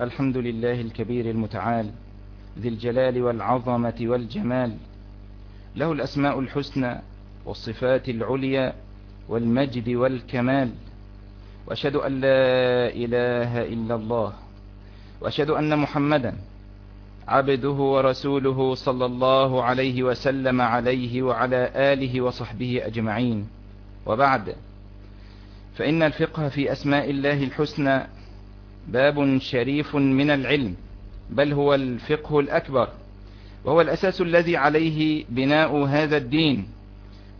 الحمد لله الكبير المتعال ذي الجلال والعظمة والجمال له الأسماء الحسنى والصفات العليا والمجد والكمال. وأشهد أن لا إله إلا الله وأشهد أن محمدا عبده ورسوله صلى الله عليه وسلم عليه وعلى آله وصحبه أجمعين. وبعد فإن الفقه في أسماء الله الحسنى باب شريف من العلم بل هو الفقه الأكبر وهو الأساس الذي عليه بناء هذا الدين.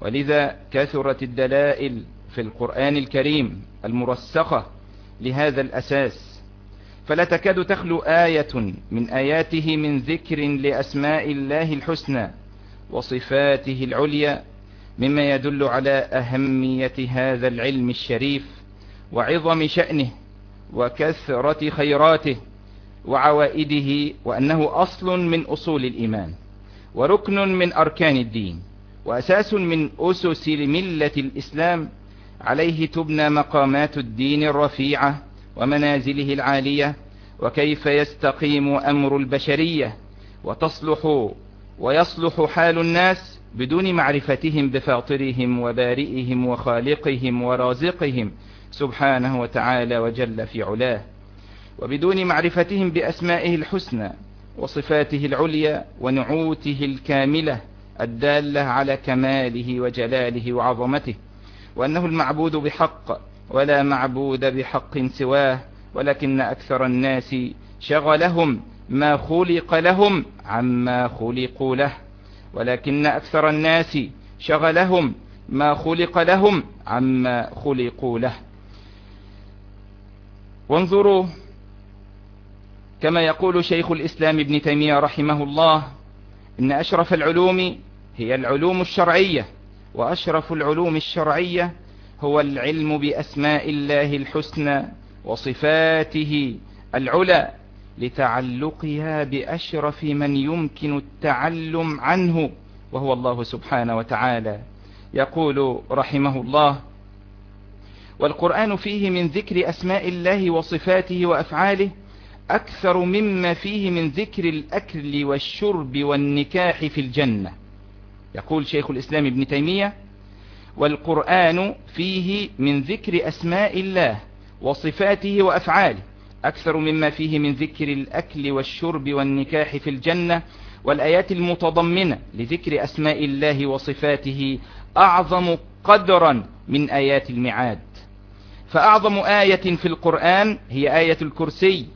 ولذا كثرت الدلائل في القرآن الكريم المرسخة لهذا الأساس. فلا تكاد تخلو آية من آياته من ذكر لأسماء الله الحسنى وصفاته العليا مما يدل على أهمية هذا العلم الشريف وعظم شأنه. وكثرة خيراته وعوائده وأنه أصل من أصول الإيمان وركن من أركان الدين وأساس من أسس ملة الإسلام عليه تبنى مقامات الدين الرفيعة ومنازله العالية وكيف يستقيم أمر البشرية وتصلح ويصلح حال الناس بدون معرفتهم بفاطرهم وبارئهم وخالقهم ورازقهم سبحانه وتعالى وجل في علاه وبدون معرفتهم بأسمائه الحسنى وصفاته العليا ونعوته الكاملة الدالة على كماله وجلاله وعظمته وأنه المعبود بحق ولا معبود بحق سواه ولكن أكثر الناس شغلهم ما خلق لهم عما خلقوا له ولكن أكثر الناس شغلهم ما خلق لهم عما خلقوا له. وانظروا كما يقول شيخ الإسلام ابن تيمية رحمه الله إن أشرف العلوم هي العلوم الشرعية وأشرف العلوم الشرعية هو العلم بأسماء الله الحسنى وصفاته العلى لتعلقها بأشرف من يمكن التعلم عنه وهو الله سبحانه وتعالى. يقول رحمه الله والقرآن فيه من ذكر أسماء الله وصفاته وأفعاله أكثر مما فيه من ذكر الأكل والشرب والنكاح في الجنة. يقول شيخ الإسلام ابن تيمية والقرآن فيه من ذكر أسماء الله وصفاته وأفعاله أكثر مما فيه من ذكر الأكل والشرب والنكاح في الجنة. والآيات المتضمنة لذكر أسماء الله وصفاته أعظم قدرا من آيات المعاد فأعظم آية في القرآن هي آية الكرسي.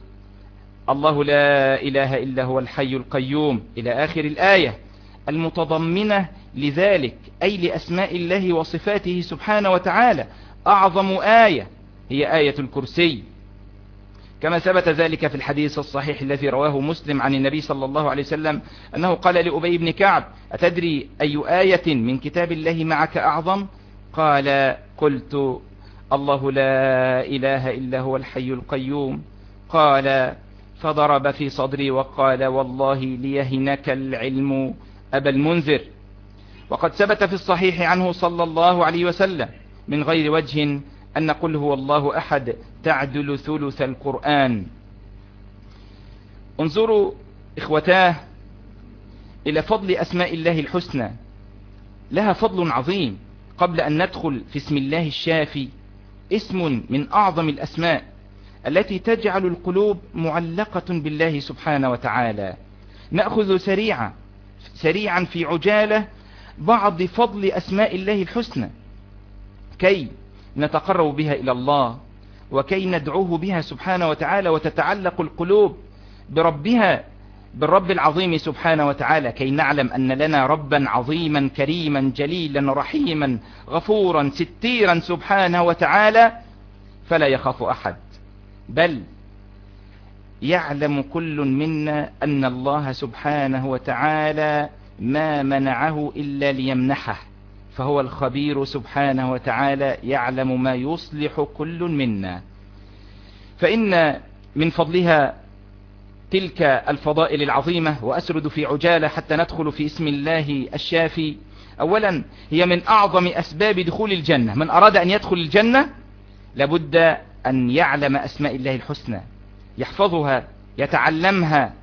الله لا إله إلا هو الحي القيوم. إلى آخر الآية. المتضمنة لذلك أي لأسماء الله وصفاته سبحانه وتعالى. أعظم آية هي آية الكرسي. كما ثبت ذلك في الحديث الصحيح الذي رواه مسلم عن النبي صلى الله عليه وسلم أنه قال لأبي بن كعب أتدري أي آية من كتاب الله معك أعظم؟ قال قلت الله لا إله إلا هو الحي القيوم. قال فضرب في صدري وقال والله ليهنك العلم أبا المنذر. وقد ثبت في الصحيح عنه صلى الله عليه وسلم من غير وجه أن قل هو الله أحد تعدل ثلث القرآن. انظروا إخوتاه إلى فضل أسماء الله الحسنى. لها فضل عظيم قبل أن ندخل في اسم الله الشافي. اسم من أعظم الأسماء التي تجعل القلوب معلقة بالله سبحانه وتعالى. نأخذ سريعا سريعا في عجالة بعض فضل أسماء الله الحسنى. كي نتقرب بها إلى الله وكي ندعوه بها سبحانه وتعالى وتتعلق القلوب بربها بالرب العظيم سبحانه وتعالى كي نعلم أن لنا ربا عظيما كريما جليلا رحيما غفورا ستيرا سبحانه وتعالى فلا يخاف أحد. بل يعلم كل منا أن الله سبحانه وتعالى ما منعه إلا ليمنحه فهو الخبير سبحانه وتعالى يعلم ما يصلح كل منا. فإن من فضلها تلك الفضائل العظيمة وأسرد في عجالة حتى ندخل في اسم الله الشافي. أولا هي من أعظم أسباب دخول الجنة. من أراد أن يدخل الجنة لابد أن يعلم أسماء الله الحسنى. يحفظها يتعلمها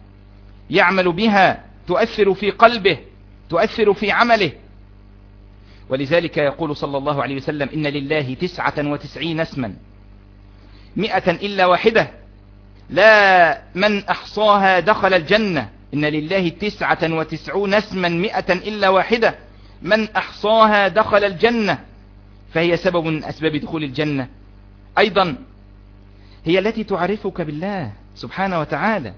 يعمل بها تؤثر في قلبه تؤثر في عمله. ولذلك يقول صلى الله عليه وسلم إن لله تسعة وتسعين اسما. مئة إلا واحدة. لا من أحصاها دخل الجنة. إن لله تسعة وتسعون اسما مئة إلا واحدة. من أحصاها دخل الجنة. فهي سبب من أسباب دخول الجنة. أيضا هي التي تعرفك بالله سبحانه وتعالى.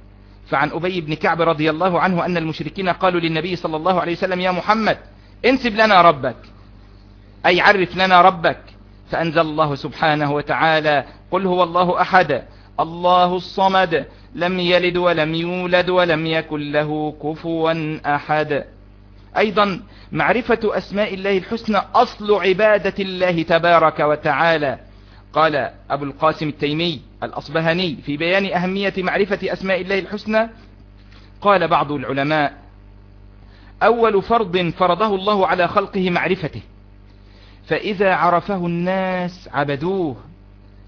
فعن أبي بن كعب رضي الله عنه أن المشركين قالوا للنبي صلى الله عليه وسلم يا محمد انسب لنا ربك. أي عرف لنا ربك. فأنزل الله سبحانه وتعالى قل هو الله أحد. الله الصمد لم يلد ولم يولد ولم يكن له كفوا أحد. أيضا معرفة أسماء الله الحسنى أصل عبادة الله تبارك وتعالى. قال أبو القاسم التيمي الأصبهاني في بيان أهمية معرفة أسماء الله الحسنى قال بعض العلماء أول فرض فرضه الله على خلقه معرفته فإذا عرفه الناس عبدوه.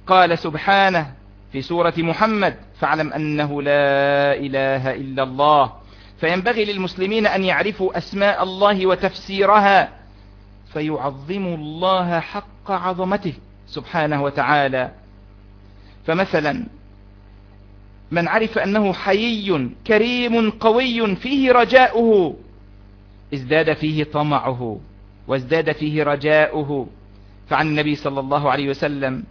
قال سبحانه في سورة محمد فاعلم أنه لا إله إلا الله. فينبغي للمسلمين أن يعرفوا أسماء الله وتفسيرها. فيعظموا الله حق عظمته سبحانه وتعالى. فمثلا من عرف أنه حيي كريم قوي فيه رجاؤه ازداد فيه طمعه وازداد فيه رجاؤه. فعن النبي صلى الله عليه وسلم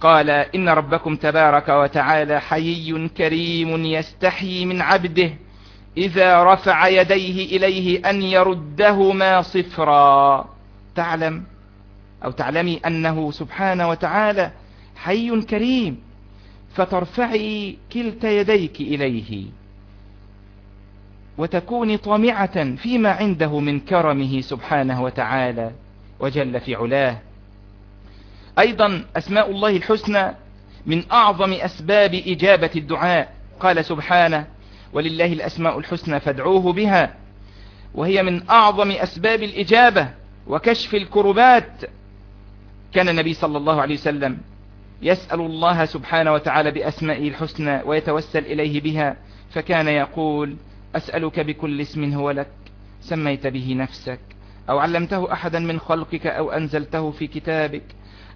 قال إن ربكم تبارك وتعالى حيي كريم يستحيي من عبده إذا رفع يديه إليه أن يردهما صفرا. تعلم أو تعلمي أنه سبحانه وتعالى حي كريم فترفعي كلتا يديك إليه وتكوني طامعة فيما عنده من كرمه سبحانه وتعالى وجل في علاه. أيضا أسماء الله الحسنى من أعظم أسباب إجابة الدعاء. قال سبحانه ولله الأسماء الحسنى فادعوه بها. وهي من أعظم أسباب الإجابة وكشف الكربات. كان النبي صلى الله عليه وسلم يسأل الله سبحانه وتعالى بأسمائه الحسنى ويتوسل إليه بها فكان يقول أسألك بكل اسم هو لك سميت به نفسك أو علمته أحدا من خلقك أو أنزلته في كتابك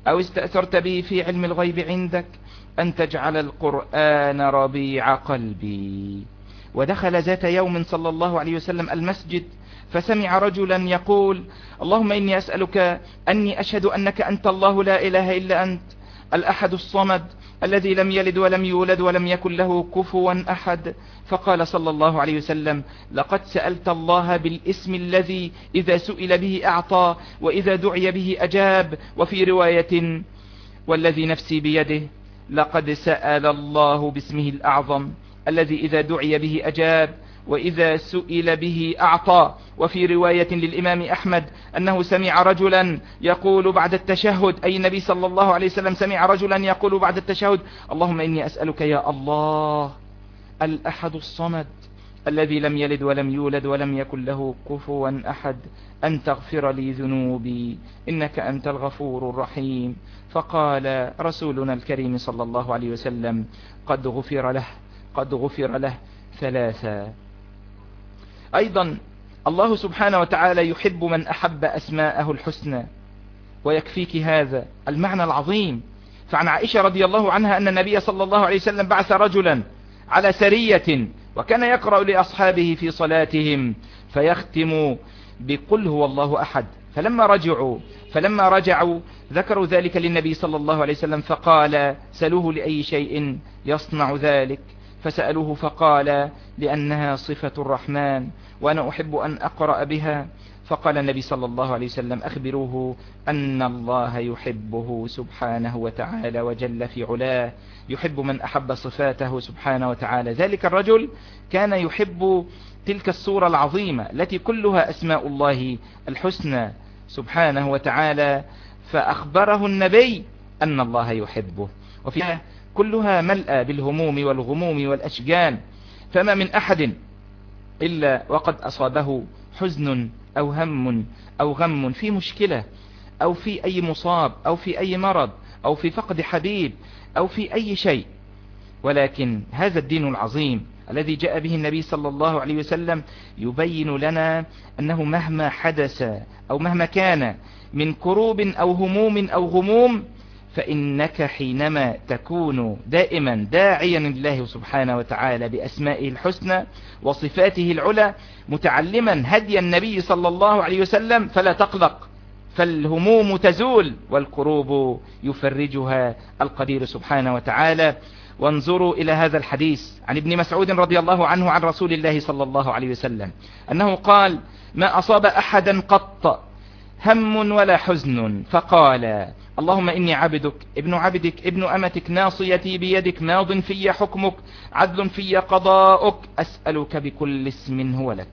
أو استأثرت به في علم الغيب عندك أن تجعل القرآن ربيع قلبي. ودخل ذات يوم صلى الله عليه وسلم المسجد فسمع رجلا يقول اللهم إني أسألك أني أشهد أنك أنت الله لا إله إلا أنت. الأحد الصمد الذي لم يلد ولم يولد ولم يكن له كفوا أحد. فقال صلى الله عليه وسلم لقد سألت الله بالاسم الذي إذا سئل به أعطى وإذا دعي به أجاب. وفي رواية والذي نفسي بيده لقد سأل الله باسمه الأعظم الذي إذا دعي به أجاب. وإذا سئل به أعطى. وفي رواية للإمام أحمد أنه سمع رجلا يقول بعد التشهد أي النبي صلى الله عليه وسلم سمع رجلا يقول بعد التشهد اللهم إني أسألك يا الله الأحد الصمد الذي لم يلد ولم يولد ولم يكن له كفوا أحد أن تغفر لي ذنوبي؟ إنك أنت الغفور الرحيم. فقال رسولنا الكريم صلى الله عليه وسلم قد غفر له قد غفر له ثلاثا أيضا الله سبحانه وتعالى يحب من أحب أسماءه الحسنى ويكفيك هذا المعنى العظيم. فعن عائشة رضي الله عنها أن النبي صلى الله عليه وسلم بعث رجلا على سرية وكان يقرأ لأصحابه في صلاتهم فيختم بقل هو الله أحد. فلما رجعوا فلما رجعوا ذكروا ذلك للنبي صلى الله عليه وسلم فقال سلوه لأي شيء يصنع ذلك. فسألوه فقال لأنها صفة الرحمن وأنا أحب أن أقرأ بها. فقال النبي صلى الله عليه وسلم أخبروه أن الله يحبه سبحانه وتعالى وجل في علاه يحب من أحب صفاته سبحانه وتعالى. ذلك الرجل كان يحب تلك الصورة العظيمة التي كلها أسماء الله الحسنى سبحانه وتعالى فأخبره النبي أن الله يحبه. وفيها كلها ملأى بالهموم والغموم والأشجان. فما من أحد إلا وقد أصابه حزن أو هم أو غم في مشكلة أو في أي مصاب أو في أي مرض أو في فقد حبيب أو في أي شيء. ولكن هذا الدين العظيم الذي جاء به النبي صلى الله عليه وسلم يبين لنا أنه مهما حدث أو مهما كان من كروب أو هموم أو غموم فإنك حينما تكون دائما داعيا لله سبحانه وتعالى بأسمائه الحسنى وصفاته العلى متعلما هدي النبي صلى الله عليه وسلم فلا تقلق فالهموم تزول والكروب يفرجها القدير سبحانه وتعالى. وانظروا إلى هذا الحديث عن ابن مسعود رضي الله عنه عن رسول الله صلى الله عليه وسلم أنه قال ما أصاب أحدا قط هم ولا حزن فقال اللهم إني عبدك ابن عبدك ابن أمتك ناصيتي بيدك ماض في حكمك عدل في قضاؤك أسألك بكل اسم هو لك.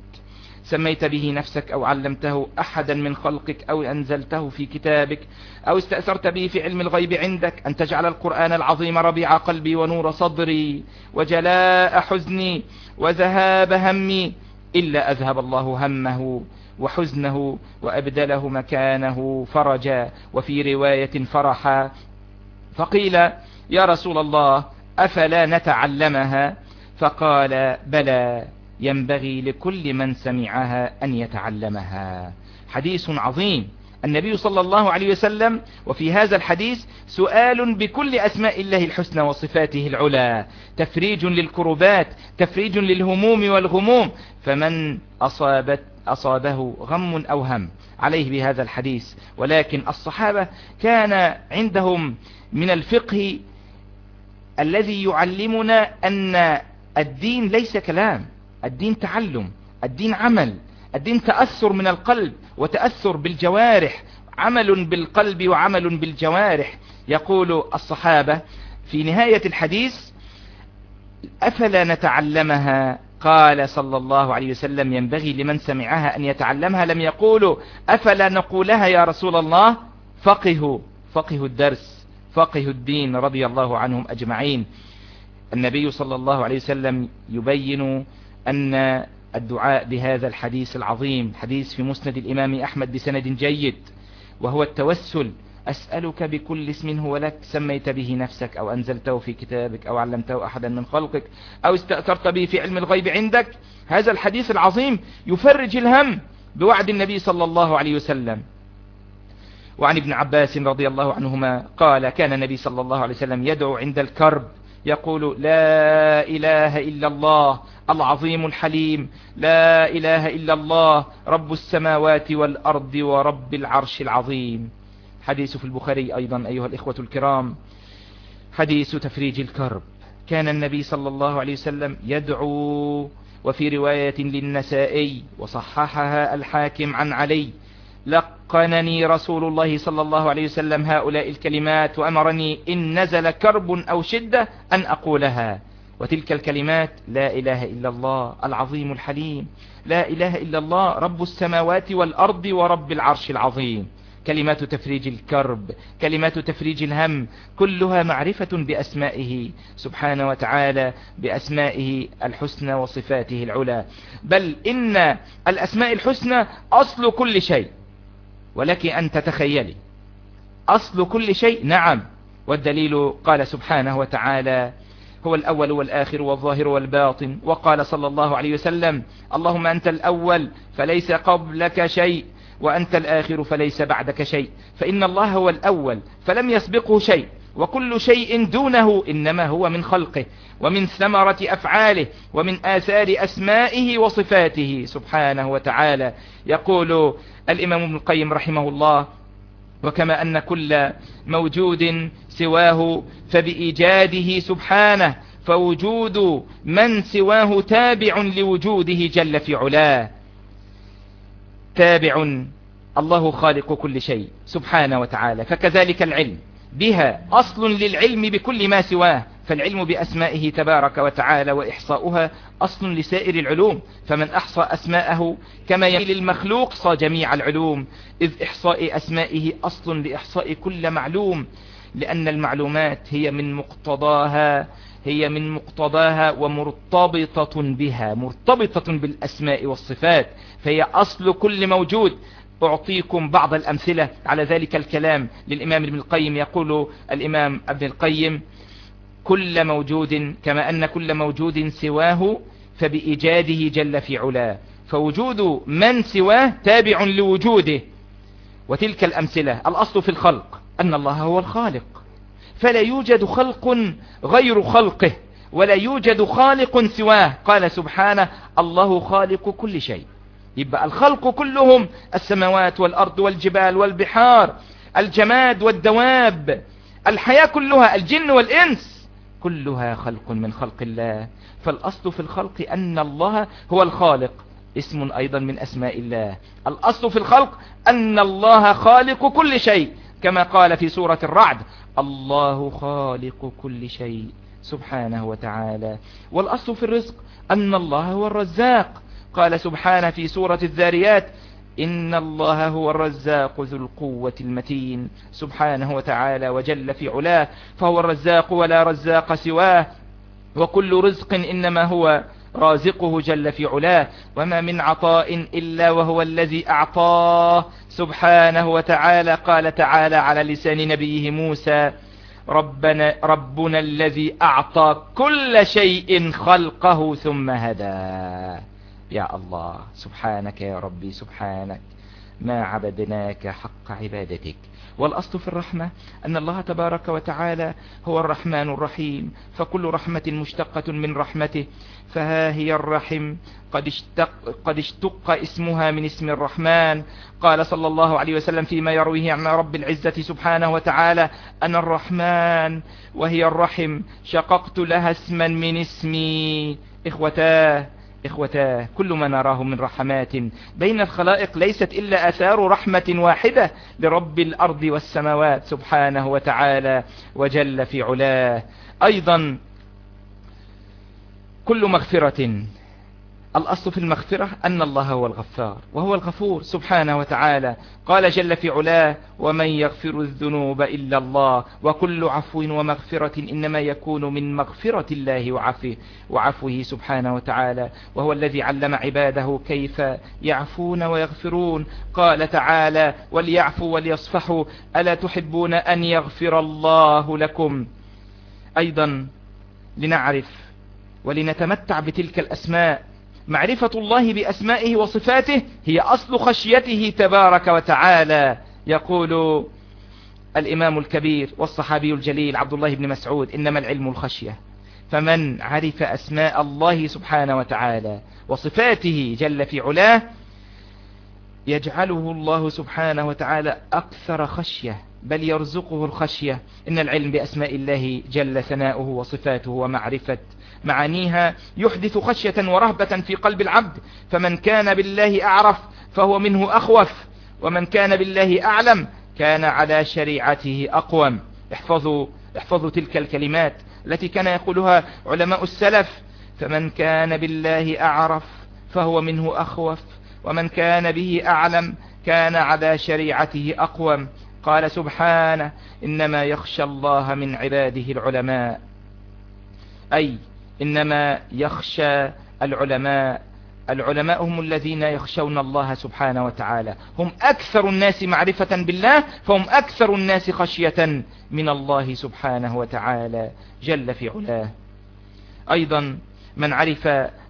سميت به نفسك أو علمته أحدا من خلقك أو أنزلته في كتابك أو استأثرت به في علم الغيب عندك أن تجعل القرآن العظيم ربيع قلبي ونور صدري وجلاء حزني وذهاب همي إلا أذهب الله همه وحزنه وأبدله مكانه فرجا وفي رواية فرحا. فقيل يا رسول الله أفلا نتعلمها؟ فقال بلى ينبغي لكل من سمعها أن يتعلمها. حديث عظيم. النبي صلى الله عليه وسلم وفي هذا الحديث سؤال بكل أسماء الله الحسنى وصفاته العلى. تفريج للكربات تفريج للهموم والغموم. فمن أصابت أصابه غم أو هم. عليه بهذا الحديث. ولكن الصحابة كان عندهم من الفقه الذي يعلمنا أن الدين ليس كلام. الدين تعلم الدين عمل الدين تأثر من القلب وتأثر بالجوارح. عمل بالقلب وعمل بالجوارح. يقول الصحابة في نهاية الحديث أفلا نتعلمها؟ قال صلى الله عليه وسلم ينبغي لمن سمعها أن يتعلمها لم يقولوا أفلا نقولها يا رسول الله؟ فقهوا فقهوا الدرس فقهوا الدين رضي الله عنهم أجمعين. النبي صلى الله عليه وسلم يبين أن الدعاء بهذا الحديث العظيم حديث في مسند الإمام أحمد بسند جيد وهو التوسل أسألك بكل اسم هو لك سميت به نفسك أو أنزلته في كتابك أو علمته أحدا من خلقك أو استأثرت به في علم الغيب عندك. هذا الحديث العظيم يفرج الهم بوعد النبي صلى الله عليه وسلم. وعن ابن عباس رضي الله عنهما قال كان النبي صلى الله عليه وسلم يدعو عند الكرب يقول لا إله إلا الله العظيم الحليم لا إله إلا الله رب السماوات والأرض ورب العرش العظيم. حديث في البخاري أيضا أيها الإخوة الكرام. حديث تفريج الكرب. كان النبي صلى الله عليه وسلم يدعو وفي رواية للنسائي وصححها الحاكم عن علي لقنني رسول الله صلى الله عليه وسلم هؤلاء الكلمات وأمرني إن نزل كرب أو شدة أن أقولها. وتلك الكلمات لا إله إلا الله العظيم الحليم لا إله إلا الله رب السماوات والأرض ورب العرش العظيم. كلمات تفريج الكرب كلمات تفريج الهم كلها معرفة بأسمائه سبحانه وتعالى بأسمائه الحسنى وصفاته العلى. بل إن الأسماء الحسنى أصل كل شيء. ولك أن تتخيلي. أصل كل شيء نعم. والدليل قال سبحانه وتعالى هو الأول والآخر والظاهر والباطن. وقال صلى الله عليه وسلم اللهم أنت الأول فليس قبلك شيء. وأنت الآخر فليس بعدك شيء. فإن الله هو الأول فلم يسبقه شيء. وكل شيء دونه إنما هو من خلقه ومن ثمرة أفعاله ومن آثار أسمائه وصفاته سبحانه وتعالى. يقول الإمام ابن القيم رحمه الله وكما أن كل موجود سواه فبإيجاده سبحانه فوجود من سواه تابع لوجوده جل في علاه. تابع. الله خالق كل شيء سبحانه وتعالى. فكذلك العلم. بها أصل للعلم بكل ما سواه. فالعلم بأسمائه تبارك وتعالى وإحصاؤها أصل لسائر العلوم. فمن أحصى أسماءه كما يلي المخلوق صى جميع العلوم. إذ إحصاء أسمائه أصل لإحصاء كل معلوم. لأن المعلومات هي من مقتضاها هي من مقتضاها ومرتبطة بها مرتبطة بالأسماء والصفات فهي أصل كل موجود. أعطيكم بعض الأمثلة على ذلك الكلام للإمام ابن القيم. يقول الإمام ابن القيم كل موجود كما أن كل موجود سواه فبإيجاده جل في علاه. فوجود من سواه تابع لوجوده. وتلك الأمثلة. الأصل في الخلق أن الله هو الخالق. فلا يوجد خلق غير خلقه ولا يوجد خالق سواه. قال سبحانه الله خالق كل شيء. يبقى الخلق كلهم السماوات والأرض والجبال والبحار الجماد والدواب الحياة كلها الجن والإنس كلها خلق من خلق الله. فالأصل في الخلق أن الله هو الخالق اسم أيضا من أسماء الله. الأصل في الخلق أن الله خالق كل شيء. كما قال في سورة الرعد الله خالق كل شيء سبحانه وتعالى والأصل في الرزق أن الله هو الرزاق. قال سبحانه في سورة الذاريات إن الله هو الرزاق ذو القوة المتين سبحانه وتعالى وجل في علاه فهو الرزاق ولا رزاق سواه وكل رزق إنما هو رازقه جل في علاه وما من عطاء إلا وهو الذي أعطاه. سبحانه وتعالى قال تعالى على لسان نبيه موسى ربنا, ربنا الذي أعطى كل شيء خلقه ثم هدى. يا الله سبحانك يا ربي سبحانك. ما عبدناك حق عبادتك. والأصل في الرحمة أن الله تبارك وتعالى هو الرحمن الرحيم فكل رحمة مشتقة من رحمته فها هي الرحم. قد اشتق, قد اشتق اسمها من اسم الرحمن. قال صلى الله عليه وسلم فيما يرويه عن رب العزة سبحانه وتعالى أنا الرحمن وهي الرحم شققت لها اسما من اسمي. إخوتاه إخوتاه كل ما نراه من رحمات. بين الخلائق ليست إلا أثار رحمة واحدة لرب الأرض والسماوات سبحانه وتعالى وجل في علاه. أيضا كل مغفرة. الأصل في المغفرة أن الله هو الغفار وهو الغفور سبحانه وتعالى. قال جل في علاه ومن يغفر الذنوب إلا الله وكل عفو ومغفرة إنما يكون من مغفرة الله وعفوه, وعفوه سبحانه وتعالى. وهو الذي علم عباده كيف يعفون ويغفرون. قال تعالى وليعفوا وليصفحوا ألا تحبون أن يغفر الله لكم؟ أيضا لنعرف ولنتمتع بتلك الأسماء معرفة الله بأسمائه وصفاته هي أصل خشيته تبارك وتعالى. يقول الإمام الكبير والصحابي الجليل عبد الله بن مسعود إنما العلم الخشية. فمن عرف أسماء الله سبحانه وتعالى وصفاته جل في علاه يجعله الله سبحانه وتعالى أكثر خشية بل يرزقه الخشية. إن العلم بأسماء الله جل ثناؤه وصفاته ومعرفة معانيها يحدث خشية ورهبة في قلب العبد. فمن كان بالله أعرف فهو منه أخوف. ومن كان بالله أعلم كان على شريعته أقوم. احفظوا, احفظوا تلك الكلمات التي كان يقولها علماء السلف. فمن كان بالله أعرف فهو منه أخوف. ومن كان به أعلم كان على شريعته أقوم. قال سبحانه إنما يخشى الله من عباده العلماء. أي إنما يخشى العلماء العلماء هم الذين يخشون الله سبحانه وتعالى. هم أكثر الناس معرفة بالله فهم أكثر الناس خشية من الله سبحانه وتعالى جل في علاه. أيضا من عرف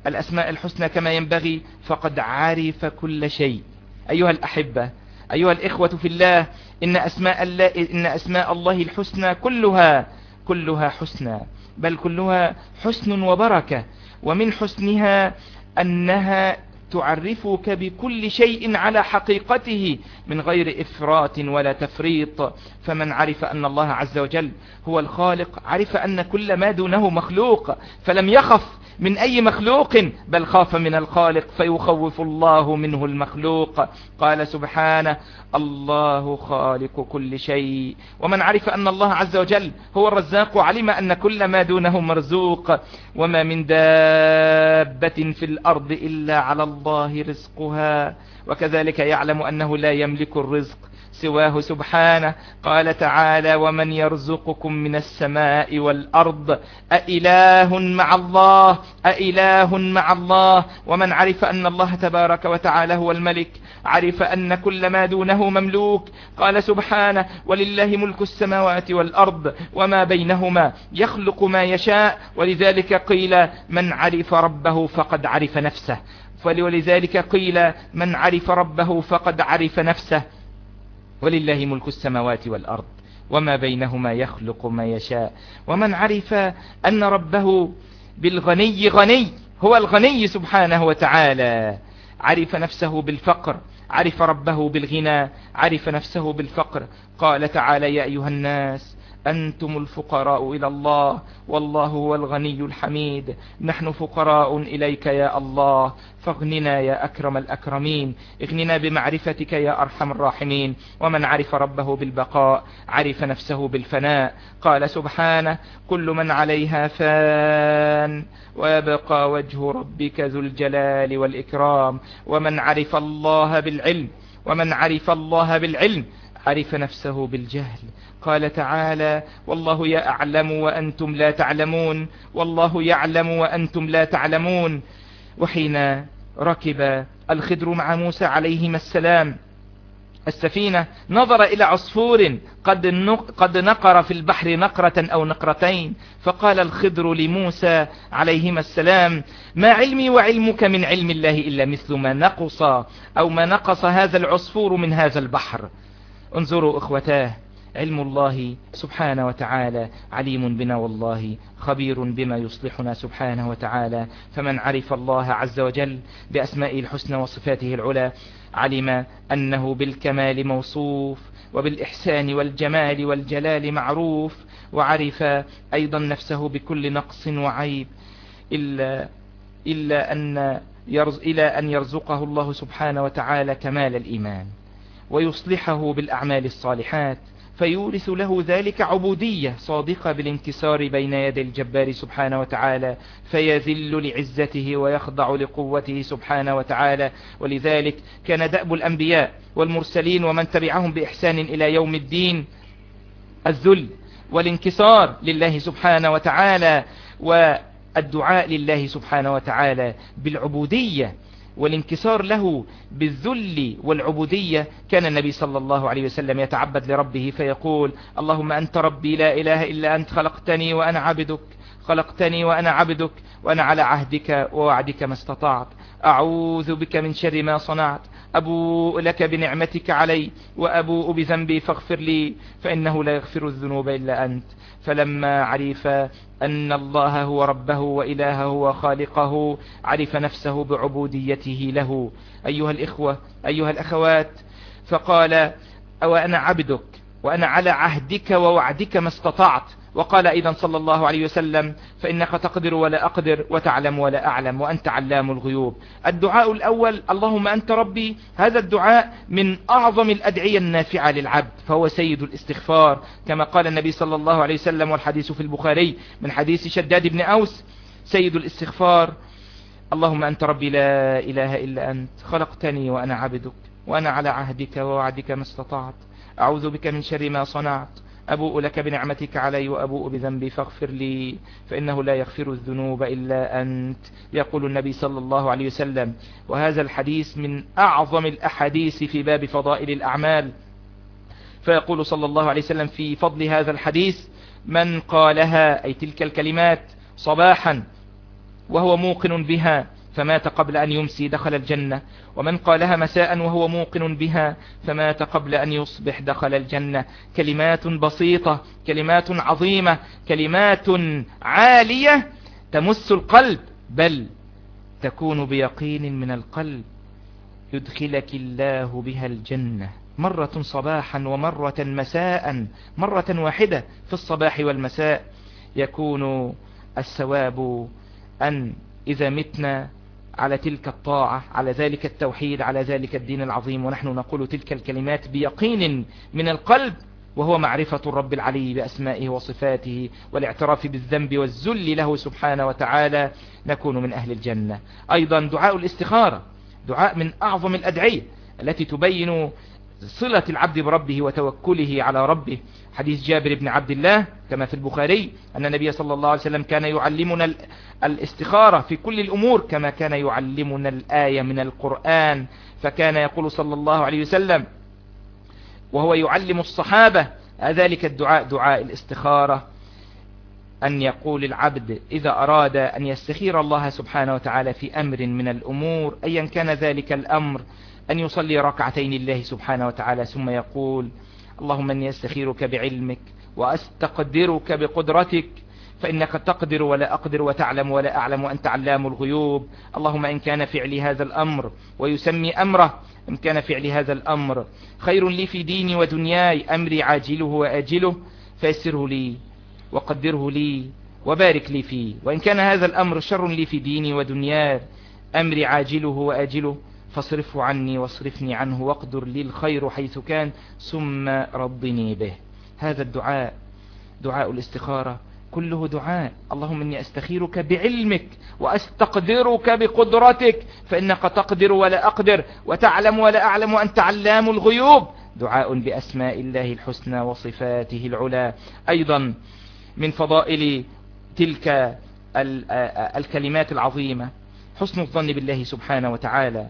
الأسماء الحسنى كما ينبغي فقد عرف كل شيء. أيها الأحبة أيها الإخوة في الله إن أسماء الله, إن أسماء الله الحسنى كلها كلها حسنى. بل كلها حسن وبركة. ومن حسنها أنها تعرفك بكل شيء على حقيقته من غير إفراط ولا تفريط. فمن عرف أن الله عز وجل هو الخالق عرف أن كل ما دونه مخلوق فلم يخف من أي مخلوق بل خاف من الخالق فيخوف الله منه المخلوق. قال سبحانه الله خالق كل شيء. ومن عرف أن الله عز وجل هو الرزاق علم أن كل ما دونه مرزوق. وما من دابة في الأرض إلا على الله رزقها. وكذلك يعلم أنه لا يملك الرزق. سواه سبحانه. قال تعالى ومن يرزقكم من السماء والأرض أإله مع الله أإله مع الله. ومن عرف أن الله تبارك وتعالى هو الملك عرف أن كل ما دونه مملوك. قال سبحانه ولله ملك السماوات والأرض وما بينهما يخلق ما يشاء. ولذلك قيل من عرف ربه فقد عرف نفسه. ولذلك قيل من عرف ربه فقد عرف نفسه. ولله ملك السماوات والأرض وما بينهما يخلق ما يشاء. ومن عرف أن ربه بالغني غني هو الغني سبحانه وتعالى. عرف نفسه بالفقر عرف ربه بالغنى عرف نفسه بالفقر. قال تعالى يا أيها الناس أنتم الفقراء إلى الله والله هو الغني الحميد. نحن فقراء إليك يا الله. فاغننا يا أكرم الأكرمين. اغننا بمعرفتك يا أرحم الراحمين. ومن عرف ربه بالبقاء عرف نفسه بالفناء. قال سبحانه كل من عليها فان. ويبقى وجه ربك ذو الجلال والإكرام. ومن عرف الله بالعلم ومن عرف الله بالعلم عرف نفسه بالجهل. قال تعالى والله يعلم وأنتم لا تعلمون والله يعلم وأنتم لا تعلمون. وحين ركب الخدر مع موسى عليهما السلام السفينة نظر إلى عصفور قد قد نقر في البحر نقرة أو نقرتين فقال الخضر لموسى عليهما السلام ما علمي وعلمك من علم الله إلا مثل ما نقص أو ما نقص هذا العصفور من هذا البحر. انظروا أخوتاه علم الله سبحانه وتعالى عليم بنا والله خبير بما يصلحنا سبحانه وتعالى. فمن عرف الله عز وجل بأسمائه الحسنى وصفاته العلى علم أنه بالكمال موصوف وبالإحسان والجمال والجلال معروف وعرف أيضا نفسه بكل نقص وعيب إلا, إلا أن يرز إلى أن يرزقه الله سبحانه وتعالى كمال الإيمان ويصلحه بالأعمال الصالحات فيورث له ذلك عبودية صادقة بالانكسار بين يدي الجبار سبحانه وتعالى فيذل لعزته ويخضع لقوته سبحانه وتعالى. ولذلك كان دأب الأنبياء والمرسلين ومن تبعهم بإحسان إلى يوم الدين الذل والانكسار لله سبحانه وتعالى والدعاء لله سبحانه وتعالى بالعبودية والانكسار له بالذل والعبودية. كان النبي صلى الله عليه وسلم يتعبد لربه فيقول اللهم أنت ربي لا إله إلا أنت خلقتني وأنا عبدك خلقتني وأنا عبدك وأنا على عهدك ووعدك ما استطعت. أعوذ بك من شر ما صنعت. أبوء لك بنعمتك علي وأبوء بذنبي فاغفر لي فإنه لا يغفر الذنوب إلا أنت. فلما عرف أن الله هو ربه وإلهه وخالقه عرف نفسه بعبوديته له. أيها الإخوة أيها الأخوات فقال أو أنا عبدك؟ وأنا على عهدك ووعدك ما استطعت؟ وقال أيضا صلى الله عليه وسلم فإنك تقدر ولا أقدر وتعلم ولا أعلم وأنت علام الغيوب. الدعاء الأول اللهم أنت ربي هذا الدعاء من أعظم الأدعية النافعة للعبد فهو سيد الاستغفار كما قال النبي صلى الله عليه وسلم والحديث في البخاري من حديث شداد بن أوس سيد الاستغفار اللهم أنت ربي لا إله إلا أنت خلقتني وأنا عبدك وأنا على عهدك ووعدك ما استطعت أعوذ بك من شر ما صنعت أبوء لك بنعمتك علي وأبوء بذنبي فاغفر لي فإنه لا يغفر الذنوب إلا أنت يقول النبي صلى الله عليه وسلم. وهذا الحديث من أعظم الأحاديث في باب فضائل الأعمال. فيقول صلى الله عليه وسلم في فضل هذا الحديث من قالها أي تلك الكلمات صباحا وهو موقن بها. فمات قبل أن يمسي دخل الجنة. ومن قالها مساء وهو موقن بها فمات قبل أن يصبح دخل الجنة. كلمات بسيطة كلمات عظيمة كلمات عالية تمس القلب. بل تكون بيقين من القلب يدخلك الله بها الجنة. مرة صباحا ومرة مساء. مرة واحدة في الصباح والمساء يكون الثواب أن إذا متنا على تلك الطاعة على ذلك التوحيد على ذلك الدين العظيم. ونحن نقول تلك الكلمات بيقين من القلب وهو معرفة الرب العلي بأسمائه وصفاته والاعتراف بالذنب والذل له سبحانه وتعالى. نكون من أهل الجنة. أيضا دعاء الاستخارة دعاء من أعظم الأدعية التي تبين صلة العبد بربه وتوكله على ربه. حديث جابر بن عبد الله كما في البخاري أن النبي صلى الله عليه وسلم كان يعلمنا الاستخارة في كل الأمور كما كان يعلمنا الآية من القرآن. فكان يقول صلى الله عليه وسلم وهو يعلم الصحابة ذلك الدعاء دعاء الاستخارة أن يقول العبد إذا أراد أن يستخير الله سبحانه وتعالى في أمر من الأمور أيا كان ذلك الأمر أن يصلي ركعتين الله سبحانه وتعالى ثم يقول اللهم أني أستخيرك بعلمك وأستقدرك بقدرتك فإنك تقدر ولا أقدر وتعلم ولا أعلم وأنت علام الغيوب. اللهم إن كان فعلي هذا الأمر ويسمي أمره إن كان فعلي هذا الأمر خير لي في ديني ودنياي أمري عاجله وآجله فيسره لي وقدره لي وبارك لي فيه. وإن كان هذا الأمر شر لي في ديني ودنياي أمري عاجله وآجله فاصرفه عني واصرفني عنه واقدر لي الخير حيث كان ثم رضني به. هذا الدعاء دعاء الاستخارة كله دعاء. اللهم إني أستخيرك بعلمك وأستقدرك بقدرتك فإنك تقدر ولا أقدر وتعلم ولا أعلم وأنت علام الغيوب. دعاء بأسماء الله الحسنى وصفاته العلا أيضا من فضائل تلك الكلمات العظيمة حسن الظن بالله سبحانه وتعالى.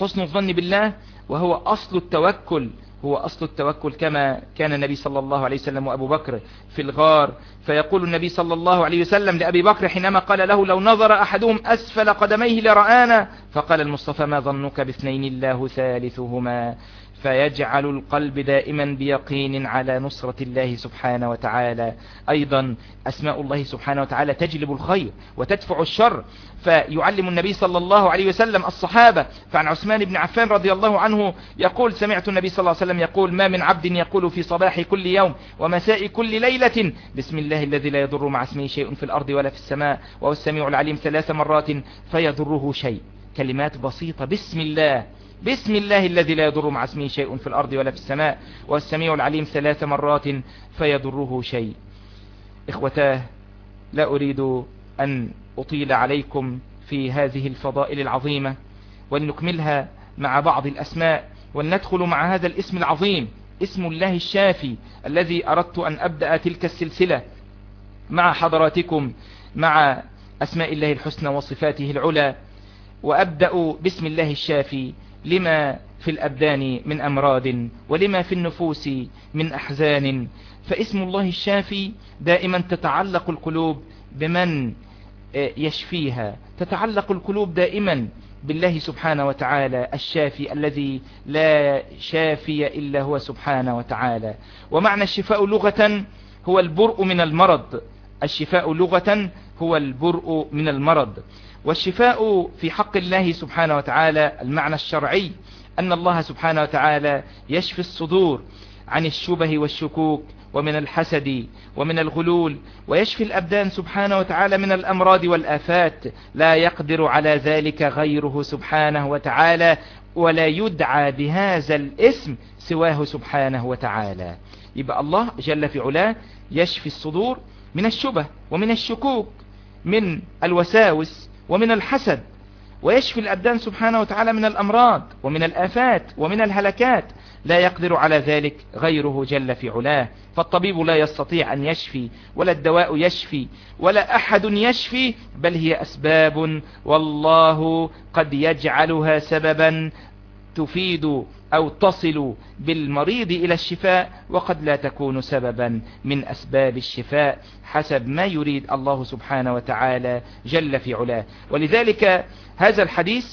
حسن الظن بالله وهو أصل التوكل هو أصل التوكل كما كان النبي صلى الله عليه وسلم وأبو بكر في الغار. فيقول النبي صلى الله عليه وسلم لأبي بكر حينما قال له لو نظر أحدهم أسفل قدميه لرآنا فقال المصطفى ما ظنك باثنين الله ثالثهما؟ فيجعل القلب دائما بيقين على نصرة الله سبحانه وتعالى. أيضا أسماء الله سبحانه وتعالى تجلب الخير وتدفع الشر. فيعلم النبي صلى الله عليه وسلم الصحابة. فعن عثمان بن عفان رضي الله عنه يقول سمعت النبي صلى الله عليه وسلم يقول ما من عبد يقول في صباح كل يوم ومساء كل ليلة بسم الله الذي لا يضر مع اسمه شيء في الأرض ولا في السماء وهو السميع العليم ثلاث مرات فيضره شيء. كلمات بسيطة بسم الله. بسم الله الذي لا يضر مع اسمه شيء في الأرض ولا في السماء والسميع العليم ثلاث مرات فيضره شيء. إخوتاه لا أريد أن أطيل عليكم في هذه الفضائل العظيمة ولنكملها مع بعض الأسماء ولندخل مع هذا الاسم العظيم اسم الله الشافي الذي أردت أن أبدأ تلك السلسلة مع حضراتكم مع أسماء الله الحسنى وصفاته العلى وأبدأ باسم الله الشافي لما في الأبدان من أمراض ولما في النفوس من أحزان. فاسم الله الشافي دائما تتعلق القلوب بمن آه، يشفيها. تتعلق القلوب دائما بالله سبحانه وتعالى الشافي الذي لا شافي إلا هو سبحانه وتعالى. ومعنى الشفاء لغة هو البرء من المرض. الشفاء لغة هو البرء من المرض. والشفاء في حق الله سبحانه وتعالى المعنى الشرعي أن الله سبحانه وتعالى يشفي الصدور عن الشبه والشكوك ومن الحسد ومن الغلول ويشفي الأبدان سبحانه وتعالى من الأمراض والآفات. لا يقدر على ذلك غيره سبحانه وتعالى ولا يدعى بهذا الاسم سواه سبحانه وتعالى. يبقى الله جل في علاه يشفي الصدور من الشبه ومن الشكوك من الوساوس ومن الحسد ويشفي الأبدان سبحانه وتعالى من الأمراض ومن الآفات ومن الهلكات. لا يقدر على ذلك غيره جل في علاه. فالطبيب لا يستطيع أن يشفي ولا الدواء يشفي ولا أحد يشفي بل هي أسباب. والله قد يجعلها سببا تفيد أو تصل بالمريض إلى الشفاء وقد لا تكون سببا من أسباب الشفاء حسب ما يريد الله سبحانه وتعالى جل في علاه. ولذلك هذا الحديث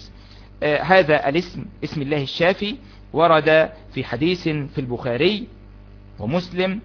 آه هذا الاسم اسم الله الشافي ورد في حديث في البخاري ومسلم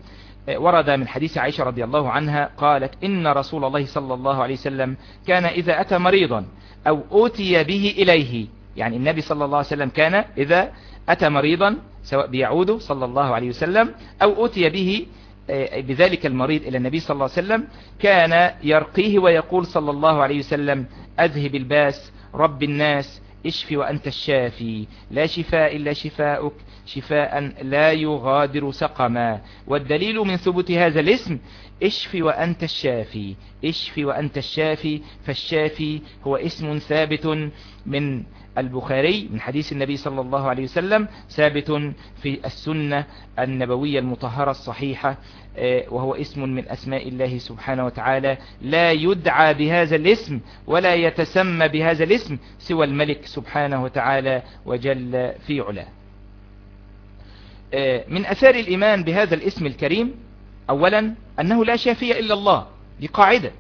آه ورد من حديث عائشة رضي الله عنها قالت إن رسول الله صلى الله عليه وسلم كان إذا أتى مريضا أو أوتي به إليه. يعني النبي صلى الله عليه وسلم كان إذا أتى مريضا سواء بيعوده صلى الله عليه وسلم أو أتي به آه، بذلك المريض إلى النبي صلى الله عليه وسلم كان يرقيه ويقول صلى الله عليه وسلم أذهب الباس رب الناس اشف وأنت الشافي لا شفاء إلا شفاءك شفاء لا يغادر سقما. والدليل من ثبوت هذا الاسم اشف وأنت الشافي اشف وأنت الشافي فالشافي هو اسم ثابت من البخاري من حديث النبي صلى الله عليه وسلم ثابت في السنة النبوية المطهرة الصحيحة آه، وهو اسم من أسماء الله سبحانه وتعالى. لا يدعى بهذا الاسم ولا يتسمى بهذا الاسم سوى الملك سبحانه وتعالى وجل في علاه. آه، من أثار الإيمان بهذا الاسم الكريم أولا أنه لا شافية إلا الله دي قاعدة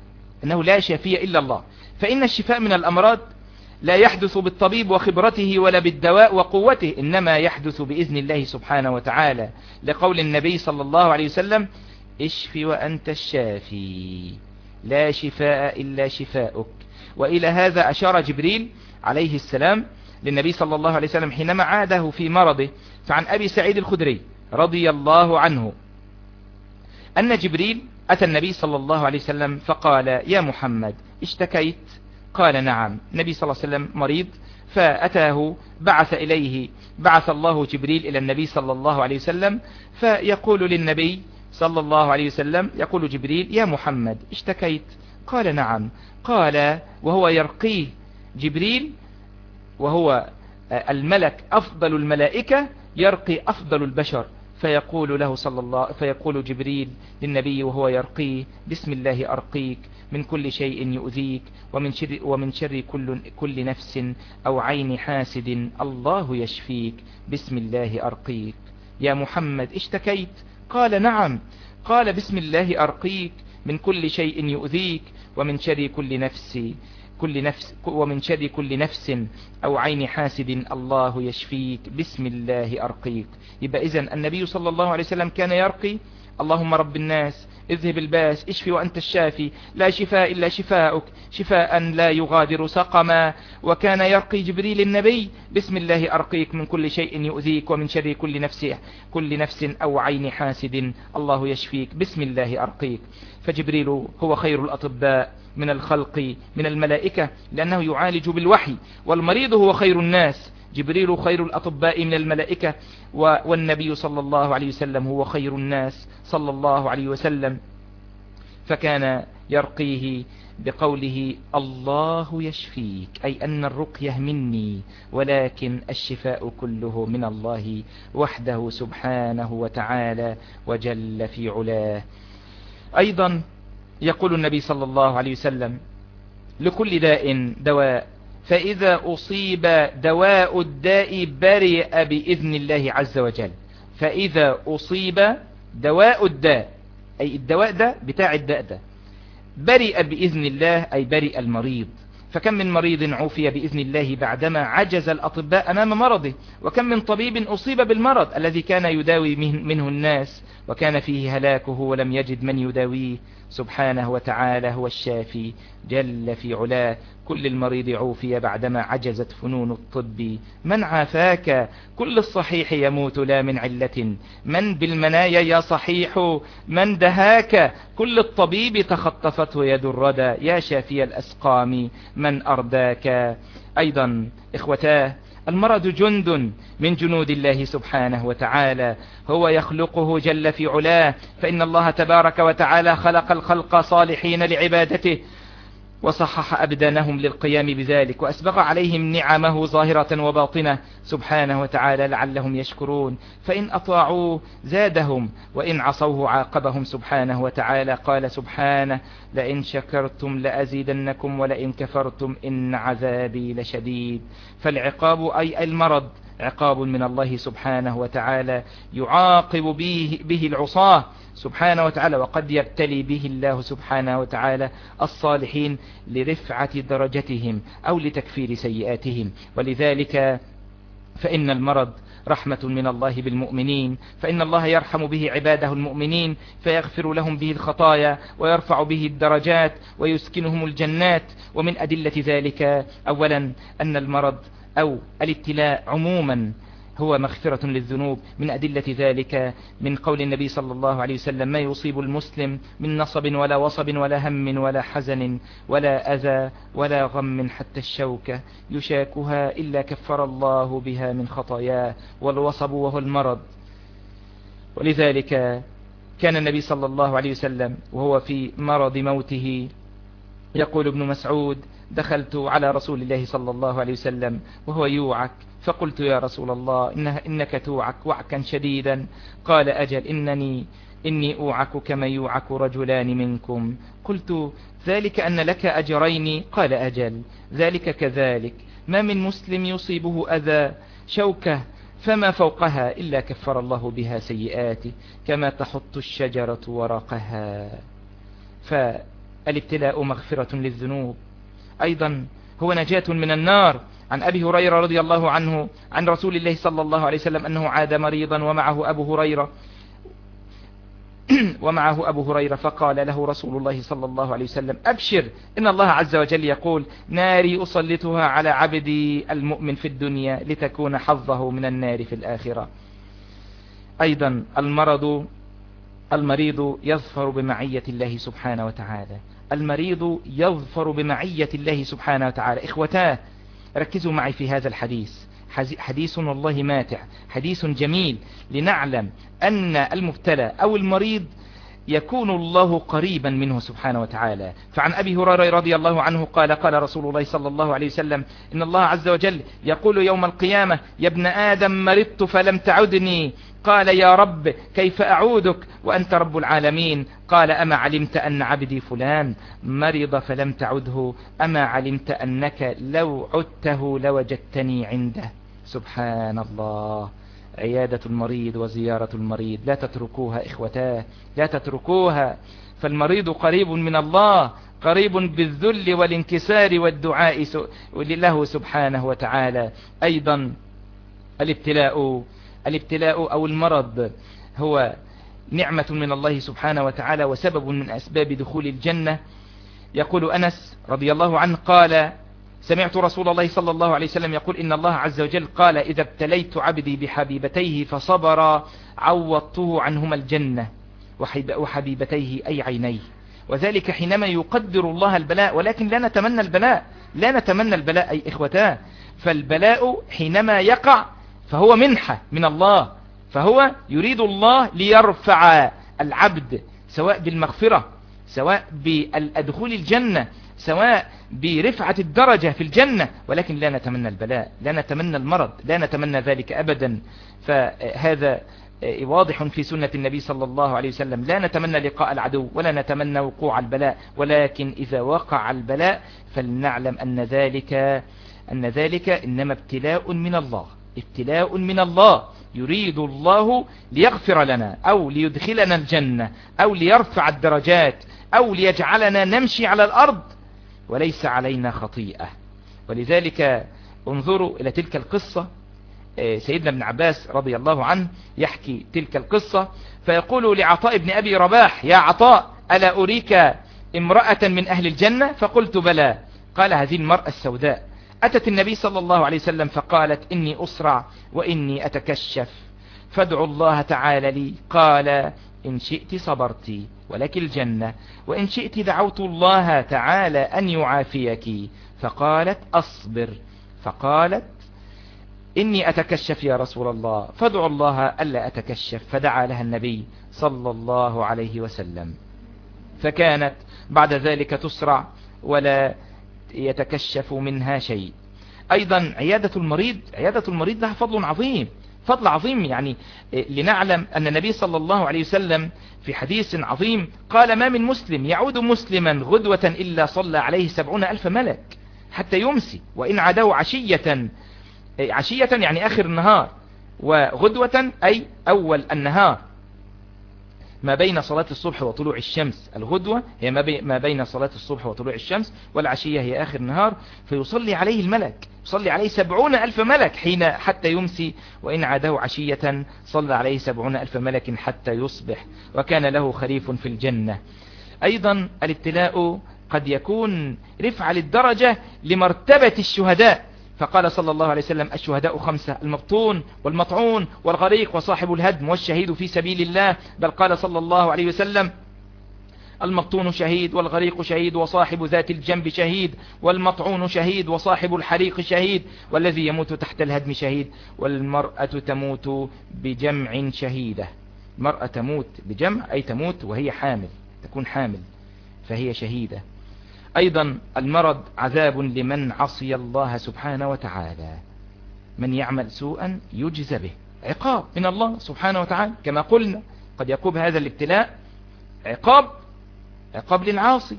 أنه لا شافية إلا الله. فإن الشفاء من الأمراض لا يحدث بالطبيب وخبرته ولا بالدواء وقوته إنما يحدث بإذن الله سبحانه وتعالى. لقول النبي صلى الله عليه وسلم اشف وأنت الشافي لا شفاء إلا شفاءك وإلى هذا أشار جبريل عليه السلام للنبي صلى الله عليه وسلم حينما عاده في مرضه فعن أبي سعيد الخدري رضي الله عنه أن جبريل أتى النبي صلى الله عليه وسلم فقال يا محمد اشتكيت قال نعم. النبي صلى الله عليه وسلم مريض فأتاه بعث إليه بعث الله جبريل إلى النبي صلى الله عليه وسلم فيقول للنبي صلى الله عليه وسلم يقول جبريل يا محمد اشتكيت. قال نعم. قال وهو يرقيه جبريل وهو الملك أفضل الملائكة يرقي أفضل البشر. فيقول له صلى الله فيقول جبريل للنبي وهو يرقيه بسم الله أرقيك من كل شيء يؤذيك ومن شر, ومن شر كل, كل نفس أو عين حاسد الله يشفيك بسم الله أرقيك. يا محمد اشتكيت؟ قال نعم. قال بسم الله أرقيك من كل شيء يؤذيك ومن شر كل نفس كل نفس ومن شر كل نفس أو عين حاسد الله يشفيك بسم الله أرقيك. يبقى إذن النبي صلى الله عليه وسلم كان يرقي اللهم رب الناس اذهب الباس اشفي وأنت الشافي لا شفاء إلا شفاءك شفاء لا يغادر سقما. وكان يرقي جبريل النبي بسم الله أرقيك من كل شيء يؤذيك ومن شر كل نفس كل نفس أو عين حاسد الله يشفيك بسم الله أرقيك. فجبريل هو خير الأطباء. من الخلق من الملائكة لأنه يعالج بالوحي. والمريض هو خير الناس. جبريل خير الأطباء من الملائكة. والنبي صلى الله عليه وسلم هو خير الناس صلى الله عليه وسلم. فكان يرقيه بقوله الله يشفيك أي أن الرقية مني ولكن الشفاء كله من الله وحده سبحانه وتعالى وجل في علاه. أيضا يقول النبي صلى الله عليه وسلم لكل داء دواء فإذا أصيب دواء الداء برئ بإذن الله عز وجل. فإذا أصيب دواء الداء أي الدواء ده بتاع الداء ده برئ بإذن الله أي برئ المريض. فكم من مريض عوفي بإذن الله بعدما عجز الأطباء أمام مرضه؟ وكم من طبيب أصيب بالمرض الذي كان يداوي منه الناس؟ وكان فيه هلاكه ولم يجد من يداويه. سبحانه وتعالى هو الشافي جل في علاه. كل المريض عوفي بعدما عجزت فنون الطب. من عافاك؟ كل الصحيح يموت لا من علة. من بالمنايا يا صحيح؟ من دهاك؟ كل الطبيب تخطفته يد الردى. يا شافي الأسقام من أرداك؟ أيضا إخوتاه المرض جند من جنود الله سبحانه وتعالى. هو يخلقه جل في علاه. فإن الله تبارك وتعالى خلق الخلق صالحين لعبادته. وصحح أبدانهم للقيام بذلك وأسبغ عليهم نعمه ظاهرة وباطنة. سبحانه وتعالى لعلهم يشكرون. فإن أطاعوه زادهم وإن عصوه عاقبهم. سبحانه وتعالى قال سبحانه لئن شكرتم لأزيدنكم ولئن كفرتم إن عذابي لشديد. فالعقاب أي المرض عقاب من الله سبحانه وتعالى يعاقب به, به العصاة. سبحانه وتعالى وقد يبتلي به الله سبحانه وتعالى الصالحين لرفعة درجتهم أو لتكفير سيئاتهم. ولذلك فإن المرض رحمة من الله بالمؤمنين فإن الله يرحم به عباده المؤمنين فيغفر لهم به الخطايا ويرفع به الدرجات ويسكنهم الجنات. ومن أدلة ذلك أولا أن المرض أو الابتلاء عموما هو مغفرة للذنوب. من أدلة ذلك من قول النبي صلى الله عليه وسلم ما يصيب المسلم من نصب ولا وصب ولا هم ولا حزن ولا أذى ولا غم حتى الشوكة. يشاكها إلا كفر الله بها من خطاياه والوصب وهو المرض. ولذلك كان النبي صلى الله عليه وسلم وهو في مرض موته يقول ابن مسعود دخلت على رسول الله صلى الله عليه وسلم وهو يوعك فقلت يا رسول الله إنها إنك توعك وعكا شديدا. قال أجل إنني إني أوعك كما يوعك رجلان منكم. قلت ذلك أن لك أجرين؟ قال أجل ذلك كذلك. ما من مسلم يصيبه أذى شوكة فما فوقها إلا كفر الله بها سيئاته كما تحط الشجرة ورقها. فالابتلاء مغفرة للذنوب. أيضا هو نجاة من النار. عن أبي هريرة رضي الله عنه عن رسول الله صلى الله عليه وسلم أنه عاد مريضا ومعه أبو هريرة ومعه أبو هريرة فقال له رسول الله صلى الله عليه وسلم أبشر إن الله عز وجل يقول ناري أسلطها على عبدي المؤمن في الدنيا لتكون حظه من النار في الآخرة. أيضا المرض المريض يظفر بمعية الله سبحانه وتعالى. المريض يظفر بمعية الله سبحانه وتعالى. إخوتاه ركزوا معي في هذا الحديث. حديث والله ماتع. حديث جميل لنعلم أن المبتلى أو المريض يكون الله قريبا منه سبحانه وتعالى. فعن أبي هريرة رضي الله عنه قال قال رسول الله صلى الله عليه وسلم إن الله عز وجل يقول يوم القيامة يا ابن آدم مرضت فلم تعدني. قال يا رب كيف أعودك وأنت رب العالمين؟ قال أما علمت أن عبدي فلان مرض فلم تعده. أما علمت أنك لو عدته لوجدتني عنده. سبحان الله. عيادة المريض وزيارة المريض. لا تتركوها إخوتاه لا تتركوها. فالمريض قريب من الله قريب بالذل والانكسار والدعاء له سبحانه وتعالى. أيضا الابتلاء الابتلاء أو المرض هو نعمة من الله سبحانه وتعالى وسبب من أسباب دخول الجنة. يقول أنس رضي الله عنه قال سمعت رسول الله صلى الله عليه وسلم يقول إن الله عز وجل قال إذا ابتليت عبدي بحبيبتيه فصبر عوضته عنهما الجنة وحبيبتيه أي عينيه. وذلك حينما يقدر الله البلاء ولكن لا نتمنى البلاء لا نتمنى البلاء أي إخوتاه. فالبلاء حينما يقع فهو منحة من الله. فهو يريد الله ليرفع العبد سواء بالمغفرة سواء بالدخول الجنة سواء برفعة الدرجة في الجنة. ولكن لا نتمنى البلاء لا نتمنى المرض لا نتمنى ذلك أبدا. فهذا واضح في سنة النبي صلى الله عليه وسلم. لا نتمنى لقاء العدو ولا نتمنى وقوع البلاء. ولكن إذا وقع البلاء فلنعلم أن ذلك أن ذلك إنما ابتلاء من الله. ابتلاء من الله يريد الله ليغفر لنا أو ليدخلنا الجنة أو ليرفع الدرجات أو ليجعلنا نمشي على الأرض. وليس علينا خطيئة. ولذلك انظروا إلى تلك القصة. آه، سيدنا ابن عباس رضي الله عنه يحكي تلك القصة. فيقول لعطاء بن أبي رباح يا عطاء ألا أريك امرأة من أهل الجنة؟ فقلت بلى. قال هذه المرأة السوداء. أتت النبي صلى الله عليه وسلم فقالت إني أسرع وإني أتكشف. فادعوا الله تعالى لي. قال إن شئت صبرت ولك الجنة وإن شئت دعوت الله تعالى أن يعافيك. فقالت أصبر. فقالت إني أتكشف يا رسول الله. فادعوا الله ألا أتكشف. فدعا لها النبي صلى الله عليه وسلم. فكانت بعد ذلك تسرع ولا يتكشف منها شيء. أيضا عيادة المريض عيادة المريض لها فضل عظيم فضل عظيم يعني لنعلم أن النبي صلى الله عليه وسلم في حديث عظيم قال ما من مسلم يعود مسلما غدوة إلا صلى عليه سبعون ألف ملك حتى يمسي وإن عداه عشية عشية يعني آخر النهار وغدوة أي أول النهار. ما بين صلاة الصبح وطلوع الشمس. الغدوة هي ما بين صلاة الصبح وطلوع الشمس والعشية هي آخر النهار. فيصلي عليه الملك. يصلي عليه سبعون ألف ملك حين حتى يمسي. وإن عاده عشية صلى عليه سبعون ألف ملك حتى يصبح. وكان له خريف في الجنة. أيضا الابتلاء قد يكون رفع للدرجة لمرتبة الشهداء. فقال صلى الله عليه وسلم الشهداء خمسة المبطون والمطعون والغريق وصاحب الهدم والشهيد في سبيل الله. بل قال صلى الله عليه وسلم المبطون شهيد والغريق شهيد وصاحب ذات الجنب شهيد والمطعون شهيد وصاحب الحريق شهيد والذي يموت تحت الهدم شهيد والمرأة تموت بجمع شهيدة. المرأة تموت بجمع أي تموت وهي حامل تكون حامل فهي شهيدة. أيضا المرض عذاب لمن عصي الله سبحانه وتعالى. من يعمل سوءا يجزى به. عقاب من الله سبحانه وتعالى. كما قلنا قد يقوم هذا الابتلاء عقاب عقاب للعاصي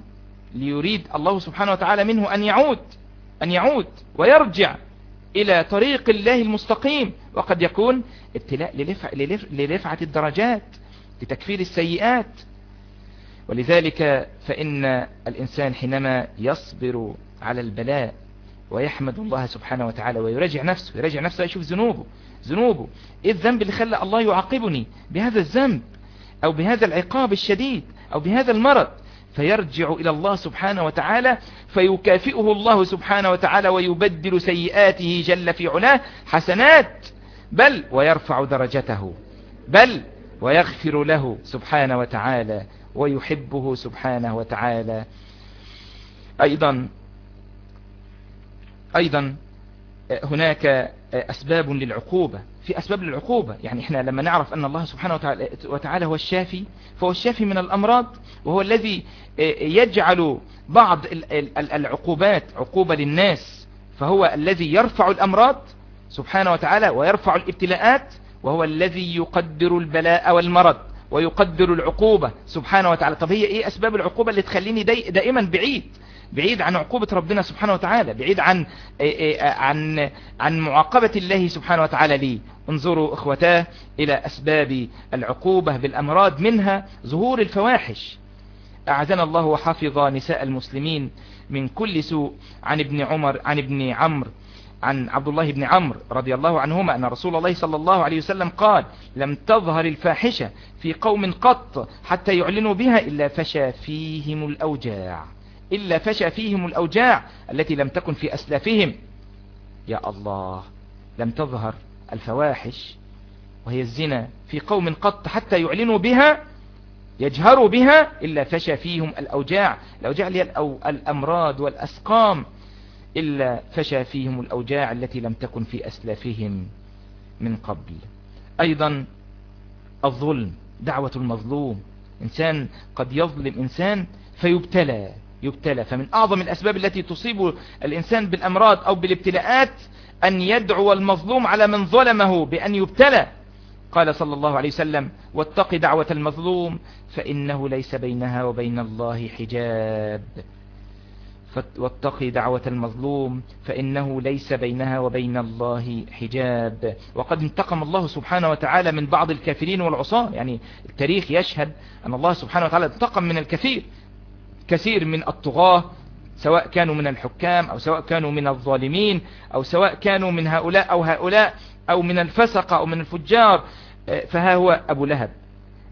ليريد الله سبحانه وتعالى منه أن يعود أن يعود ويرجع إلى طريق الله المستقيم. وقد يكون ابتلاء لرفعة الدرجات لتكفير السيئات ولذلك فإن الإنسان حينما يصبر على البلاء ويحمد الله سبحانه وتعالى ويراجع نفسه يراجع نفسه يشوف ذنوبه ذنوبه. إيه الذنب اللي خلى الله يعاقبني؟ بهذا الذنب أو بهذا العقاب الشديد أو بهذا المرض. فيرجع إلى الله سبحانه وتعالى فيكافئه الله سبحانه وتعالى ويبدل سيئاته جل في علاه حسنات. بل ويرفع درجته. بل ويغفر له سبحانه وتعالى. ويحبه سبحانه وتعالى. أيضا أيضا هناك أسباب للعقوبة. في أسباب للعقوبة. يعني إحنا لما نعرف أن الله سبحانه وتعالى هو الشافي فهو الشافي من الأمراض وهو الذي يجعل بعض العقوبات عقوبة للناس فهو الذي يرفع الأمراض سبحانه وتعالى ويرفع الابتلاءات وهو الذي يقدر البلاء والمرض. ويقدر العقوبة. سبحانه وتعالى. طب هي إيه أسباب العقوبة اللي تخليني دائما بعيد؟ بعيد عن عقوبة ربنا سبحانه وتعالى. بعيد عن عن عن معاقبة الله سبحانه وتعالى لي. انظروا إخوتاه إلى أسباب العقوبة بالأمراض منها ظهور الفواحش. أعزنا الله وحفظ نساء المسلمين من كل سوء. عن ابن عمر عن ابن عمرو عن عبد الله بن عمرو رضي الله عنهما أن رسول الله صلى الله عليه وسلم قال لم تظهر الفاحشة في قوم قط حتى يعلنوا بها إلا فشى فيهم الأوجاع إلا فشى فيهم الأوجاع التي لم تكن في أسلافهم. يا الله لم تظهر الفواحش وهي الزنا في قوم قط حتى يعلنوا بها يجهروا بها إلا فشى فيهم الأوجاع. الأوجاع هي الأمراض والأسقام. إلا فشى فيهم الأوجاع التي لم تكن في أسلافهم من قبل. أيضا الظلم دعوة المظلوم. إنسان قد يظلم إنسان فيبتلى يبتلى. فمن أعظم الأسباب التي تصيب الإنسان بالأمراض أو بالابتلاءات أن يدعو المظلوم على من ظلمه بأن يبتلى. قال صلى الله عليه وسلم واتق دعوة المظلوم فإنه ليس بينها وبين الله حجاب. واتقي دعوة المظلوم فإنه ليس بينها وبين الله حجاب. وقد انتقم الله سبحانه وتعالى من بعض الكافرين والعصاة. يعني التاريخ يشهد أن الله سبحانه وتعالى انتقم من الكثير كثير من الطغاة سواء كانوا من الحكام أو سواء كانوا من الظالمين أو سواء كانوا من هؤلاء أو هؤلاء أو من الفسقة أو من الفجار. فها هو أبو لهب.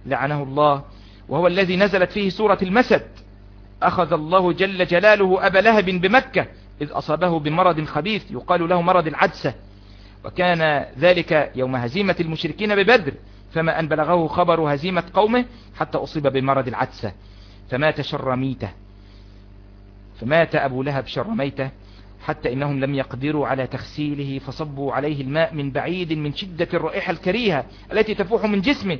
لعنه الله. وهو الذي نزلت فيه سورة المسد. أخذ الله جل جلاله أبا لهب بمكة إذ أصابه بمرض خبيث يقال له مرض العدسة. وكان ذلك يوم هزيمة المشركين ببدر فما أن بلغه خبر هزيمة قومه حتى أصيب بمرض العدسة. فمات شر ميتة. فمات أبو لهب شر ميتة حتى إنهم لم يقدروا على تغسيله فصبوا عليه الماء من بعيد من شدة الرائحة الكريهة التي تفوح من جسمه.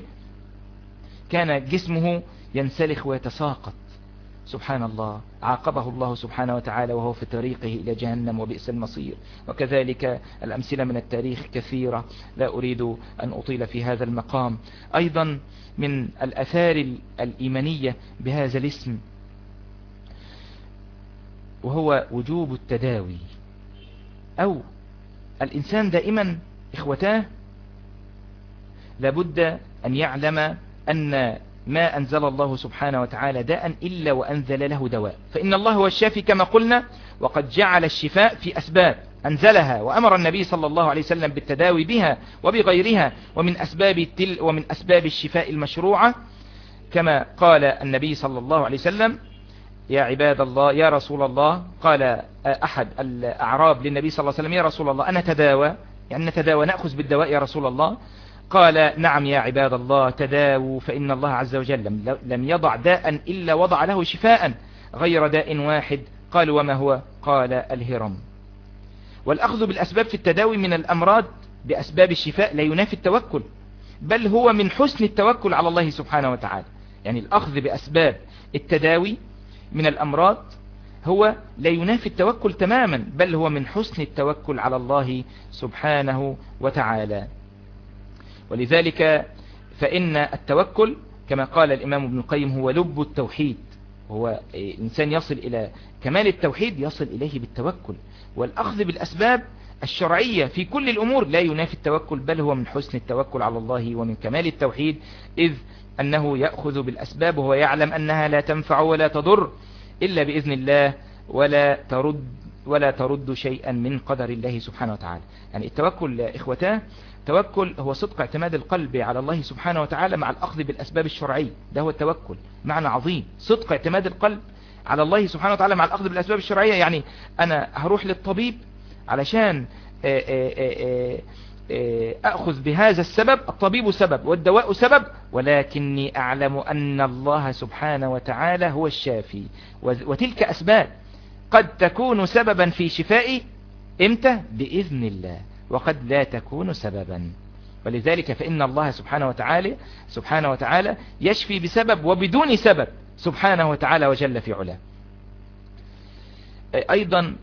كان جسمه ينسلخ ويتساقط. سبحان الله. عاقبه الله سبحانه وتعالى وهو في طريقه إلى جهنم وبئس المصير. وكذلك الأمثلة من التاريخ كثيرة. لا أريد أن أطيل في هذا المقام. أيضا من الأثار الإيمانية بهذا الاسم وهو وجوب التداوي. أو الإنسان دائما إخوتاه لابد أن يعلم أن ما أنزل الله سبحانه وتعالى داء إلا وأنزل له دواء. فإن الله هو الشافي كما قلنا وقد جعل الشفاء في أسباب أنزلها وأمر النبي صلى الله عليه وسلم بالتداوي بها وبغيرها ومن أسباب التل ومن أسباب الشفاء المشروعة. كما قال النبي صلى الله عليه وسلم يا عباد الله يا رسول الله قال أحد الأعراب للنبي صلى الله عليه وسلم يا رسول الله أنا تداوى يعني نتداوى نأخذ بالدواء يا رسول الله. قال نعم يا عباد الله تداووا فإن الله عز وجل لم يضع داء إلا وضع له شفاء غير داء واحد. قال وما هو؟ قال الهرم. والأخذ بالأسباب في التداوي من الأمراض بأسباب الشفاء لا ينافي التوكل بل هو من حسن التوكل على الله سبحانه وتعالى. يعني الأخذ بأسباب التداوي من الأمراض هو لا ينافي التوكل تماما بل هو من حسن التوكل على الله سبحانه وتعالى. ولذلك فإن التوكل كما قال الإمام ابن القيم هو لب التوحيد هو إنسان يصل إلى كمال التوحيد يصل إليه بالتوكل. والأخذ بالأسباب الشرعية في كل الأمور لا ينافي التوكل بل هو من حسن التوكل على الله ومن كمال التوحيد إذ أنه يأخذ بالأسباب وهو يعلم أنها لا تنفع ولا تضر إلا بإذن الله ولا ترد ولا ترد شيئا من قدر الله سبحانه وتعالى. يعني التوكل إخوتاه توكل هو صدق اعتماد القلب على الله سبحانه وتعالى مع الأخذ بالأسباب الشرعية. ده هو التوكل. معنى عظيم. صدق اعتماد القلب على الله سبحانه وتعالى مع الأخذ بالأسباب الشرعية. يعني أنا هروح للطبيب علشان آه، آه، آه، أخذ بهذا السبب. الطبيب سبب والدواء سبب. ولكني أعلم أن الله سبحانه وتعالى هو الشافي. وتلك أسباب قد تكون سببا في شفائي إمتى؟ بإذن الله. وقد لا تكون سببا. ولذلك فإن الله سبحانه وتعالى سبحانه وتعالى يشفي بسبب وبدون سبب سبحانه وتعالى وجل في علاه. أيضا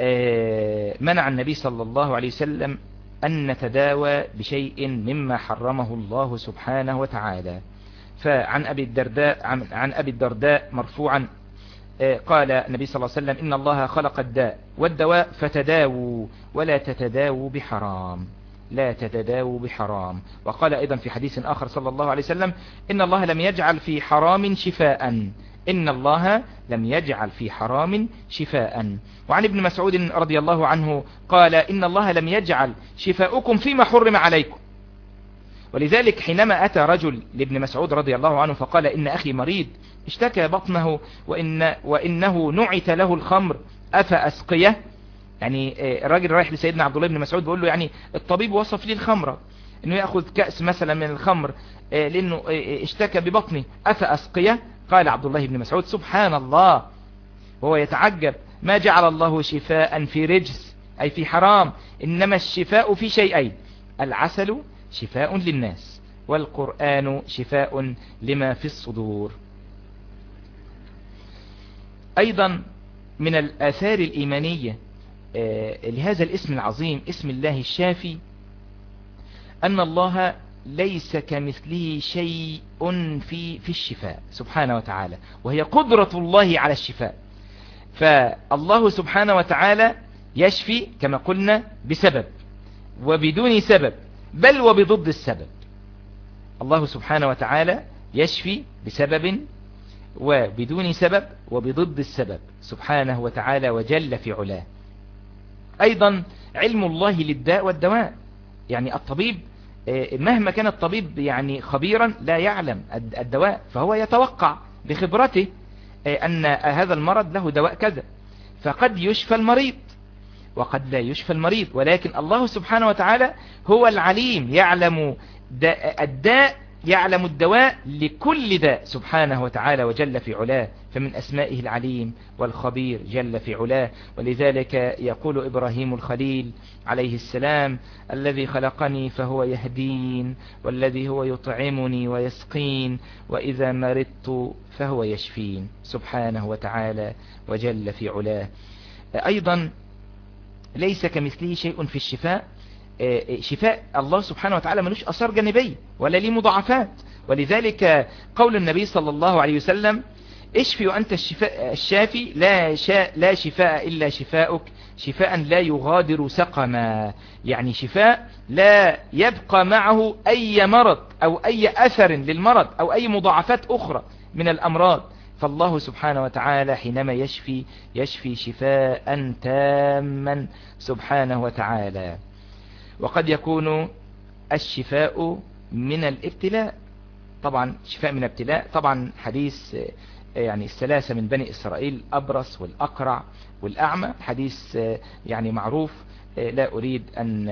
آه، منع النبي صلى الله عليه وسلم أن نتداوى بشيء مما حرمه الله سبحانه وتعالى. فعن أبي الدرداء عن أبي الدرداء مرفوعا قال النبي صلى الله عليه وسلم إن الله خلق الداء والدواء فتداووا ولا تتداووا بحرام. لا تتداووا بحرام. وقال أيضا في حديث آخر صلى الله عليه وسلم إن الله لم يجعل في حرام شفاء. إن الله لم يجعل في حرام شفاء. وعن ابن مسعود رضي الله عنه قال إن الله لم يجعل شفاءكم فيما حرم عليكم. ولذلك حينما أتى رجل لابن مسعود رضي الله عنه فقال إن أخي مريض اشتكى بطنه وإن وإنه نعت له الخمر أفأسقيه؟ يعني آه، الراجل رايح لسيدنا عبد الله بن مسعود بيقول له يعني الطبيب وصف لي الخمرة إنه يأخذ كأس مثلا من الخمر آه، لأنه آه، اشتكى ببطنه أفأسقيه؟ قال عبد الله بن مسعود سبحان الله وهو يتعجب ما جعل الله شفاء في رجس أي في حرام إنما الشفاء في شيئين العسل شفاء للناس والقرآن شفاء لما في الصدور. أيضا من الآثار الإيمانية آه، لهذا الاسم العظيم اسم الله الشافي أن الله ليس كمثله شيء في في الشفاء سبحانه وتعالى وهي قدرة الله على الشفاء. فالله سبحانه وتعالى يشفي كما قلنا بسبب وبدون سبب. بل وبضد السبب. الله سبحانه وتعالى يشفي بسبب وبدون سبب وبضد السبب سبحانه وتعالى وجل في علاه. أيضا علم الله للداء والدواء. يعني الطبيب آه، مهما كان الطبيب يعني خبيرا لا يعلم الدواء فهو يتوقع بخبرته آه، أن هذا المرض له دواء كذا فقد يشفى المريض. وقد لا يشفى المريض. ولكن الله سبحانه وتعالى هو العليم يعلم الداء يعلم الدواء لكل داء سبحانه وتعالى وجل في علاه. فمن أسمائه العليم والخبير جل في علاه. ولذلك يقول إبراهيم الخليل عليه السلام الذي خلقني فهو يهدين والذي هو يطعمني ويسقين وإذا مرضت فهو يشفين. سبحانه وتعالى وجل في علاه. أيضا ليس كمثله شيء في الشفاء. آه، شفاء الله سبحانه وتعالى ملوش أثار جانبية ولا ليه مضاعفات. ولذلك قول النبي صلى الله عليه وسلم اشفي وأنت الشفاء الشافي لا, شاء لا شفاء إلا شفاءك شفاء لا يغادر سقما. يعني شفاء لا يبقى معه أي مرض أو أي أثر للمرض أو أي مضاعفات أخرى من الأمراض. فالله سبحانه وتعالى حينما يشفي يشفي شفاء تاما سبحانه وتعالى. وقد يكون الشفاء من الابتلاء. طبعا شفاء من ابتلاء طبعا حديث يعني الثلاثة من بني إسرائيل الأبرص والأقرع والأعمى حديث يعني معروف لا أريد أن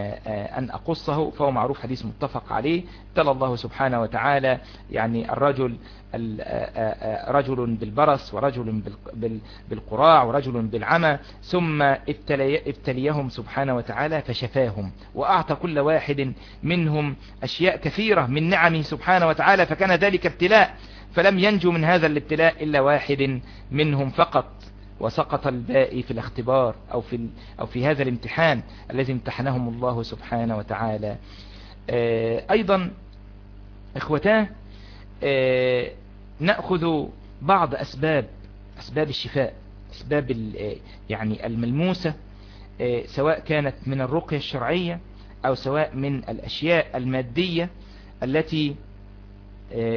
أن أقصه فهو معروف حديث متفق عليه. تلا الله سبحانه وتعالى يعني الرجل رجل بالبرص ورجل بالقراع ورجل بالعمى ثم ابتلي ابتليهم سبحانه وتعالى فشفاهم وأعطى كل واحد منهم أشياء كثيرة من نعمه سبحانه وتعالى فكان ذلك ابتلاء فلم ينجو من هذا الابتلاء إلا واحد منهم فقط. وسقط الباقي في الاختبار أو في, أو في هذا الامتحان الذي امتحنهم الله سبحانه وتعالى. أيضا إخوتاه نأخذ بعض أسباب أسباب الشفاء أسباب يعني الملموسة سواء كانت من الرقية الشرعية أو سواء من الأشياء المادية التي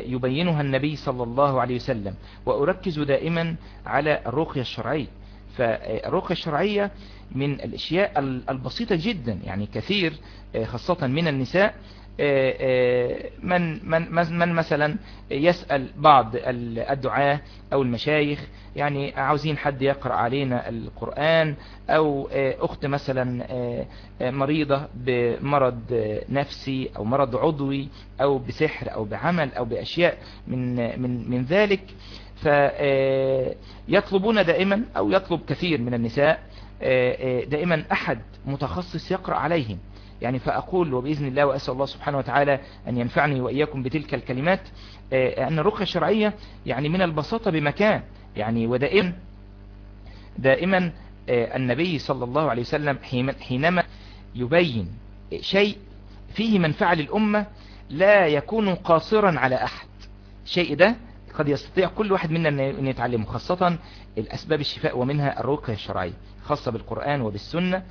يبينها النبي صلى الله عليه وسلم. وأركز دائما على الرقية الشرعية. فالرقية الشرعية من الأشياء البسيطة جدا. يعني كثير خاصة من النساء من, من, من مثلا يسأل بعض الدعاة أو المشايخ يعني عاوزين حد يقرأ علينا القرآن أو أخت مثلا مريضة بمرض نفسي أو مرض عضوي أو بسحر أو بعمل أو بأشياء من, من, من ذلك. فيطلبون دائما أو يطلب كثير من النساء دائما أحد متخصص يقرأ عليهم. يعني فأقول وبإذن الله وأسأل الله سبحانه وتعالى أن ينفعني وإياكم بتلك الكلمات أن الرقية الشرعية يعني من البساطة بمكان يعني ودائما دائما النبي صلى الله عليه وسلم حينما يبين شيء فيه منفعة للأمة لا يكون قاصرا على أحد. شيء ده قد يستطيع كل واحد منا أن يتعلمه خاصة الأسباب الشفاء ومنها الرقية الشرعية خاصة بالقرآن وبالسنة.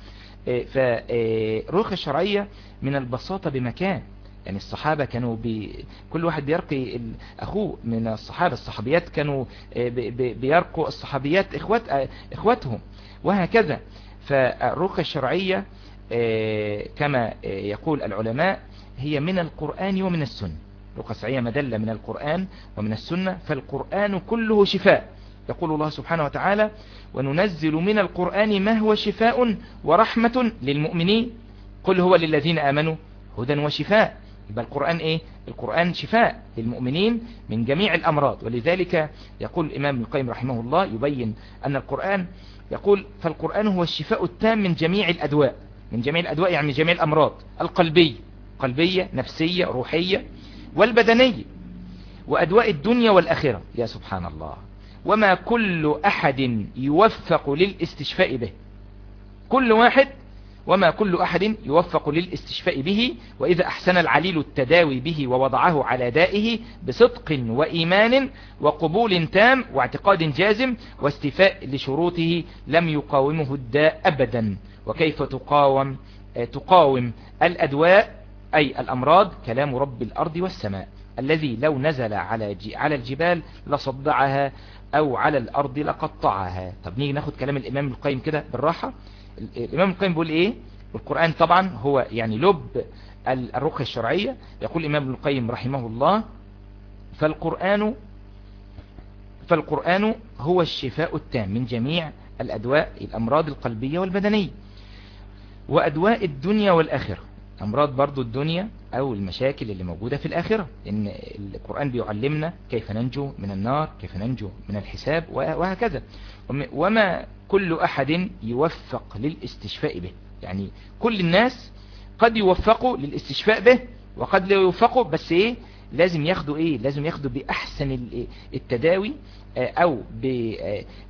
فالرقية الشرعية من البساطة بمكان. يعني الصحابة كانوا بي كل واحد بيرقي أخوه من الصحابة الصحابيات كانوا بيرقوا الصحابيات إخوات إخواتهم وهكذا. فالرقية الشرعية كما يقول العلماء هي من القرآن ومن السنة. الرقية الشرعية مدلة من القرآن ومن السنة فالقرآن كله شفاء. يقول الله سبحانه وتعالى وننزل من القرآن ما هو شفاء ورحمة للمؤمنين. قل هو للذين آمنوا هدى وشفاء. يبقى القرآن إيه؟ القرآن شفاء للمؤمنين من جميع الأمراض. ولذلك يقول الإمام القيم رحمه الله يبين أن القرآن يقول فالقرآن هو الشفاء التام من جميع الأدواء. من جميع الأدواء يعني من جميع الأمراض. القلبية. قلبية نفسية روحية. والبدنية. وأدواء الدنيا والآخرة. يا سبحان الله. وما كل أحد يوفق للاستشفاء به. كل واحد وما كل أحد يوفق للاستشفاء به وإذا أحسن العليل التداوي به ووضعه على دائه بصدق وإيمان وقبول تام واعتقاد جازم واستفاء لشروطه لم يقاومه الداء أبدا. وكيف تقاوم تقاوم الأدواء أي الأمراض؟ كلام رب الأرض والسماء. الذي لو نزل على على الجبال لصدعها أو على الأرض لقطعها طب نيجي ناخد كلام الإمام القيم كده بالراحة. الإمام القيم بيقول إيه؟ القرآن طبعا هو يعني لب الرقية الشرعية. يقول الإمام القيم رحمه الله فالقرآن فالقرآن هو الشفاء التام من جميع الأدواء الأمراض القلبية والبدنية. وأدواء الدنيا والآخرة. أمراض برضو الدنيا أو المشاكل اللي موجودة في الآخرة. إن القرآن بيعلمنا كيف ننجو من النار كيف ننجو من الحساب وهكذا. وما كل أحد يوفق للاستشفاء به. يعني كل الناس قد يوفقوا للاستشفاء به وقد لا يوفقوا بس إيه؟ لازم ياخدوا إيه؟ لازم ياخدوا بأحسن التداوي أو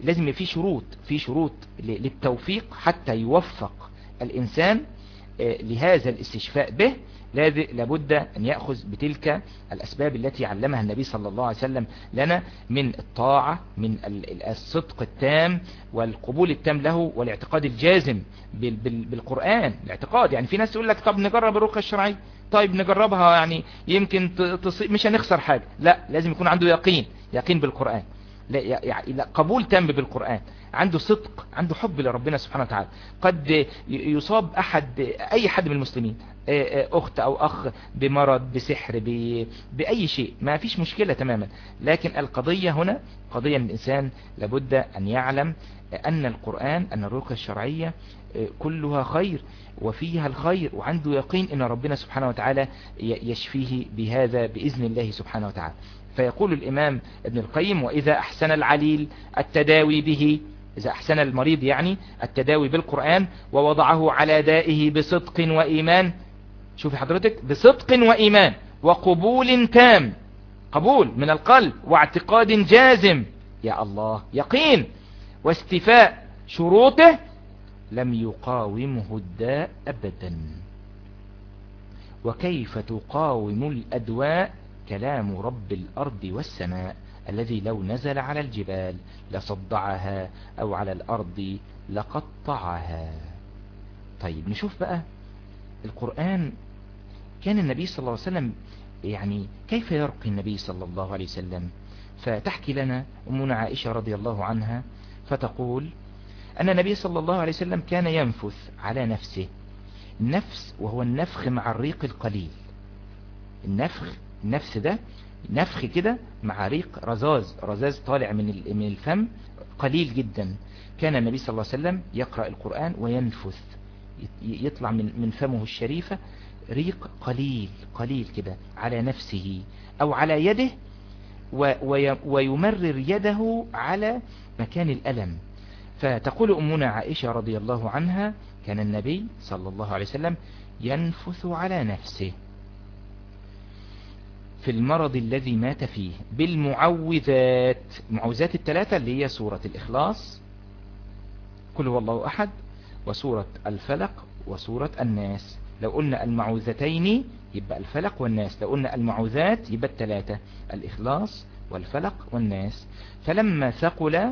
لازم في شروط في شروط للتوفيق حتى يوفق الإنسان لهذا الاستشفاء به لابد أن يأخذ بتلك الأسباب التي علمها النبي صلى الله عليه وسلم لنا من الطاعة من الصدق التام والقبول التام له والاعتقاد الجازم بالقرآن الاعتقاد. يعني في ناس يقول لك طب نجرب الرقية الشرعية؟ طيب نجربها يعني يمكن تصيب مش هنخسر حاجة. لا لازم يكون عنده يقين يقين بالقرآن. لا قبول تام بالقرآن. عنده صدق عنده حب لربنا سبحانه وتعالى. قد يصاب أحد أي حد من المسلمين أخت أو أخ بمرض بسحر بأي شيء ما فيش مشكلة تماما. لكن القضية هنا قضية الإنسان لابد أن يعلم أن القرآن أن الرقية الشرعية كلها خير وفيها الخير وعنده يقين أن ربنا سبحانه وتعالى يشفيه بهذا بإذن الله سبحانه وتعالى. فيقول الإمام ابن القيم وإذا أحسن العليل التداوي به إذا أحسن المريض يعني التداوي بالقرآن ووضعه على دائه بصدق وإيمان. شوفي حضرتك بصدق وإيمان وقبول تام. قبول من القلب واعتقاد جازم. يا الله يقين. واستفاء شروطه لم يقاومه الداء أبدا. وكيف تقاوم الأدواء؟ كلام رب الأرض والسماء. الذي لو نزل على الجبال لصدعها أو على الأرض لقطعها. طيب نشوف بقى القرآن. كان النبي صلى الله عليه وسلم يعني كيف يرقي النبي صلى الله عليه وسلم؟ فتحكي لنا أمنا عائشة رضي الله عنها فتقول أن النبي صلى الله عليه وسلم كان ينفث على نفسه. النفس وهو النفخ مع الريق القليل. النفخ النفس ده نفخ كده مع ريق رزاز رزاز طالع من من الفم قليل جدا. كان النبي صلى الله عليه وسلم يقرأ القرآن وينفث يطلع من من فمه الشريفة ريق قليل قليل كده على نفسه أو على يده ويمرر يده على مكان الألم. فتقول أمنا عائشة رضي الله عنها كان النبي صلى الله عليه وسلم ينفث على نفسه. في المرض الذي مات فيه بالمعوذات. المعوذات الثلاثة اللي هي سورة الإخلاص كل هو الله أحد وسورة الفلق وسورة الناس. لو قلنا المعوذتين يبقى الفلق والناس. لو قلنا المعوذات يبقى الثلاثة الإخلاص والفلق والناس. فلما ثقل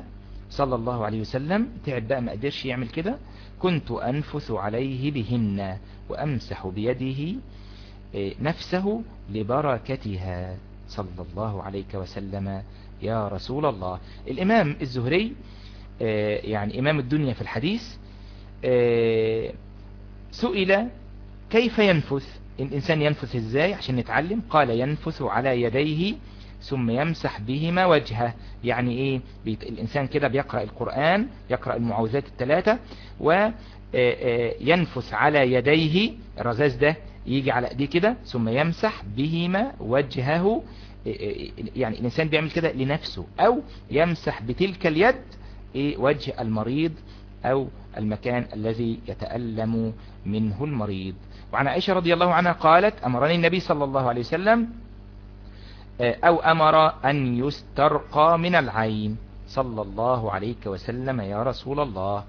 صلى الله عليه وسلم تعب بقى ما قدرش يعمل كده كنت أنفث عليه بهن وأمسح بيده نفسه لبركتها. صلى الله عليه وسلم يا رسول الله. الإمام الزهري يعني إمام الدنيا في الحديث سئل كيف ينفث؟ الإنسان ينفث إزاي عشان نتعلم قال ينفث على يديه ثم يمسح بهما وجهه. يعني إيه؟ الإنسان كده بيقرأ القرآن يقرأ المعوذات الثلاثة وينفث على يديه. الرزاز ده يجي على إيديه كده ثم يمسح بهما وجهه يعني الإنسان بيعمل كده لنفسه أو يمسح بتلك اليد وجه المريض أو المكان الذي يتألم منه المريض. وعن عائشة رضي الله عنها قالت أمرني النبي صلى الله عليه وسلم أو أمر أن يسترقى من العين. صلى الله عليه وسلم يا رسول الله.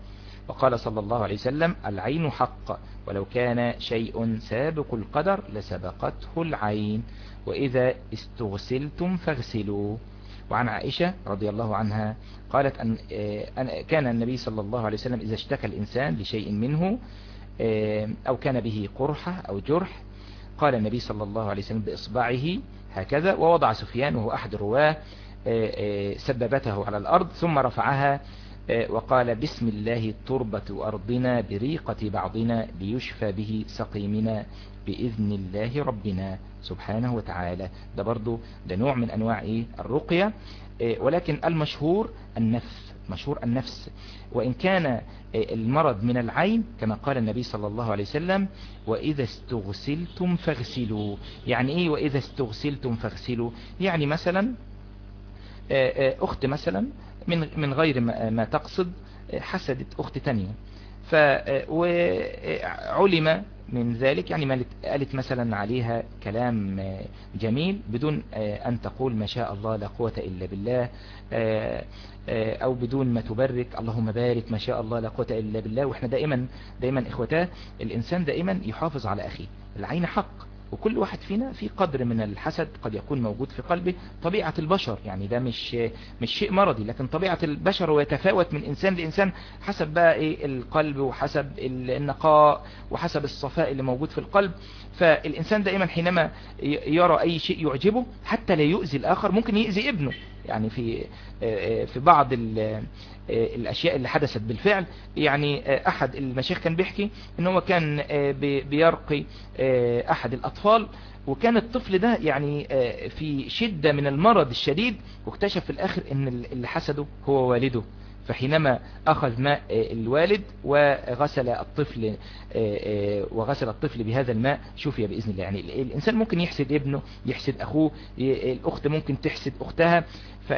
وقال صلى الله عليه وسلم العين حق. ولو كان شيء سابق القدر لسبقته العين. وإذا استغسلتم فاغسلوا. وعن عائشة رضي الله عنها قالت أن كان النبي صلى الله عليه وسلم إذا اشتكى الإنسان لشيء منه أو كان به قرحة أو جرح قال النبي صلى الله عليه وسلم بإصبعه هكذا ووضع سفيان وهو أحد رواة سببته على الأرض ثم رفعها وقال بسم الله تربة أرضنا بريقة بعضنا ليشفى به سقيمنا بإذن الله ربنا سبحانه وتعالى. ده برضو ده نوع من أنواع إيه؟ الرقية. ولكن المشهور النفس مشهور النفس. وإن كان المرض من العين كما قال النبي صلى الله عليه وسلم وإذا استغسلتم فاغسلوا. يعني إيه وإذا استغسلتم فاغسلوا؟ يعني مثلا أخت مثلا من من غير ما تقصد حسدت أخت تانية. ف وعلم من ذلك يعني قالت مثلا عليها كلام جميل بدون أن تقول ما شاء الله لا قوة إلا بالله أو بدون ما تبرك اللهم بارك ما شاء الله لا قوة إلا بالله. وإحنا دائما دائما إخوتاه الإنسان دائما يحافظ على أخيه. العين حق. وكل واحد فينا في قدر من الحسد قد يكون موجود في قلبه. طبيعة البشر يعني ده مش مش شيء مرضي لكن طبيعة البشر ويتفاوت من إنسان لإنسان حسب بقى إيه القلب وحسب النقاء وحسب الصفاء اللي موجود في القلب. فالإنسان دائما حينما يرى أي شيء يعجبه حتى لا يؤذي الآخر ممكن يؤذي ابنه. يعني في في بعض الأشياء اللي حدثت بالفعل. يعني أحد المشايخ كان بيحكي إن هو كان بيرقي أحد الأطفال وكان الطفل ده يعني في شدة من المرض الشديد واكتشف في الآخر إن اللي حسده هو والده. فحينما أخذ ماء الوالد وغسل الطفل وغسل الطفل بهذا الماء شفي بإذن الله. يعني الإنسان ممكن يحسد ابنه يحسد أخوه الأخت ممكن تحسد أختها.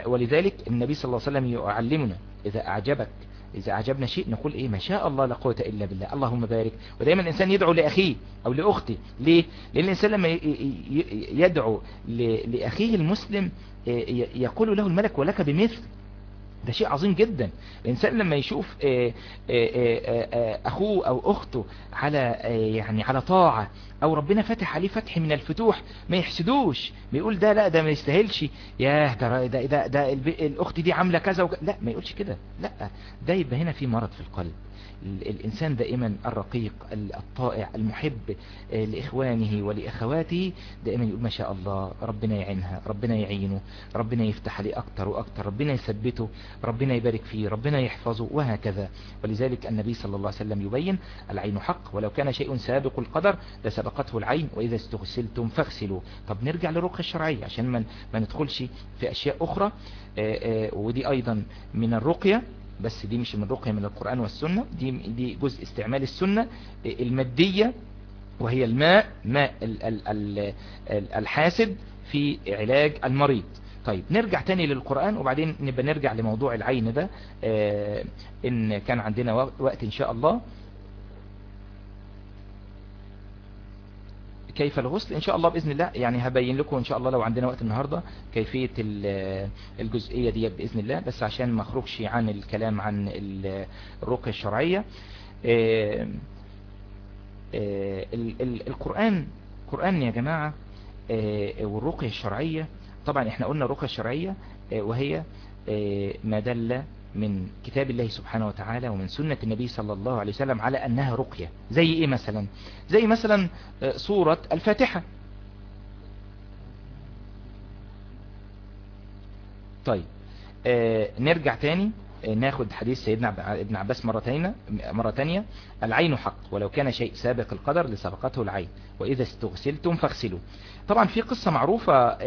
ولذلك النبي صلى الله عليه وسلم يعلمنا إذا أعجبك إذا أعجبنا شيء نقول إيه ما شاء الله لا قوة إلا بالله. اللهم بارك. ودائما الإنسان يدعو لأخيه أو لأخته. ليه؟ لأن الإنسان لما يدعو لأخيه المسلم يقول له الملك ولك بمثل. ده شيء عظيم جدا. الإنسان لما يشوف أخوه أو أخته على يعني على طاعة أو ربنا فتح عليه فتح من الفتوح ما يحسدوش ما يقول ده لا ده ما يستاهلش. ياه ده ده ده, ده الأخت دي عاملة كذا وكذا لا ما يقولش كده. لا ده يبقى هنا في مرض في القلب. الإنسان دائما الرقيق الطائع المحب لإخوانه ولأخواته دائما يقول ما شاء الله ربنا يعينها ربنا يعينه ربنا يفتح عليه أكتر وأكتر ربنا يثبته ربنا يبارك فيه ربنا يحفظه وهكذا. ولذلك النبي صلى الله عليه وسلم يبين العين حق ولو كان شيء سابق القدر لسبقته العين وإذا استغسلتم فاغسلوا. طب نرجع للرقية الشرعية عشان ما ندخلش في أشياء أخرى. ودي أيضا من الرقية. بس دي مش من الرقية من القرآن والسنة دي, دي جزء استعمال السنة المادية وهي الماء ماء الحاسد في علاج المريض. طيب نرجع تاني للقرآن وبعدين نبقى نرجع لموضوع العين ده إن كان عندنا وقت إن شاء الله. كيف الغسل؟ إن شاء الله بإذن الله يعني هبين لكم إن شاء الله لو عندنا وقت النهارده كيفية الجزئية دي بإذن الله بس عشان ما أخرجش عن الكلام عن الرقية الشرعية. القرآن القران يا جماعة والرقية الشرعية طبعا إحنا قلنا الرقية الشرعية وهي ما دل من كتاب الله سبحانه وتعالى ومن سنة النبي صلى الله عليه وسلم على أنها رقية. زي إيه مثلا؟ زي مثلا سورة الفاتحة. طيب آه نرجع تاني. ناخد حديث سيدنا ابن عباس مرة تانية, مرة تانية. العين حق ولو كان شيء سابق القدر لسبقته العين. وإذا استغسلتم فاغسلوا. طبعا في قصة معروفة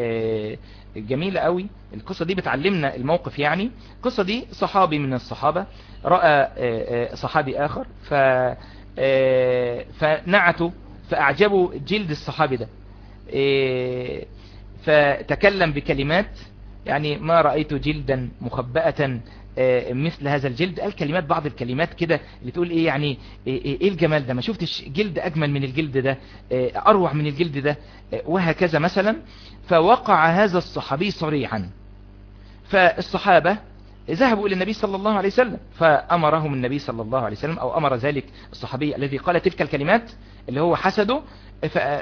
جميلة قوي. القصة دي بتعلمنا الموقف يعني. القصة دي صحابي من الصحابة. رأى صحابي آخر. ف فنعته فأعجبوا جلد الصحابي ده. فتكلم بكلمات يعني ما رأيت جلدا مخبأة مثل هذا الجلد. قال كلمات بعض الكلمات كده اللي تقول إيه يعني إيه الجمال ده؟ ما شفتش جلد أجمل من الجلد ده أروع من الجلد ده وهكذا مثلا. فوقع هذا الصحابي صريعا فالصحابة ذهبوا إلى النبي صلى الله عليه وسلم فأمرهم النبي صلى الله عليه وسلم أو أمر ذلك الصحابي الذي قال تلك الكلمات اللي هو حسده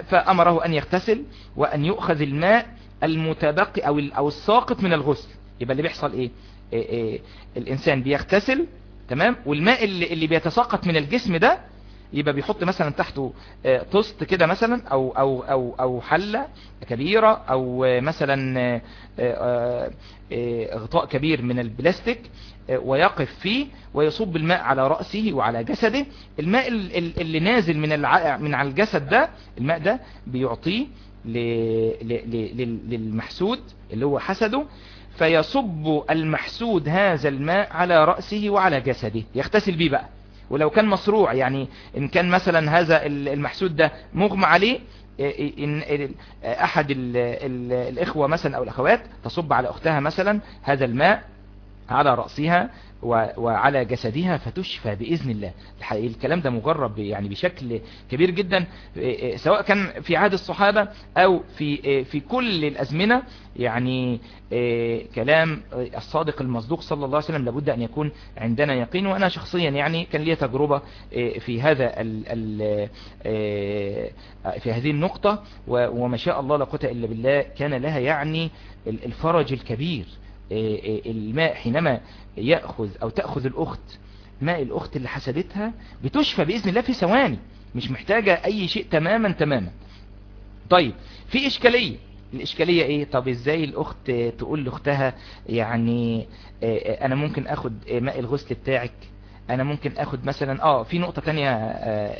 فأمره أن يغتسل وأن يؤخذ الماء المتبقي أو أو الساقط من الغسل. يبقى اللي بيحصل إيه إيه إيه؟ الإنسان بيغتسل تمام؟ والماء اللي, اللي بيتساقط من الجسم ده يبقى بيحط مثلا تحته طست كده مثلا أو, أو, أو, أو حلة كبيرة أو مثلا غطاء كبير من البلاستيك ويقف فيه ويصب الماء على رأسه وعلى جسده. الماء اللي نازل من من على الجسد ده الماء ده بيعطيه للمحسود اللي هو حسده. فيصب المحسود هذا الماء على رأسه وعلى جسده. يغتسل بيه بقى. ولو كان مصروع يعني إن كان مثلا هذا المحسود ده مغمى عليه إن أحد الإخوة مثلا أو الأخوات تصب على أختها مثلا هذا الماء على رأسها وعلى جسدها فتشفى بإذن الله. الكلام ده مجرب يعني بشكل كبير جدا سواء كان في عهد الصحابة أو في في كل الأزمنة يعني كلام الصادق المصدوق صلى الله عليه وسلم لابد أن يكون عندنا يقين. وأنا شخصيا يعني كان لي تجربة في هذا في هذه النقطة وما شاء الله لا قوة إلا بالله كان لها يعني الفرج الكبير. الماء حينما يأخذ أو تأخذ الأخت ماء الأخت اللي حسدتها بتشفى بإذن الله في ثواني مش محتاجة أي شيء تماما تماما. طيب في إشكالية. الإشكالية إيه؟ طب إزاي الأخت تقول لأختها يعني أنا ممكن أخد ماء الغسل بتاعك؟ أنا ممكن أخد مثلا آه في نقطة تانية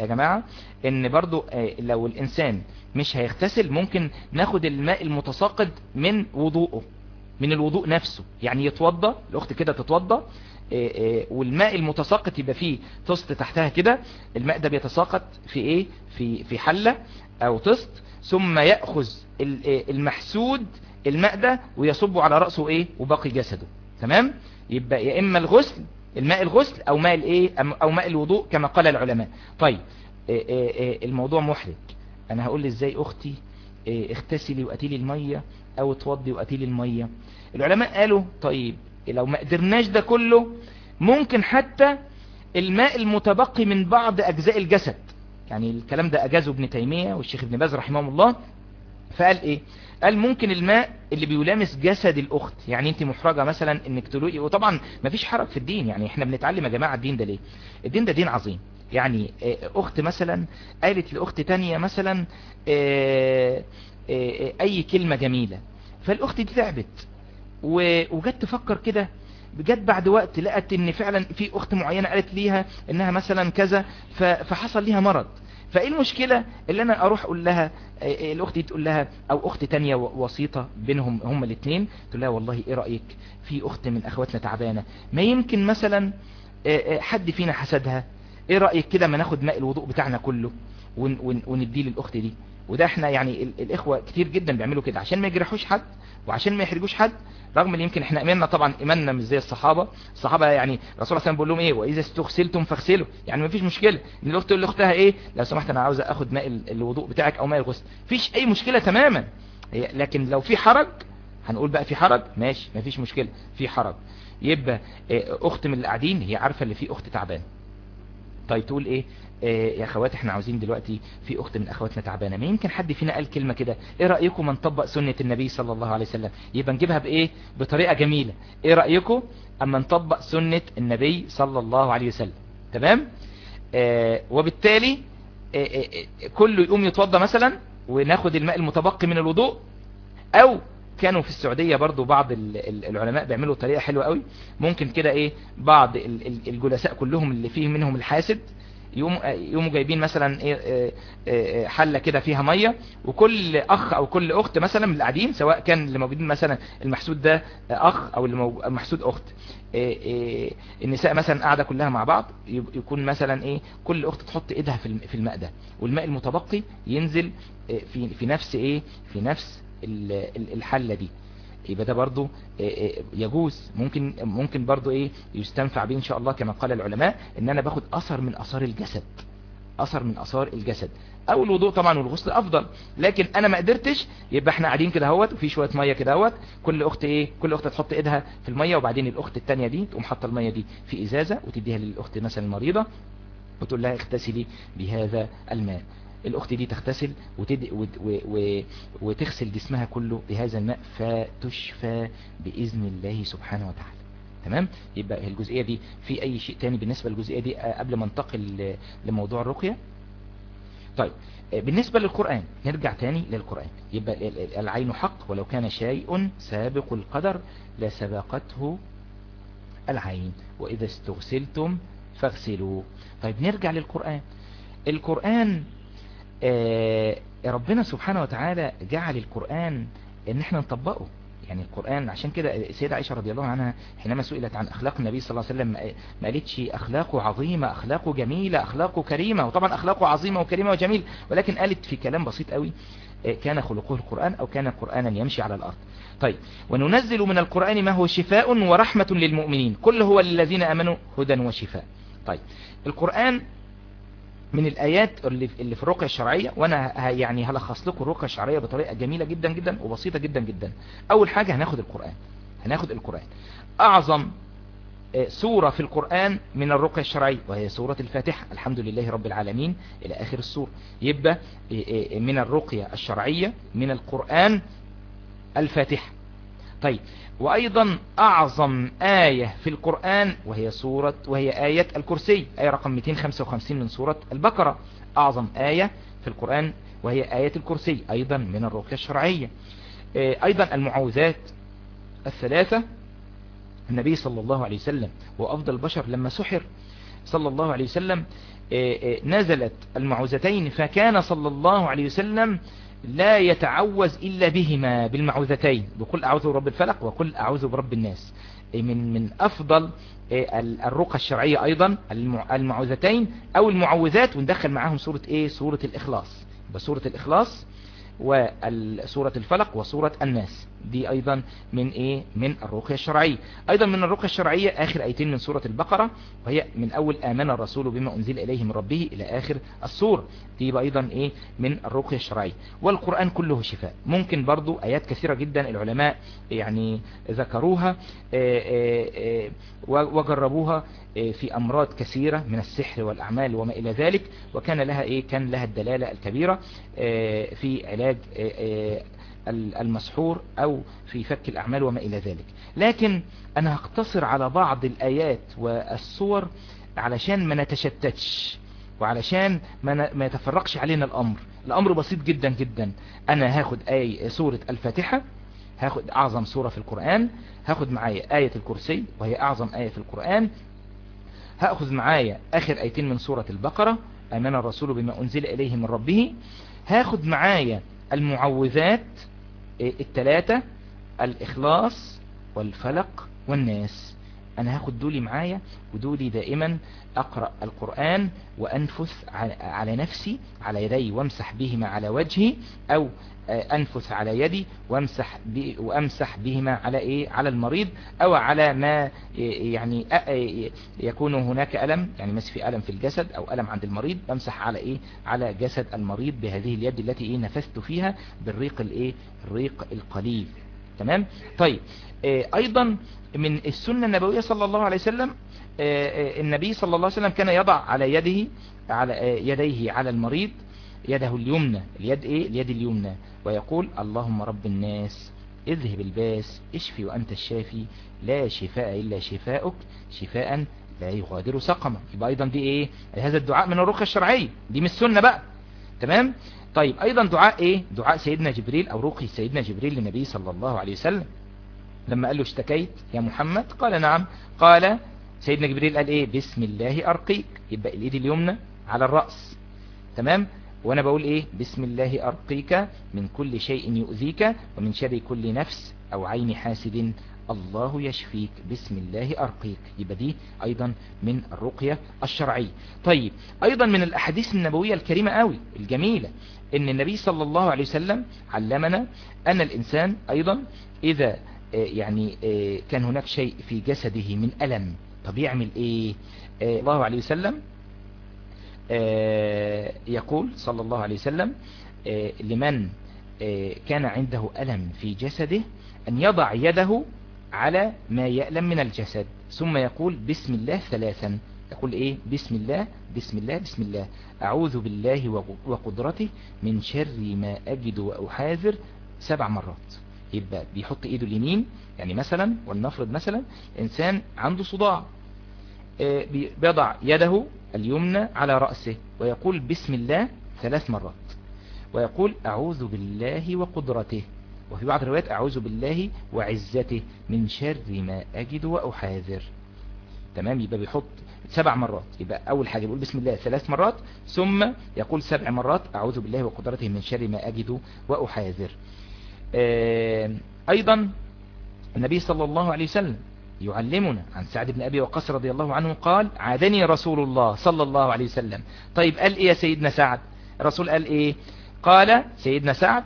يا جماعة إن برضو لو الإنسان مش هيغتسل ممكن ناخد الماء المتساقط من وضوءه. من الوضوء نفسه. يعني يتوضى الأخت كده تتوضى والماء المتساقط يبقى فيه طست تحتها كده. الماء ده بيتساقط في إيه؟ في في حلة أو طست ثم يأخذ المحسود الماء ده ويصبه على رأسه إيه؟ وباقي جسده. تمام؟ يبقى يا إما الغسل الماء الغسل أو ماء الإيه؟ أو ماء الوضوء كما قال العلماء. طيب الموضوع محرج. أنا هقول إزاي أختي اغتسلي وأتيلي المية أو اتوضي واتيلي المية. العلماء قالوا طيب لو ما قدرناش ده كله ممكن حتى الماء المتبقي من بعض أجزاء الجسد. يعني الكلام ده أجازه ابن تيمية والشيخ ابن باز رحمه الله. فقال إيه؟ قال ممكن الماء اللي بيلامس جسد الأخت. يعني أنت محرجة مثلا إنك تلوقي وطبعا ما فيش حرج في الدين. يعني إحنا بنتعلم يا جماعة الدين ده ليه؟ الدين ده دين عظيم. يعني أخت مثلا قالت لأخت تانية مثلا أي كلمة جميلة. فالأخت دي تعبت وجت تفكر كده. جت بعد وقت لقت إن فعلا في أخت معينة قالت ليها إنها مثلا كذا فحصل ليها مرض. فإيه المشكلة؟ اللي أنا أروح أقول لها الأخت دي تقول لها أو أخت تانية وسيطة بينهم هما الاثنين تقول لها والله إيه رأيك؟ في أخت من أخواتنا تعبانة. ما يمكن مثلا حد فينا حسدها. إيه رأيك كده ما ناخد ماء الوضوء بتاعنا كله ونديه للأخت دي؟ وده إحنا يعني الإخوة كتير جدا بيعملوا كده. عشان ما يجرحوش حد وعشان ما يحرجوش حد رغم إن يمكن إحنا ايماننا طبعا ايماننا مش زي الصحابة. الصحابة يعني الرسول صلى الله عليه وسلم بيقول لهم إيه؟ وإذا استغسلتم فاغسلوا. يعني ما فيش مشكلة. إن الأخت تقول لأختها إيه؟ لو سمحت أنا عاوزه آخد ماء الوضوء بتاعك أو ماء الغسل. مفيش أي مشكلة تماما. لكن لو في حرج هنقول بقى في حرج؟ ماشي مفيش مشكلة. في حرج. يبقى أخت من اللي قاعدين هي عارفة اللي في أخت تعبانة. طيب تقول إيه؟ يا أخوات إحنا عاوزين دلوقتي في أخت من أخواتنا تعبانة. ما يمكن حد فينا قال كلمة كده. إيه رأيكم نطبق سنة النبي صلى الله عليه وسلم؟ يبقى نجيبها بإيه؟ بطريقة جميلة. إيه رأيكم اما نطبق سنة النبي صلى الله عليه وسلم؟ تمام؟ آه وبالتالي آه آه كله يقوم يتوضى مثلا وناخد الماء المتبقي من الوضوء. أو كانوا في السعودية برضو بعض العلماء بيعملوا طريقة حلوة قوي. ممكن كده إيه؟ بعض الجلساء كلهم اللي فيه منهم الحاسد يقوموا جايبين مثلا إيه حلة كده فيها مية وكل أخ أو كل أخت مثلا من القاعدين سواء كان اللي موجودين مثلا المحسود ده أخ أو المحسود أخت. النساء مثلا قاعدة كلها مع بعض يكون مثلا إيه كل أخت تحط إيدها في الماء ده والماء المتبقي ينزل في في نفس إيه في نفس الحلة دي. يبقى ده برضو يجوز. ممكن ممكن برضو إيه يستنفع به إن شاء الله كما قال العلماء إن أنا باخد أثر من أثار الجسد. أثر من أثار الجسد. أو الوضوء طبعا والغسل أفضل. لكن أنا ما قدرتش يبقى إحنا قاعدين كده أهوت وفي شوية مية كده أهوت. كل أخت إيه كل أخت تحط إيدها في المية وبعدين الأخت الثانية دي تقوم حاطة المية دي في إزازة وتديها للأخت مثلا المريضه وتقول لها اغتسلي بهذا الماء. الأخت دي تغتسل وتد... و... و... وتغسل جسمها كله بهذا الماء فتشفى بإذن الله سبحانه وتعالى. تمام؟ يبقى الجزئية دي في أي شيء تاني بالنسبة للجزئية دي قبل ما ننتقل لموضوع الرقية؟ طيب بالنسبة للقرآن نرجع تاني للقرآن. يبقى العين حق ولو كان شيء سابق القدر لسبقته العين. وإذا استغسلتم فاغسلوا. طيب نرجع للقرآن. القرآن آه ربنا سبحانه وتعالى جعل القرآن إن إحنا نطبقه. يعني القرآن عشان كده السيدة عائشة رضي الله عنها حينما سئلت عن أخلاق النبي صلى الله عليه وسلم ما قالتش أخلاقه عظيمة أخلاقه جميلة أخلاقه كريمة. وطبعا أخلاقه عظيمة وكريمة وجميل ولكن قالت في كلام بسيط قوي كان خلقه القرآن أو كان قرآنا يمشي على الأرض. طيب وننزل من القرآن ما هو شفاء ورحمة للمؤمنين. كل هو للذين أمنوا هدى وشفاء. طيب القرآن من الآيات اللي في الرقية الشرعية وأنا يعني هلخص لكم الرقية الشرعية بطريقة جميلة جدا جدا وبسيطة جدا جدا. أول حاجة هناخد القرآن. هناخد القرآن. أعظم سورة في القرآن من الرقية الشرعية وهي سورة الفاتحة. الحمد لله رب العالمين. إلى آخر السورة يبقى من الرقية الشرعية من القرآن الفاتحة. طيب وأيضا أعظم آية في القرآن وهي سورة وهي آية الكرسي آية رقم 255 من سورة البقرة. أعظم آية في القرآن وهي آية الكرسي أيضا من الرقية الشرعية. أيضا المعوذات الثلاثة. النبي صلى الله عليه وسلم هو أفضل البشر لما سحر صلى الله عليه وسلم نزلت المعوذتين فكان صلى الله عليه وسلم لا يتعوذ إلا بهما بالمعوذتين. بقول أعوذ برب الفلق وقل أعوذ برب الناس. من من أفضل الرقى الشرعية أيضا المعوذتين أو المعوذات وندخل معاهم سورة إيه؟ سورة الإخلاص. بسورة الإخلاص وسورة الفلق وسورة الناس. دي أيضا من إيه؟ من الرقية الشرعية. أيضا من الرقية الشرعية آخر آيتين من سورة البقرة وهي من أول آمن الرسول بما أنزل إليه من ربه إلى آخر السورة دي أيضا إيه؟ من الرقية الشرعية. والقرآن كله شفاء. ممكن برضو آيات كثيرة جدا العلماء يعني ذكروها وجربوها في أمراض كثيرة من السحر والأعمال وما إلى ذلك. وكان لها إيه؟ كان لها الدلالة الكبيرة في علاج المسحور أو في فك الأعمال وما إلى ذلك. لكن أنا هقتصر على بعض الآيات والصور علشان ما نتشتتش وعلشان ما يتفرقش علينا الأمر. الأمر بسيط جدا جدا. أنا هاخد آية سورة الفاتحة هاخد أعظم سورة في القرآن هاخد معايا آية الكرسي وهي أعظم آية في القرآن هأخذ معايا آخر آيتين من سورة البقرة أمن الرسول بما أنزل إليه من ربه هاخد معايا المعوذات التلاتة الإخلاص والفلق والناس. أنا هاخد دولي معايا ودولي دائما أقرأ القرآن وأنفث على نفسي على يدي وامسح بهما على وجهي أو أنفث على يدي وامسح وأمسح بهما على إيه؟ على المريض أو على ما يعني يكون هناك ألم يعني مس في ألم في الجسد أو ألم عند المريض بمسح على إيه؟ على جسد المريض بهذه اليد التي إيه؟ نفست فيها بالريق الإيه؟ الريق القليل. تمام؟ طيب أيضا من السنة النبوية صلى الله عليه وسلم النبي صلى الله عليه وسلم كان يضع على يده على يديه على المريض يده اليمنى. اليد إيه؟ اليد اليمنى. ويقول اللهم رب الناس اذهب الباس اشفي وأنت الشافي لا شفاء إلا شفاءك شفاء لا يغادر سقما يبقى أيضا دي إيه؟ هذا الدعاء من الرقية الشرعية دي مش سنة بقى. تمام؟ طيب أيضا دعاء إيه؟ دعاء سيدنا جبريل أو رقي سيدنا جبريل للنبي صلى الله عليه وسلم. لما قال له اشتكيت يا محمد؟ قال نعم. قال سيدنا جبريل قال إيه؟ بسم الله أرقيك. يبقى الإيد اليمنى على الرأس. تمام؟ وأنا بقول إيه؟ بسم الله أرقيك من كل شيء يؤذيك ومن شر كل نفس أو عين حاسد الله يشفيك. بسم الله أرقيك. يبقى دي أيضا من الرقية الشرعية. طيب أيضا من الأحاديث النبوية الكريمة قوي الجميلة إن النبي صلى الله عليه وسلم علمنا أن الإنسان أيضا إذا يعني كان هناك شيء في جسده من ألم. طب يعمل إيه؟ الله عليه وسلم يقول صلى الله عليه وسلم لمن كان عنده ألم في جسده أن يضع يده على ما يألم من الجسد. ثم يقول بسم الله ثلاثا. يقول إيه؟ بسم الله بسم الله بسم الله. أعوذ بالله وقدرته من شر ما أجد وأحاذر سبع مرات. يبقى بيحط ايده اليمين يعني مثلا ولنفرض مثلا إنسان عنده صداع بيضع يده اليمنى على رأسه ويقول بسم الله ثلاث مرات ويقول أعوذ بالله وقدرته وفي بعض الروايات أعوذ بالله وعزته من شر ما أجد وأحاذر. تمام؟ يبقى بيحط سبع مرات يبقى أول حاجة بيقول بسم الله ثلاث مرات ثم يقول سبع مرات أعوذ بالله وقدرته من شر ما أجد وأحاذر. أيضا النبي صلى الله عليه وسلم يعلمنا عن سعد بن أبي وقاص رضي الله عنه قال عادني رسول الله صلى الله عليه وسلم. طيب قال إيه يا سيدنا سعد؟ الرسول قال إيه؟ قال سيدنا سعد.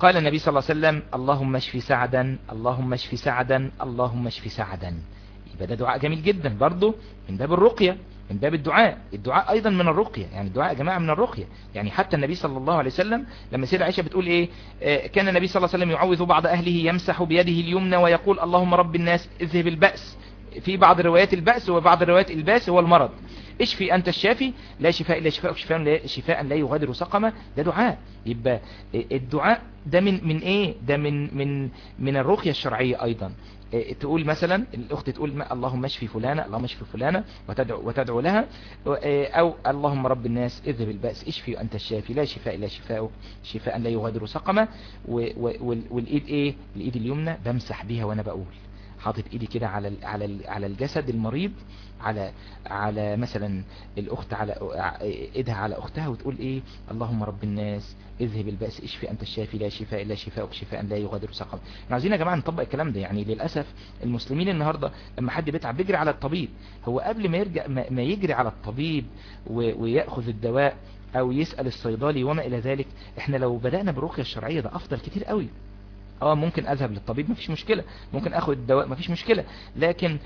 قال النبي صلى الله عليه وسلم اللهم اشف سعدا اللهم اشف سعدا اللهم اشف سعدا. يبقى ده دعاء جميل جدا برضه من باب الرقية. من باب الدعاء. الدعاء أيضا من الرقية. يعني الدعاء يا جماعة من الرقية. يعني حتى النبي صلى الله عليه وسلم لما سيدة عائشة بتقول إيه آه كان النبي صلى الله عليه وسلم يعوذ بعض أهله يمسح بيده اليمنى ويقول اللهم رب الناس اذهب البأس. في بعض روايات البأس وبعض روايات الباس هو المرض. اشفي أنت الشافي لا شفاء إلا شفاء شفاء لا, شفاء لا يغادر سقما. ده دعاء. يبقى الدعاء ده من من إيه؟ ده من من من الرقية الشرعية إيه، تقول مثلا الأخت تقول اللهم اشفي فلانة اللهم اشفي فلانة وتدعو, وتدعو لها إيه، أو اللهم رب الناس اذهب البأس اشفي وانت الشافي لا شفاء الا شفاء شفاء لا يغادر سقما والإيد إيه الإيد اليمنى بمسح بيها وأنا بقول حاطط ايدي كده على على على الجسد المريض على على مثلا الأخت على ايدها على أختها وتقول إيه اللهم رب الناس اذهب البأس اشفي أنت الشافي لا شفاء الا شفاءك شفاء لا يغادر سقما إحنا عايزين يا جماعة نطبق الكلام ده يعني للأسف المسلمين النهارده لما حد بيتعب بيجري على الطبيب. هو قبل ما يرجع ما يجري على الطبيب ويأخذ الدواء أو يسأل الصيدلي وما إلى ذلك إحنا لو بدأنا بالرقية الشرعية ده أفضل كتير قوي. آه ممكن اذهب للطبيب مفيش مشكلة. ممكن اخد الدواء مفيش مشكلة. لكن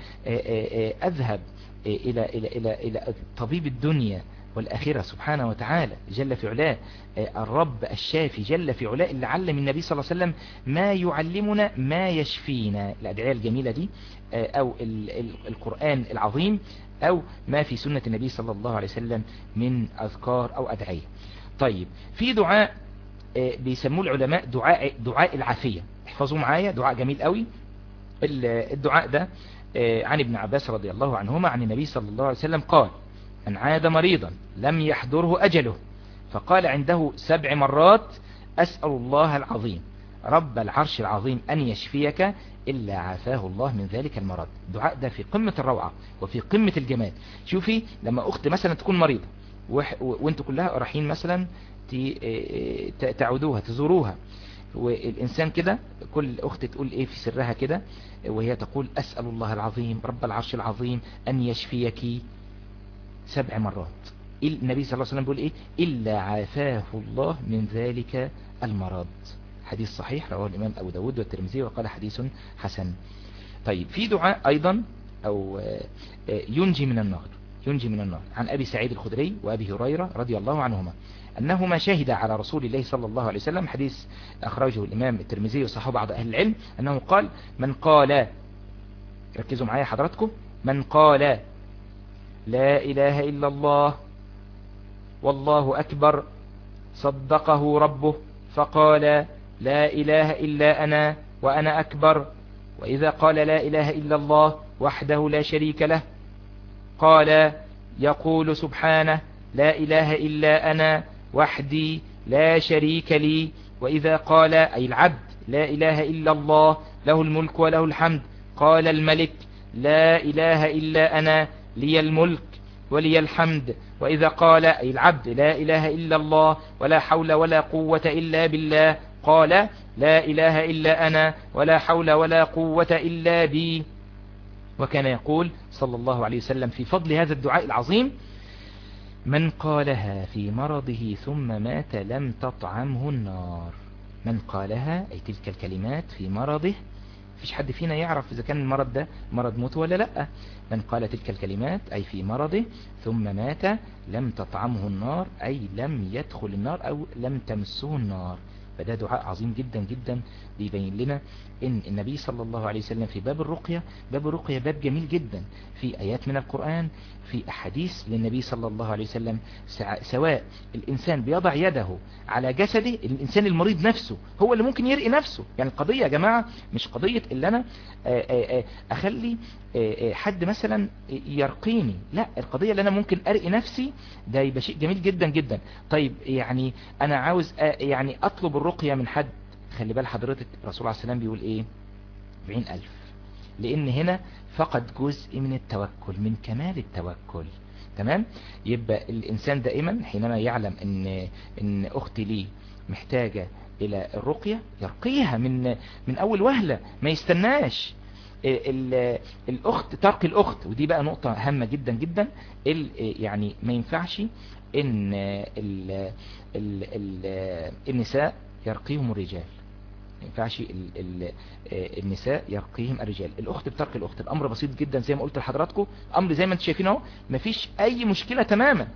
اذهب إلى إلى إلى إلى طبيب الدنيا والآخرة سبحانه وتعالى جل في علاه الرب الشافي جل في علاه اللي علم النبي صلى الله عليه وسلم ما يعلمنا ما يشفينا. الأدعية الجميلة دي أو القرآن العظيم أو ما في سنة النبي صلى الله عليه وسلم من أذكار أو أدعية. طيب في دعاء بيسموه العلماء دعاء دعاء العافية. احفظوا معايا دعاء جميل قوي. الدعاء ده عن ابن عباس رضي الله عنهما عن النبي صلى الله عليه وسلم قال من عاد مريضا لم يحضره أجله فقال عنده سبع مرات أسأل الله العظيم رب العرش العظيم أن يشفيك إلا عافاه الله من ذلك المرض. الدعاء ده في قمة الروعة وفي قمة الجمال. شوفي لما أخت مثلا تكون مريضة وأنتوا كلها رايحين مثلا تعودوها تزوروها. والإنسان كده كل أخت تقول إيه في سرها كده وهي تقول أسأل الله العظيم رب العرش العظيم أن يشفيك سبع مرات. النبي صلى الله عليه وسلم بيقول إيه؟ إلا عافاه الله من ذلك المرض. حديث صحيح رواه الإمام أبو داود والترمذي وقال حديث حسن. طيب في دعاء أيضا أو ينجي من النار ينجي من النار. عن أبي سعيد الخدري وأبي هريرة رضي الله عنهما. أنهما شهد على رسول الله صلى الله عليه وسلم حديث أخرجه الإمام الترمذي وصحابه بعض أهل العلم أنه قال من قال ركزوا معايا حضراتكم من قال لا إله إلا الله والله أكبر صدقه ربه فقال لا إله إلا أنا وأنا أكبر وإذا قال لا إله إلا الله وحده لا شريك له قال يقول سبحانه لا إله إلا أنا وحدي لا شريك لي. وإذا قال أي العبد لا إله إلا الله له الملك وله الحمد. قال الملك لا إله إلا أنا لي الملك ولي الحمد. وإذا قال أي العبد لا إله إلا الله ولا حول ولا قوة إلا بالله. قال لا إله إلا أنا ولا حول ولا قوة إلا بي. وكان يقول صلى الله عليه وسلم في فضل هذا الدعاء العظيم من قالها في مرضه ثم مات لم تطعمه النار. من قالها أي تلك الكلمات في مرضه. فيش حد فينا يعرف إذا كان المرض ده مرض موت ولا لأ. من قال تلك الكلمات أي في مرضه ثم مات لم تطعمه النار أي لم يدخل النار أو لم تمسه النار. فده دعاء عظيم جدا جدا بيبين لنا إن النبي صلى الله عليه وسلم في باب الرقية باب الرقية باب جميل جدا. في آيات من القرآن في أحاديث للنبي صلى الله عليه وسلم سواء الإنسان بيضع يده على جسده الإنسان المريض نفسه هو اللي ممكن يرقي نفسه. يعني القضية يا جماعة مش قضية اللي أنا أخلي حد مثلا يرقيني. لا القضية اللي أنا ممكن أرقي نفسي ده يبقى شيء جميل جدا جدا. طيب يعني أنا عاوز يعني أطلب الرقية من حد؟ خلي بال حضرتك الرسول عليه السلام بيقول إيه؟ 40000 لأن هنا فقد جزء من التوكل من كمال التوكل. تمام؟ يبقى الإنسان دائما حينما يعلم إن إن أختي لي محتاجة إلى الرقية يرقيها من من أول وهلة ما يستناش. الأخت ترقي الأخت ودي بقى نقطة هامة جدا جدا. يعني ما ينفعش ال النساء يرقيهم الرجال. ما ينفعش ال النساء يرقيهم الرجال. الأخت بترقي الأخت. الأمر بسيط جدا زي ما قلت لحضراتكم. أمر زي ما أنتم شايفين أهو. مفيش أي مشكلة تماما.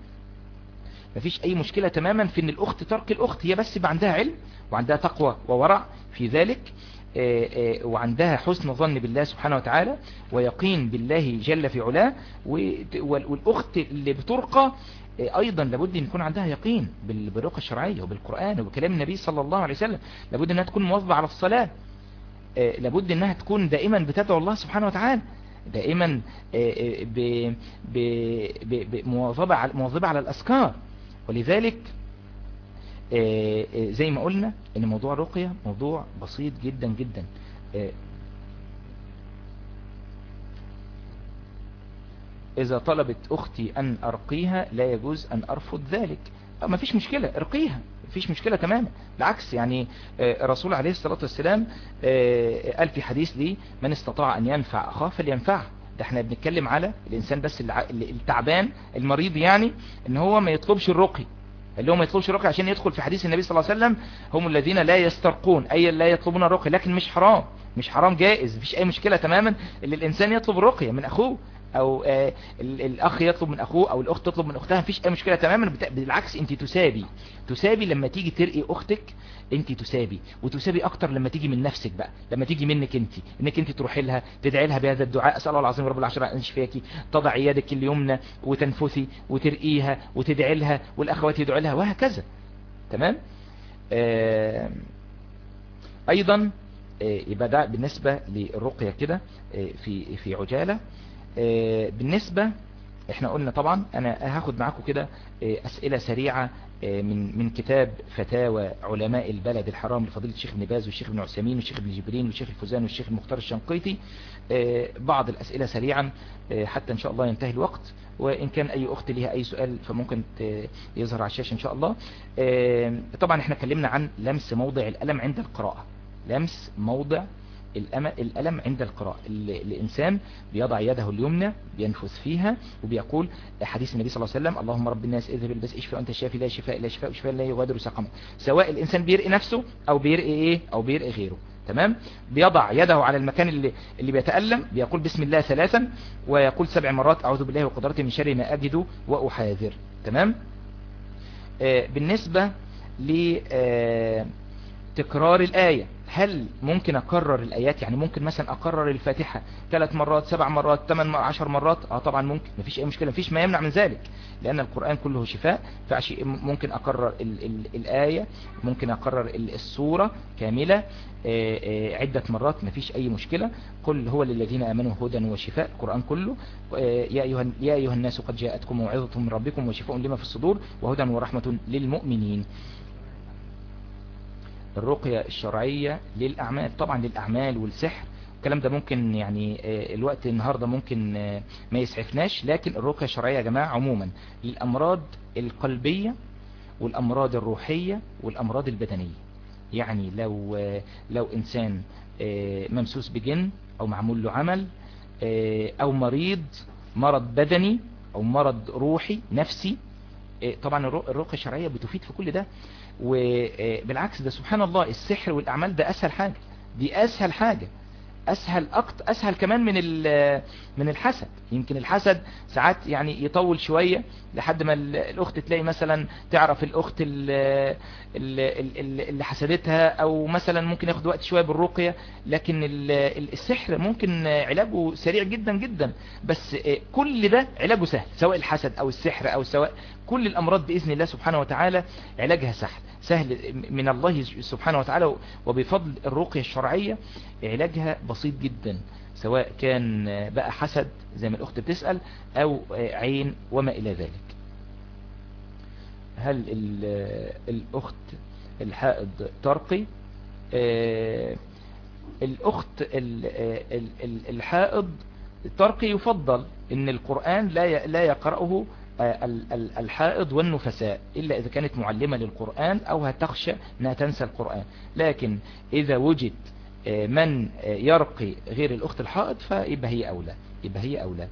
مفيش أي مشكلة تماما في إن الأخت ترقي الأخت. هي بس عندها علم وعندها تقوى وورع في ذلك وعندها حسن ظن بالله سبحانه وتعالى ويقين بالله جل في علاه والأخت اللي بترقى أيضا لابد أن يكون عندها يقين بالرقى الشرعية وبالقرآن وبكلام النبي صلى الله عليه وسلم. لابد أنها تكون مواظبة على الصلاة. لابد أنها تكون دائما بتدعو الله سبحانه وتعالى. دائما بمواظبة على, على الأذكار. ولذلك زي ما قلنا إن موضوع الرقية موضوع بسيط جدا جدا. إذا طلبت أختي أن أرقيها لا يجوز أن أرفض ذلك. ما فيش مشكلة أرقيها فيش مشكلة تماما. بالعكس يعني الرسول عليه الصلاة والسلام قال في حديث لي من استطاع أن ينفع أخاه فلينفعه. ده إحنا بنتكلم على الإنسان بس التعبان المريض يعني إن هو ما يطلبش الرقي. اللي هو ما يطلبش الرقي عشان يدخل في حديث النبي صلى الله عليه وسلم هم الذين لا يسترقون أي لا يطلبون الرقي لكن مش حرام مش حرام جائز مفيش أي مشكلة تماما اللي الإنسان يطلب الرقية من أخوه. أو آه الأخ يطلب من أخوه أو الأخت تطلب من أختها مفيش أي مشكلة تماما. بالعكس انت تسابي. تسابي لما تيجي ترقي أختك انت تسابي. وتسابي أكتر لما تيجي من نفسك بقى لما تيجي منك انت إنك انت تروحي لها تدعي لها بهذا الدعاء. أسأل الله العظيم رب العشرة أن يشفيكي تضعي يدك اليمنى وتنفثي وترقيها وتدعي لها والأخوات يدعوا لها وهكذا. تمام؟ آه أيضا آه يبقى ده بالنسبة للرقية كده في في عجالة. بالنسبة إحنا قلنا طبعا أنا هاخد معاكم كده أسئلة سريعة من من كتاب فتاوى علماء البلد الحرام لفضيلة الشيخ ابن باز والشيخ ابن عثيمين والشيخ ابن جبرين والشيخ الفوزان والشيخ المختار الشنقيطي. بعض الأسئلة سريعا حتى إن شاء الله ينتهي الوقت. وإن كان أي أخت ليها أي سؤال فممكن يظهر على الشاشة إن شاء الله. طبعا إحنا اتكلمنا عن لمس موضع الألم عند القراءة. لمس موضع الألم عند القراءة. الإنسان بيضع يده اليمنى بينفث فيها وبيقول حديث النبي صلى الله عليه وسلم اللهم رب الناس اذهب البس اشفى أنت الشافي لا شفاء لا شفاء وشفاء لا يغادر سقما. سواء الإنسان بيرقي نفسه أو بيرقي إيه؟ أو بيرقي غيره. تمام؟ بيضع يده على المكان اللي اللي بيتألم بيقول بسم الله ثلاثا ويقول سبع مرات أعوذ بالله وقدرته من شر ما أجد وأحاذر. تمام؟ آه بالنسبة ل آه الآية. هل ممكن أكرر الآيات؟ يعني ممكن مثلا أكرر الفاتحة ثلاث مرات سبع مرات ثمان عشر مرات؟ آه طبعا ممكن مفيش أي مشكلة مفيش ما يمنع من ذلك لأن القرآن كله شفاء ممكن أكرر ال ال الآية ممكن أكرر السورة كاملة آآ آآ عدة مرات مفيش أي مشكلة. قل هو للذين آمنوا هدى وشفاء القرآن كله يا أيها, يا أيها الناس قد جاءتكم موعظة من ربكم وشفاء لما في الصدور وهدى ورحمة للمؤمنين. الرقية الشرعية للأعمال طبعا للأعمال والسحر الكلام ده ممكن يعني الوقت النهاردة ممكن ما يسعفناش لكن الرقية الشرعية يا جماعة عموما للأمراض القلبية والأمراض الروحية والأمراض البدنية. يعني لو لو إنسان ممسوس بجن أو معمول له عمل أو مريض مرض بدني أو مرض روحي نفسي طبعا الرقية الشرعية بتفيد في كل ده. وبالعكس ده سبحان الله السحر والأعمال ده أسهل حاجة. دي أسهل حاجة. أسهل أكتر أسهل كمان من من الحسد. يمكن الحسد ساعات يعني يطول شوية لحد ما الأخت تلاقي مثلا تعرف الأخت اللي, اللي حسدتها أو مثلا ممكن ياخد وقت شوية بالرقية. لكن السحر ممكن علاجه سريع جدا جدا. بس كل ده علاجه سهل سواء الحسد أو السحر أو سواء كل الأمراض بإذن الله سبحانه وتعالى علاجها سهل. سهل من الله سبحانه وتعالى وبفضل الرقية الشرعية علاجها بسيط جدا سواء كان بقى حسد زي ما الأخت بتسأل أو عين وما إلى ذلك. هل الأخت الحائض ترقي؟ الأخت الحائض ترقي يفضل إن القرآن لا لا يقرأه الحائض والنفساء إلا إذا كانت معلمة للقرآن أو هتخشى أنها تنسى القرآن. لكن إذا وجد من يرقي غير الأخت الحائض فيبقى هي أولى يبقى هي أولى.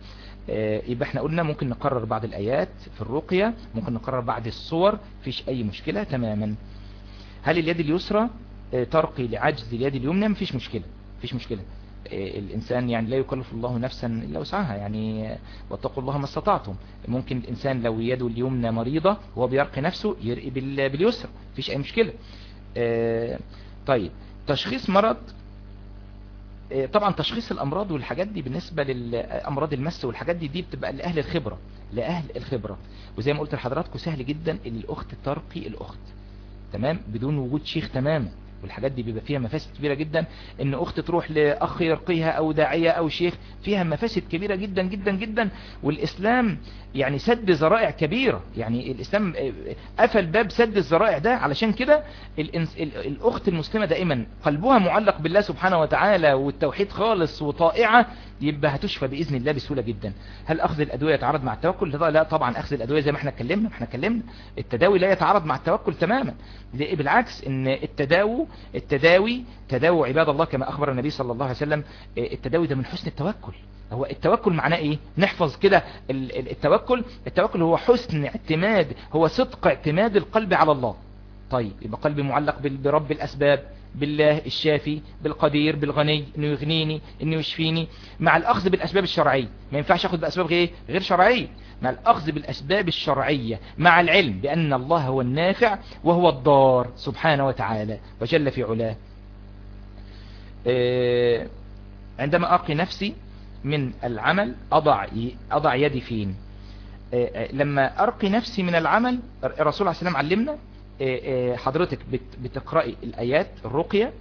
يبقى إحنا قلنا ممكن نقرر بعض الآيات في الرقية ممكن نقرر بعض الصور فيش أي مشكلة تماما. هل اليد اليسرى ترقي لعجز اليد اليمنى؟ مفيش مشكلة مفيش مشكلة. الإنسان يعني لا يكلف الله نفسا إلا وسعها يعني واتقوا الله ما استطعتم. ممكن الإنسان لو يده اليمنى مريضة هو بيرقي نفسه يرقي باليسر مفيش أي مشكلة. طيب تشخيص مرض طبعا تشخيص الأمراض والحاجات دي بالنسبة للامراض المس والحاجات دي دي بتبقى لأهل الخبرة لأهل الخبرة. وزي ما قلت لحضراتكم سهل جدا ان الأخت ترقي الأخت تمام؟ بدون وجود شيخ تماما. والحاجات دي بيبقى فيها مفاسد كبيرة جدا. إن أخت تروح لأخ يرقيها أو داعية أو شيخ فيها مفاسد كبيرة جدا جدا جدا. والإسلام يعني سد ذرائع كبيرة. يعني الإسلام قفل باب سد الذرائع ده. علشان كده الأخت المسلمة دائما قلبها معلق بالله سبحانه وتعالى والتوحيد خالص وطائعة يبقى هتشفى بإذن الله بسهولة جدا. هل أخذ الأدوية يتعارض مع التوكل؟ لا طبعا أخذ الأدوية زي ما إحنا اتكلمنا. إحنا اتكلمنا التداوي لا يتعارض مع التوكل تماما. بالعكس إن التداوي التداوي تداوي عباد الله كما أخبر النبي صلى الله عليه وسلم التداوي ده من حسن التوكل. هو التوكل معناه إيه؟ نحفظ كده التوكل. التوكل هو حسن اعتماد هو صدق اعتماد القلب على الله. طيب يبقى قلبي معلق برب الأسباب بالله الشافي بالقدير بالغني إنه يغنيني إنه يشفيني. مع الأخذ بالأسباب الشرعية. ما ينفعش أخذ بأسباب غير غير شرعية. مع الأخذ بالأسباب الشرعية مع العلم بأن الله هو النافع وهو الضار سبحانه وتعالى وجل في علاه. عندما اقي نفسي من العمل أضع أضع يدي فين؟ لما ارقي نفسي من العمل الرسول عليه السلام علمنا حضرتك بتقرأي الآيات الرقية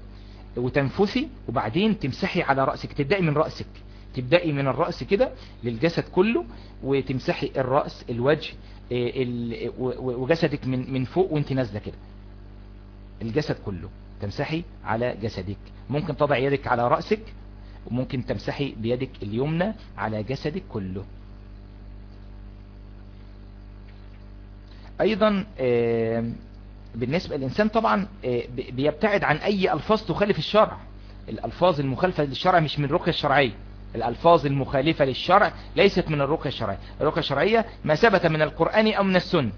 وتنفسي وبعدين تمسحي على رأسك تبدأي من رأسك تبدأي من الرأس كده للجسد كله وتمسحي الرأس الوجه وجسدك من من فوق وانت نازلة كده الجسد كله. تمسحي على جسدك. ممكن تضع يدك على رأسك وممكن تمسحي بيدك اليمنى على جسدك كله. أيضا بالنسبة للإنسان طبعا بيبتعد عن أي ألفاظ تخالف الشرع. الألفاظ المخالفة للشرع مش من الرقية الشرعية الألفاظ المخالفة للشرع ليست من الرقية الشرعية. الرقية الشرعية ما ثبت من القرآن أو من السنة.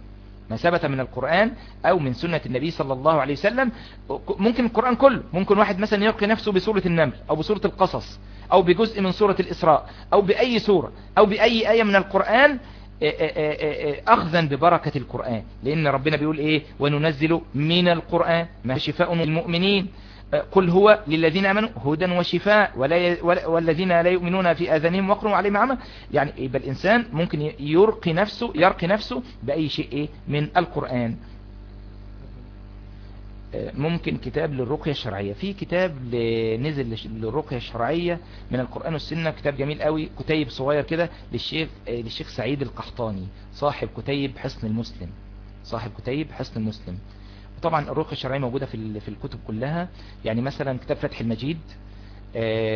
ما ثبت من القرآن أو من سنة النبي صلى الله عليه وسلم ممكن القرآن كله ممكن واحد مثلا يلقي نفسه بسورة النمل أو بسورة القصص أو بجزء من سورة الإسراء أو بأي سورة أو بأي آية من القرآن اخذا ببركة القرآن. لأن ربنا بيقول إيه؟ وننزل من القرآن ما شفاء المؤمنين قل هو للذين آمنوا هدى وشفاء ولا والذين لا يؤمنون في آذانهم وقر عليهم عمى. يعني يبقى الانسان ممكن يرقي نفسه يرقي نفسه بأي شيء إيه؟ من القرآن. ممكن كتاب للرقية الشرعية. في كتاب نزل للرقية الشرعية من القرآن والسنة كتاب جميل قوي كتيب صغير كده للشيخ للشيخ سعيد القحطاني صاحب كتيب حسن المسلم. صاحب كتيب حسن المسلم. وطبعا الرقية الشرعية موجودة في في الكتب كلها. يعني مثلا كتاب فتح المجيد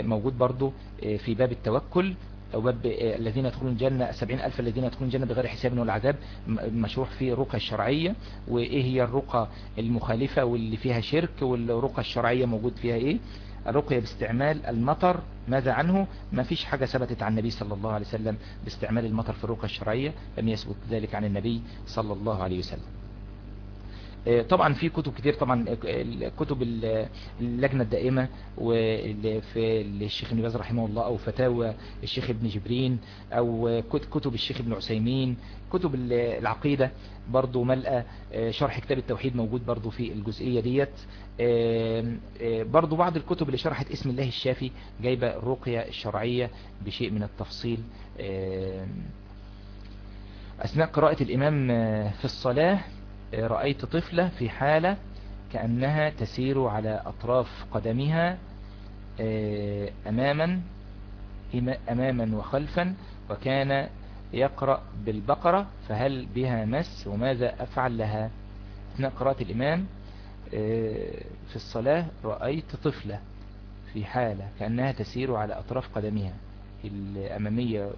موجود برضو في باب التوكل أو باب الذين يدخلون الجنة سبعين ألف الذين يدخلون الجنة بغير حساب ولا عذاب مشروح فيه الرقى الشرعية. وإيه هي الرقى المخالفة واللي فيها شرك والرقى الشرعية موجود فيها إيه؟ الرقية باستعمال المطر. ماذا عنه؟ ما فيش حاجة ثبتت عن النبي صلى الله عليه وسلم باستعمال المطر في الرقى الشرعية. لم يثبت ذلك عن النبي صلى الله عليه وسلم. طبعا في كتب كتير طبعا كتب اللجنة الدائمة في الشيخ ابن باز رحمه الله أو فتاوى الشيخ ابن جبرين أو كتب الشيخ ابن عثيمين كتب العقيدة برضو ملأة شرح كتاب التوحيد موجود برضو في الجزئية ديت. برضو بعض الكتب اللي شرحت اسم الله الشافي جايبة الرقية الشرعية بشيء من التفصيل. أثناء قراءة الإمام في الصلاة رأيت طفلة في حالة كأنها تسير على أطراف قدمها أماما أماما وخلفا وكان يقرأ بالبقرة فهل بها مس وماذا أفعل لها؟ أثناء قراءة الإمام في الصلاة رأيت طفلة في حالة كأنها تسير على أطراف قدمها الأمامية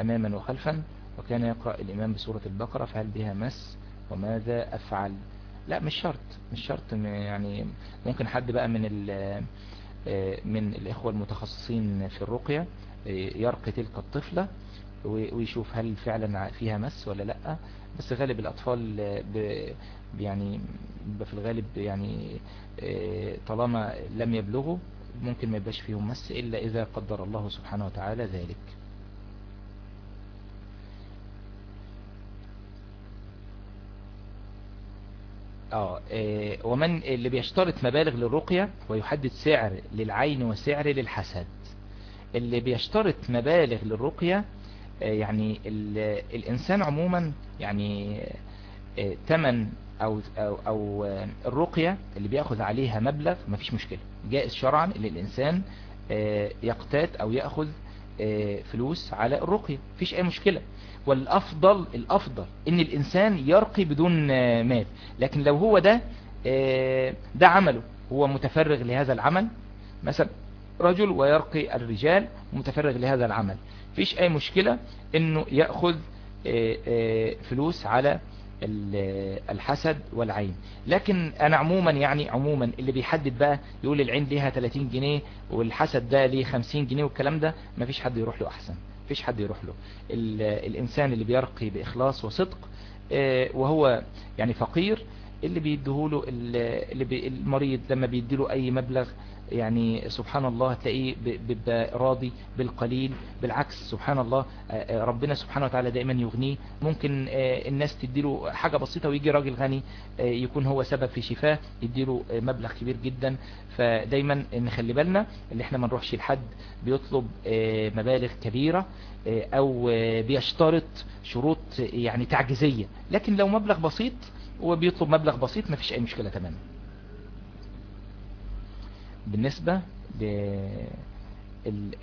أماما وخلفا وكان يقرأ الإمام بسورة البقرة فهل بها مس وماذا أفعل؟ لا مش شرط مش شرط يعني ممكن حد بقى من من الإخوة المتخصصين في الرقية يرقي تلك الطفلة ويشوف هل فعلا فيها مس ولا لأ. بس غالب الأطفال يعني في الغالب يعني طالما لم يبلغوا ممكن ما يبقاش فيهم مس إلا إذا قدر الله سبحانه وتعالى ذلك. آه آه، ومن اللي بيشترط مبالغ للرقية ويحدد سعر للعين وسعر للحسد. اللي بيشترط مبالغ للرقية آه، يعني ال- الإنسان عموما يعني آه، تمن أو, أو, أو الرقية اللي بيأخذ عليها مبلغ مفيش مشكلة. جائز شرعا إن الإنسان يقتات أو يأخذ فلوس على الرقية. مفيش أي مشكلة. والأفضل الأفضل إن الإنسان يرقي بدون مال. لكن لو هو ده آه، ده عمله هو متفرغ لهذا العمل مثلا رجل ويرقي الرجال متفرغ لهذا العمل. فيش أي مشكلة إنه يأخذ آه، آه، فلوس على ال- الحسد والعين. لكن أنا عموما يعني عموما اللي بيحدد بقى يقول العين ليها 30 جنيه والحسد ده ليه 50 جنيه والكلام ده مفيش حد يروح له أحسن. مفيش حد يروح له. ال- الإنسان اللي بيرقي بإخلاص وصدق آه، وهو يعني فقير اللي بيديهوله المريض لما بيديله أي مبلغ يعني سبحان الله تلاقيه بيبقى راضي بالقليل. بالعكس سبحان الله آه، آه، ربنا سبحانه وتعالى دائما يغنيه. ممكن آه، الناس تديله حاجة بسيطة ويجي راجل غني يكون هو سبب في شفاه يديله مبلغ كبير جدا. فدايما نخلي بالنا اللي إحنا ما نروحش لحد بيطلب مبالغ كبيرة أو بيشترط شروط يعني تعجيزية. لكن لو مبلغ بسيط وبيطلب مبلغ بسيط مفيش أي مشكلة تماما. بالنسبة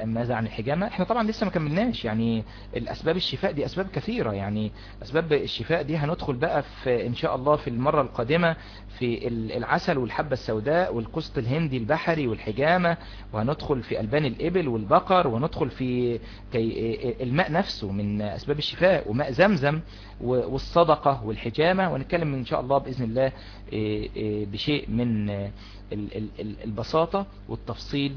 ماذا عن الحجامة؟ إحنا طبعا لسه ما كملناش. يعني الأسباب الشفاء دي أسباب كثيرة. يعني أسباب الشفاء دي هندخل بقى في إن شاء الله في المرة القادمة في ال- العسل والحبة السوداء والقسط الهندي البحري والحجامة وهندخل في ألبان الإبل والبقر وندخل في الماء نفسه من أسباب الشفاء وماء زمزم والصدقة والحجامة. ونتكلم إن شاء الله بإذن الله إيه، إيه، بشيء من ال- ال- ال- البساطة والتفصيل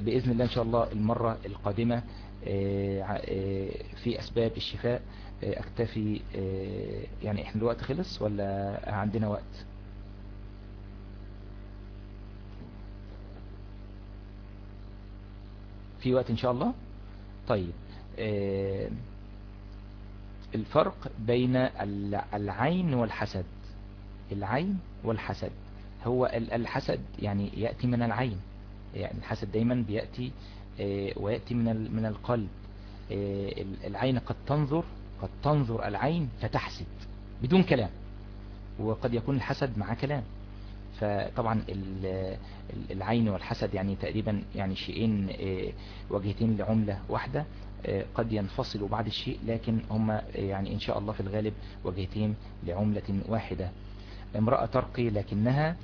بإذن الله إن شاء الله المرة القادمة آه، آه، في أسباب الشفاء آه، أكتفي آه، يعني إحنا الوقت خلص ولا عندنا وقت؟ في وقت إن شاء الله؟ طيب آه، الفرق بين ال- العين والحسد العين والحسد. هو ال- الحسد يعني يأتي من العين. يعني الحسد دايما بيأتي آه، ويأتي من من القلب. آه، ال- العين قد تنظر قد تنظر العين فتحسد بدون كلام. وقد يكون الحسد مع كلام. فطبعا ال- ال- العين والحسد يعني تقريبا يعني شيئين آه، وجهتين لعملة واحدة قد ينفصلوا بعض الشيء لكن هم يعني إن شاء الله في الغالب وجهتين لعملة واحدة. امرأة ترقي لكنها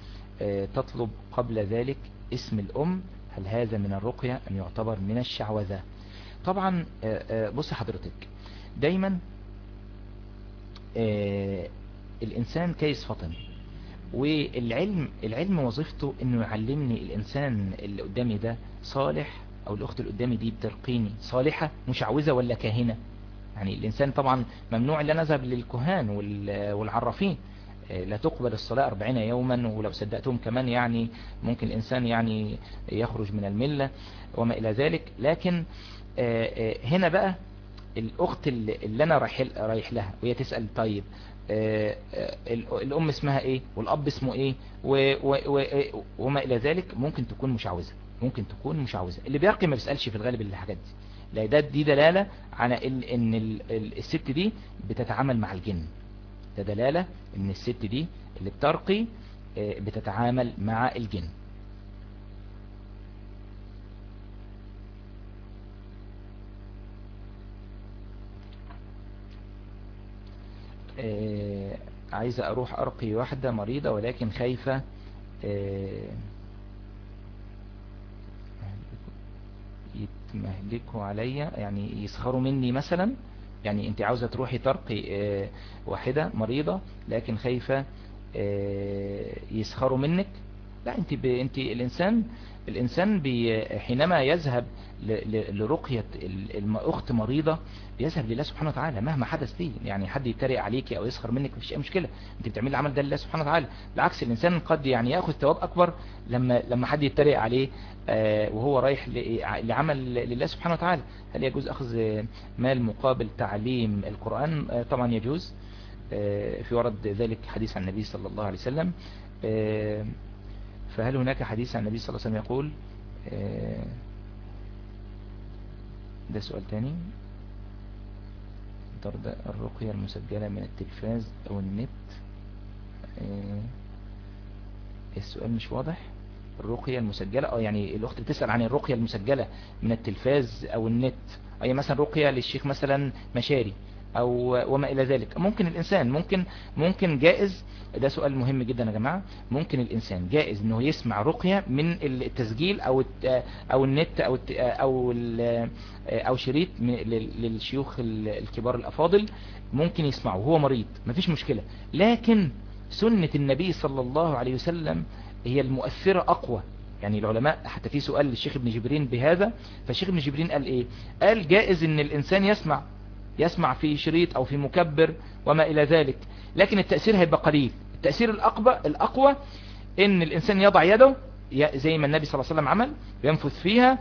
آه، تطلب قبل ذلك اسم الأم هل هذا من الرقية أم يعتبر من الشعوذة؟ طبعا آه، آه، بص حضرتك دايما الإنسان كيس فطن والعلم العلم وظيفته إنه يعلمني الإنسان اللي قدامي ده صالح أو الأخت اللي قدامي دي بترقيني صالحة مشعوذة ولا كاهنة؟ يعني الإنسان طبعا ممنوع ان أنا اذهب للكهان وال- والعرافين. لا تقبل الصلاة أربعين يوما ولو صدقتهم كمان يعني ممكن الإنسان يعني يخرج من الملة وما إلى ذلك. لكن آه، آه، هنا بقى الأخت اللي أنا رايح لها وهي تسأل طيب آه، ال- الأم اسمها إيه؟ والأب اسمه إيه؟ وما إلى ذلك ممكن تكون مشعوذة ممكن تكون مشعوذة. اللي بيرقي ما بيسألش في الغالب الحاجات دي. لا ده دي دلالة على إن ال- ال- الست دي بتتعامل مع الجن. ده دلالة إن الست دي اللي بترقي آه، بتتعامل مع الجن. آه، عايزة أروح أرقي واحدة مريضة ولكن خايفة آه، يتمهلكوا عليا يعني يسخروا مني مثلا. يعني انت عاوزة تروحي ترقي آه، واحدة مريضة لكن خايفة آه، يسخروا منك. لا انت ب... انت الإنسان الإنسان بي... حينما يذهب. لرقية ال- الم- أخت مريضة بيذهب لله سبحانه وتعالى مهما حدث ليه يعني حد يتريق عليك أو يسخر منك مفيش أي مشكلة. أنت بتعملي العمل ده لله سبحانه وتعالى. بالعكس الإنسان قد يعني يأخذ ثواب أكبر لما لما حد يتريق عليه آه، وهو رايح لعمل لله سبحانه وتعالى. هل يجوز أخذ مال مقابل تعليم القرآن؟ آه، طبعا يجوز. في ورد ذلك حديث عن النبي صلى الله عليه وسلم. فهل هناك حديث عن النبي صلى الله عليه وسلم يقول ده سؤال تاني. طرد الرقية المسجلة من التلفاز أو النت. السؤال مش واضح. الرقية المسجلة آه يعني الأخت بتسأل عن الرقية المسجلة من التلفاز أو النت. أي مثلا رقية للشيخ مثلا مشاري. أو وما إلى ذلك. ممكن الإنسان ممكن ممكن جائز ده سؤال مهم جدا يا جماعة. ممكن الإنسان جائز إنه يسمع رقية من التسجيل أو أو النت أو أو أو شريط للشيوخ الكبار الأفاضل ممكن يسمعه. وهو مريض مفيش مشكلة. لكن سنة النبي صلى الله عليه وسلم هي المؤثرة أقوى. يعني العلماء حتى في سؤال للشيخ ابن جبرين بهذا فالشيخ ابن جبرين قال إيه؟ قال جائز إن الإنسان يسمع يسمع في شريط أو في مكبر وما إلى ذلك. لكن التأثير هيبقى قليل. التأثير الأقوى, الأقوى إن الإنسان يضع يده زي ما النبي صلى الله عليه وسلم عمل ينفث فيها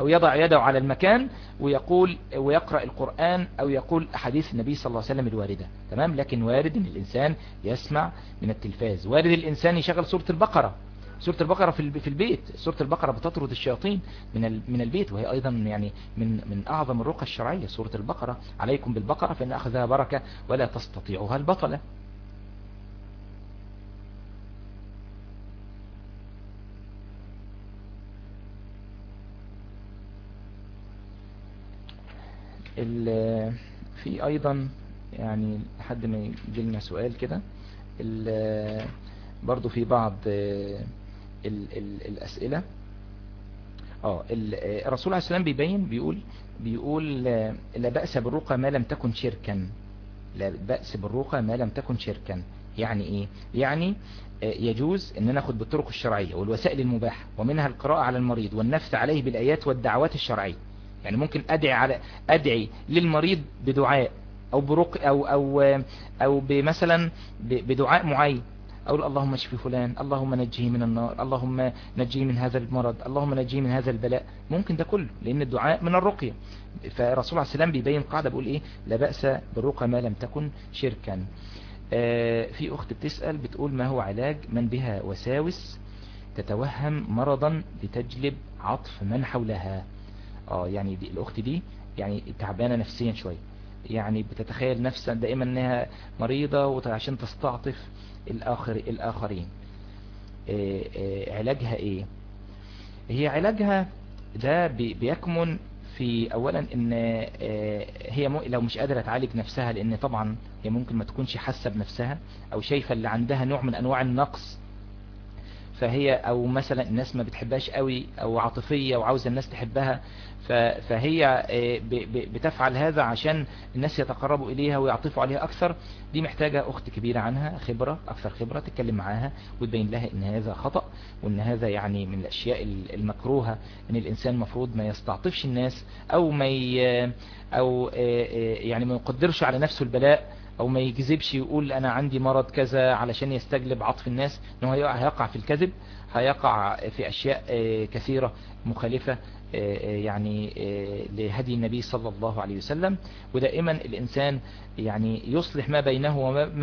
أو يضع يده على المكان ويقول ويقرأ القرآن أو يقول أحاديث النبي صلى الله عليه وسلم الواردة. تمام؟ لكن وارد إن الإنسان يسمع من التلفاز. وارد الإنسان يشغل سورة البقرة. سورة البقرة في البيت. سورة البقرة بتطرد الشياطين من من البيت وهي أيضا يعني من من أعظم الرقى الشرعية. سورة البقرة عليكم بالبقرة فإن أخذها بركة ولا تستطيعها البطلة في أيضا يعني لحد ما يجي لنا سؤال كده. برضو في بعض ال ال الأسئلة. آه الرسول عليه السلام بيبين بيقول بيقول لا بأس بالرقى ما لم تكن شركا. لا بأس بالرقى ما لم تكن شركا. يعني إيه؟ يعني يجوز إن ناخد بالطرق الشرعية والوسائل المباحة ومنها القراءة على المريض والنفث عليه بالآيات والدعوات الشرعية. يعني ممكن أدعي على أدعي للمريض بدعاء أو برق أو أو أو بمثلا بدعاء معين. أقول اللهم اشفي فلان اللهم نجيه من النار اللهم نجيه من هذا المرض اللهم نجيه من هذا البلاء. ممكن ده كله لأن الدعاء من الرقية. فالرسول عليه السلام بيبين قاعدة بيقول إيه؟ لا بأس بالرقى ما لم تكن شركا. في أخت بتسأل بتقول ما هو علاج؟ من بها وساوس تتوهم مرضا لتجلب عطف من حولها. آه يعني دي الأخت دي يعني تعبانة نفسيا شوية يعني بتتخيل نفسها دائما إنها مريضة وعشان تستعطف. الآخر الآخرين. إيه إيه علاجها إيه؟ هي علاجها ده بيكمن في اولا إن إيه هي لو مش قادرة تعالج نفسها لأن طبعا هي ممكن ما تكونش حاسة بنفسها أو شايفة اللي عندها نوع من أنواع النقص. فهي أو مثلا الناس ما بتحبهاش قوي أو عاطفية وعاوزة الناس تحبها فهي بتفعل هذا عشان الناس يتقربوا إليها ويعطفوا عليها أكثر. دي محتاجة أخت كبيرة عنها خبرة أكثر خبرة تتكلم معاها وتبين لها إن هذا خطأ وإن هذا يعني من الأشياء المكروهة إن الإنسان مفروض ما يستعطفش الناس أو ما ي... أو يعني ما يقدرش على نفسه البلاء أو ما يكذبش يقول أنا عندي مرض كذا علشان يستجلب عطف الناس إن هو هيقع في الكذب. هيقع في أشياء كثيرة مخالفة يعني لهدي النبي صلى الله عليه وسلم. ودائما الإنسان يعني يصلح ما بينه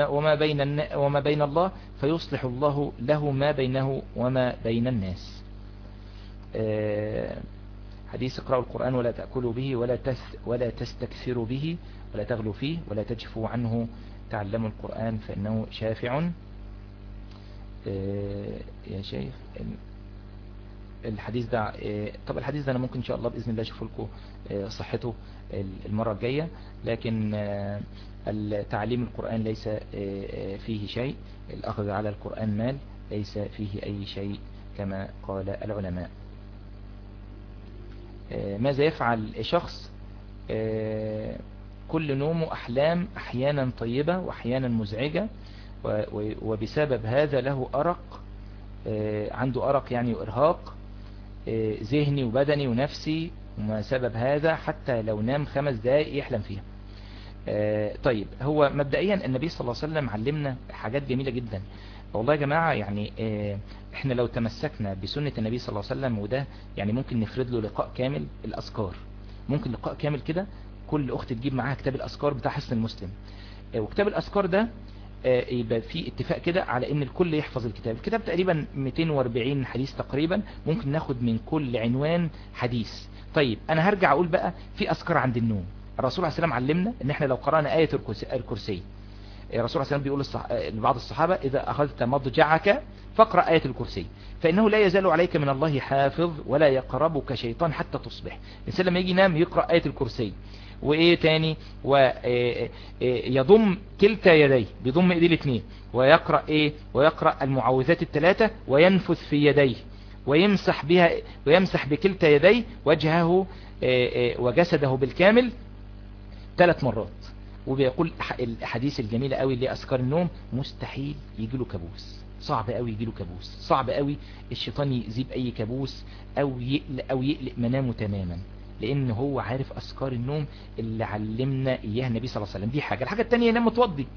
وما بين وما بين الله فيصلح الله له ما بينه وما بين الناس. حديث اقرأوا القرآن ولا تأكلوا به ولا ولا تستكثروا به ولا تغلوا فيه ولا تجفوا عنه. تعلموا القرآن فإنه شافع. يا شيخ الحديث ده طب الحديث ده أنا ممكن إن شاء الله بإذن الله أشوف لكم صحته المرة الجاية. لكن تعليم القرآن ليس فيه شيء. الأخذ على القرآن مال ليس فيه أي شيء كما قال العلماء. ماذا يفعل شخص؟ كل نومه أحلام أحيانا طيبة وأحيانا مزعجة وبسبب هذا له أرق عنده أرق يعني وإرهاق ذهني وبدني ونفسي وما سبب هذا حتى لو نام خمس دقائق يحلم فيها. طيب هو مبدئيا النبي صلى الله عليه وسلم علمنا حاجات جميلة جدا. والله يا جماعة يعني إحنا لو تمسكنا بسنة النبي صلى الله عليه وسلم وده يعني ممكن نفرد له لقاء كامل الأذكار. ممكن لقاء كامل كده كل أخت تجيب معاها كتاب الأذكار بتاع حسن المسلم. وكتاب الأذكار ده يبقى في اتفاق كده على إن الكل يحفظ الكتاب. الكتاب تقريبا 240 حديث تقريبا. ممكن ناخد من كل عنوان حديث. طيب أنا هرجع أقول بقى في أذكار عند النوم. الرسول عليه السلام علمنا إن إحنا لو قرأنا آية الكرسي الرسول عليه السلام بيقول الصح... لبعض الصحابة إذا أخذت مضجعك فاقرأ آية الكرسي. فإنه لا يزال عليك من الله حافظ ولا يقربك شيطان حتى تصبح. الإنسان لما يجي ينام يقرأ آية الكرسي. وإيه تاني؟ ويضم كلتا يديه بيضم إيديه الاثنين ويقرأ إيه؟ ويقرأ المعوذات الثلاثة وينفث في يديه. ويمسح بها ويمسح بكلتا يديه وجهه وجسده بالكامل ثلاث مرات. وبيقول الحديث الجميل قوي اللي أذكار النوم مستحيل يجي له كابوس. صعب قوي يجي له كابوس. صعب قوي الشيطان يزيب أي كابوس أو يقلق أو يقلق منامه تماما. لأن هو عارف أذكار النوم اللي علمنا إياها النبي صلى الله عليه وسلم. دي حاجة. الحاجة التانية ينام متوضي.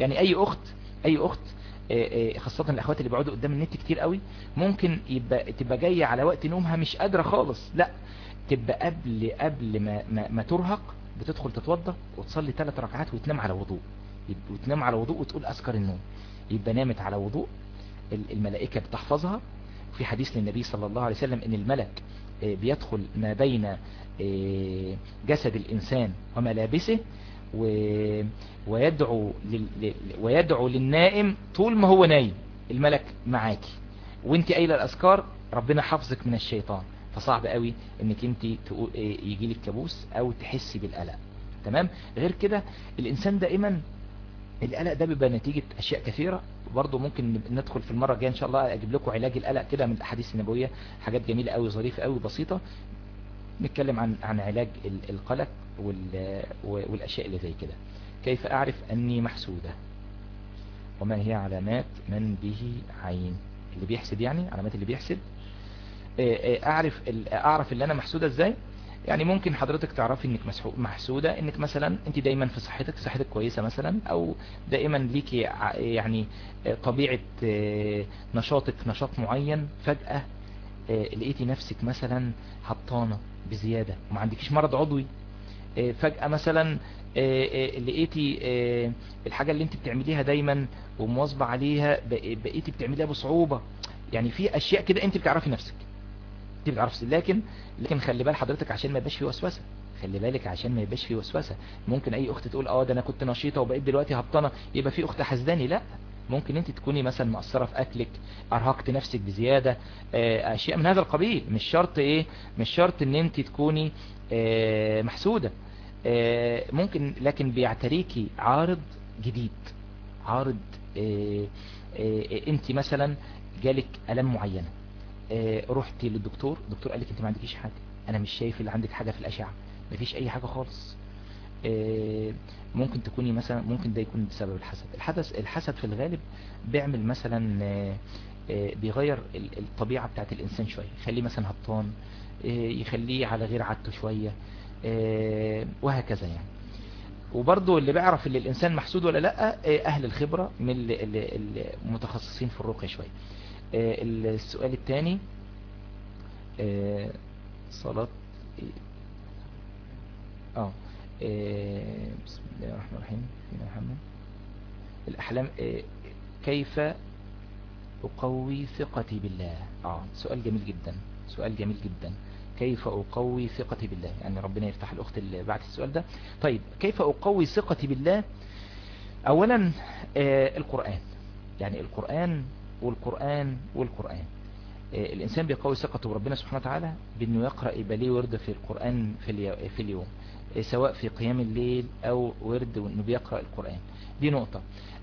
يعني أي أخت أي أخت خاصة الأخوات اللي بيقعدوا قدام النت كتير قوي ممكن يبقى تبقى جاية على وقت نومها مش قادرة خالص. لا تبقى قبل قبل ما, ما, ما ترهق بتدخل تتوضى وتصلي ثلاث ركعات وتنام على وضوء. وتنام على وضوء وتقول أذكار النوم. يبقى نامت على وضوء الملائكة بتحفظها. في حديث للنبي صلى الله عليه وسلم إن الملك بيدخل ما بين جسد الإنسان وملابسه ويدعو, ويدعو للنائم طول ما هو نايم. الملك معاكي وانت قايلة الأذكار ربنا حفظك من الشيطان. فصعب قوي إنك انت يجي لك كابوس أو تحسي بالقلق. تمام؟ غير كده الإنسان دائما القلق ده بيبقى نتيجة أشياء كثيرة. برضه ممكن ندخل في المرة الجاية إن شاء الله أجيب لكم علاج القلق كده من الأحاديث النبوية حاجات جميلة قوي ظريفة قوي بسيطة نتكلم عن عن علاج القلق والأشياء اللي زي كده. كيف أعرف أني محسودة؟ وما هي علامات من به عين؟ اللي بيحسد يعني؟ علامات اللي بيحسد؟ أعرف أعرف اللي أنا محسودة إزاي؟ يعني ممكن حضرتك تعرفي إنك محسودة إنك مثلا أنت دايما في صحتك صحتك كويسة مثلا أو دائما ليكي يعني طبيعة نشاطك نشاط معين فجأة لقيتي نفسك مثلا هبطانة بزيادة وما عندكيش مرض عضوي فجأة مثلا لقيتي الحاجة اللي أنت بتعمليها دايما ومواظبة عليها بقيتي بتعمليها بصعوبة يعني في أشياء كده أنت بتعرفي نفسك. انت بتعرفي لكن لكن خلي بال حضرتك عشان ما يبقاش في وسوسة. خلي بالك عشان ما يبقاش في وسوسة. ممكن أي أخت تقول آه ده أنا كنت نشيطة وبقيت دلوقتي هبطانة يبقى في أخت حسداني لا. ممكن أنت تكوني مثلا مقصرة في أكلك أرهقت نفسك بزيادة أشياء من هذا القبيل. مش شرط إيه؟ مش شرط إن أنت تكوني محسودة. ممكن لكن بيعتريكي عارض جديد. عارض أنت مثلا جالك الام معينة. رحتي للدكتور. الدكتور قال لك انت ما عندكيش حاجة. أنا مش شايف اللي عندك حاجة في الأشعة. مفيش أي حاجة خالص. ممكن تكوني مثلا ممكن ده يكون بسبب الحسد. الحدث الحسد في الغالب بيعمل مثلا بيغير الطبيعة بتاعت الإنسان شوية. يخليه مثلا هبطان يخليه على غير عادته شوية وهكذا يعني. وبرضه اللي بيعرف اللي الإنسان محسود ولا لأ أهل الخبرة من المتخصصين في الرقية شوية. السؤال الثاني صلاة آه بسم الله الرحمن الرحيم محمد. الأحلام كيف أقوي ثقتي بالله؟ آه سؤال جميل جدا سؤال جميل جدا. كيف أقوي ثقتي بالله؟ يعني ربنا يفتح الأخت اللي بعت السؤال ده. طيب كيف أقوي ثقتي بالله؟ أولا القرآن. يعني القرآن والقرآن والقرآن. الإنسان بيقوي ثقته بربنا سبحانه وتعالى بأنه يقرأ يبقى ليه ورد في القرآن في اليوم سواء في قيام الليل أو ورد وأنه بيقرأ القرآن. دي نقطة.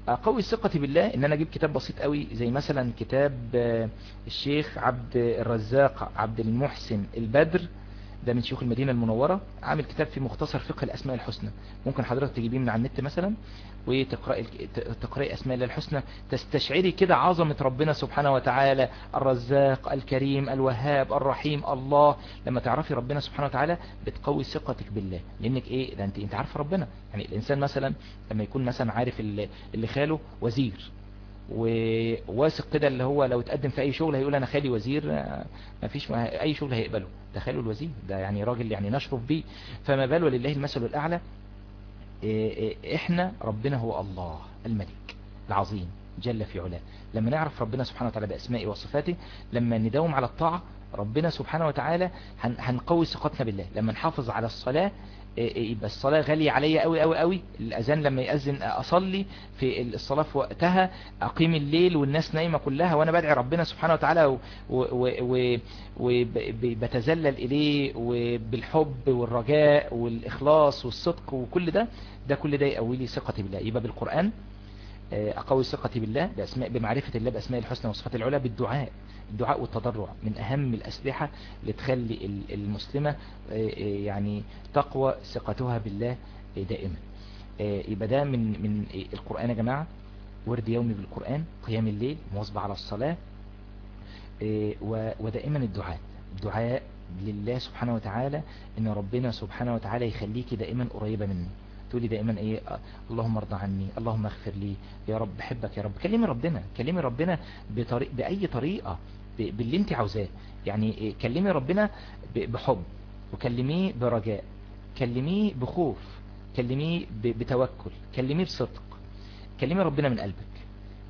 أقوي ثقتي بالله إن أنا أجيب كتاب بسيط قوي زي مثلا كتاب الشيخ عبد الرزاق عبد المحسن البدر ده من شيوخ المدينة المنورة عامل كتاب في مختصر فقه الأسماء الحسنى. ممكن حضرتك تجيبيه من على النت مثلا؟ وتقرأي تقرأي أسماء الله الحسنى تستشعري كده عظمة ربنا سبحانه وتعالى الرزاق الكريم الوهاب الرحيم الله. لما تعرفي ربنا سبحانه وتعالى بتقوي ثقتك بالله. لأنك إيه؟ ده أنت أنت عارفة ربنا. يعني الإنسان مثلا لما يكون مثلا عارف اللي خاله وزير وواثق كده اللي هو لو اتقدم في أي شغل هيقول أنا خالي وزير ما فيش أي شغل هيقبله. ده خاله الوزير. ده يعني راجل يعني نشرف بيه. فما باله لله المثل الأعلى؟ إحنا ربنا هو الله الملك العظيم جل في علاه. لما نعرف ربنا سبحانه وتعالى بأسمائه وصفاته لما نداوم على الطاعة ربنا سبحانه وتعالى هنقوي ثقتنا بالله. لما نحافظ على الصلاة يبقى الصلاة غالية عليا قوي قوي قوي الأذان لما يأذن أصلي في الصلاة في وقتها أقيم الليل والناس نايمة كلها وأنا بدعي ربنا سبحانه وتعالى وبتذلل إليه وبالحب والرجاء والإخلاص والصدق وكل ده ده كل ده يقوي لي ثقتي بالله. يبقى بالقرآن أقوي ثقتي بالله بأسماء بمعرفة الله بأسماء الحسنى وصفات العلى بالدعاء. الدعاء والتضرع من أهم الأسلحة اللي تخلي المسلمة يعني تقوى ثقتها بالله دائما. يبقى ده من من القرآن يا جماعة. ورد يومي بالقرآن قيام الليل مواظبة على الصلاة ودائما الدعاء. الدعاء لله سبحانه وتعالى إن ربنا سبحانه وتعالى يخليكي دائما قريبة منه تقولي دائما إيه اللهم ارضى عني اللهم اغفر لي يا رب بحبك يا رب. كلمي ربنا كلمي ربنا بطريق بأي طريقة باللي أنت عاوزاه. يعني كلمي ربنا بحب وكلميه برجاء كلميه بخوف كلميه بتوكل كلميه بصدق. كلمي ربنا من قلبك.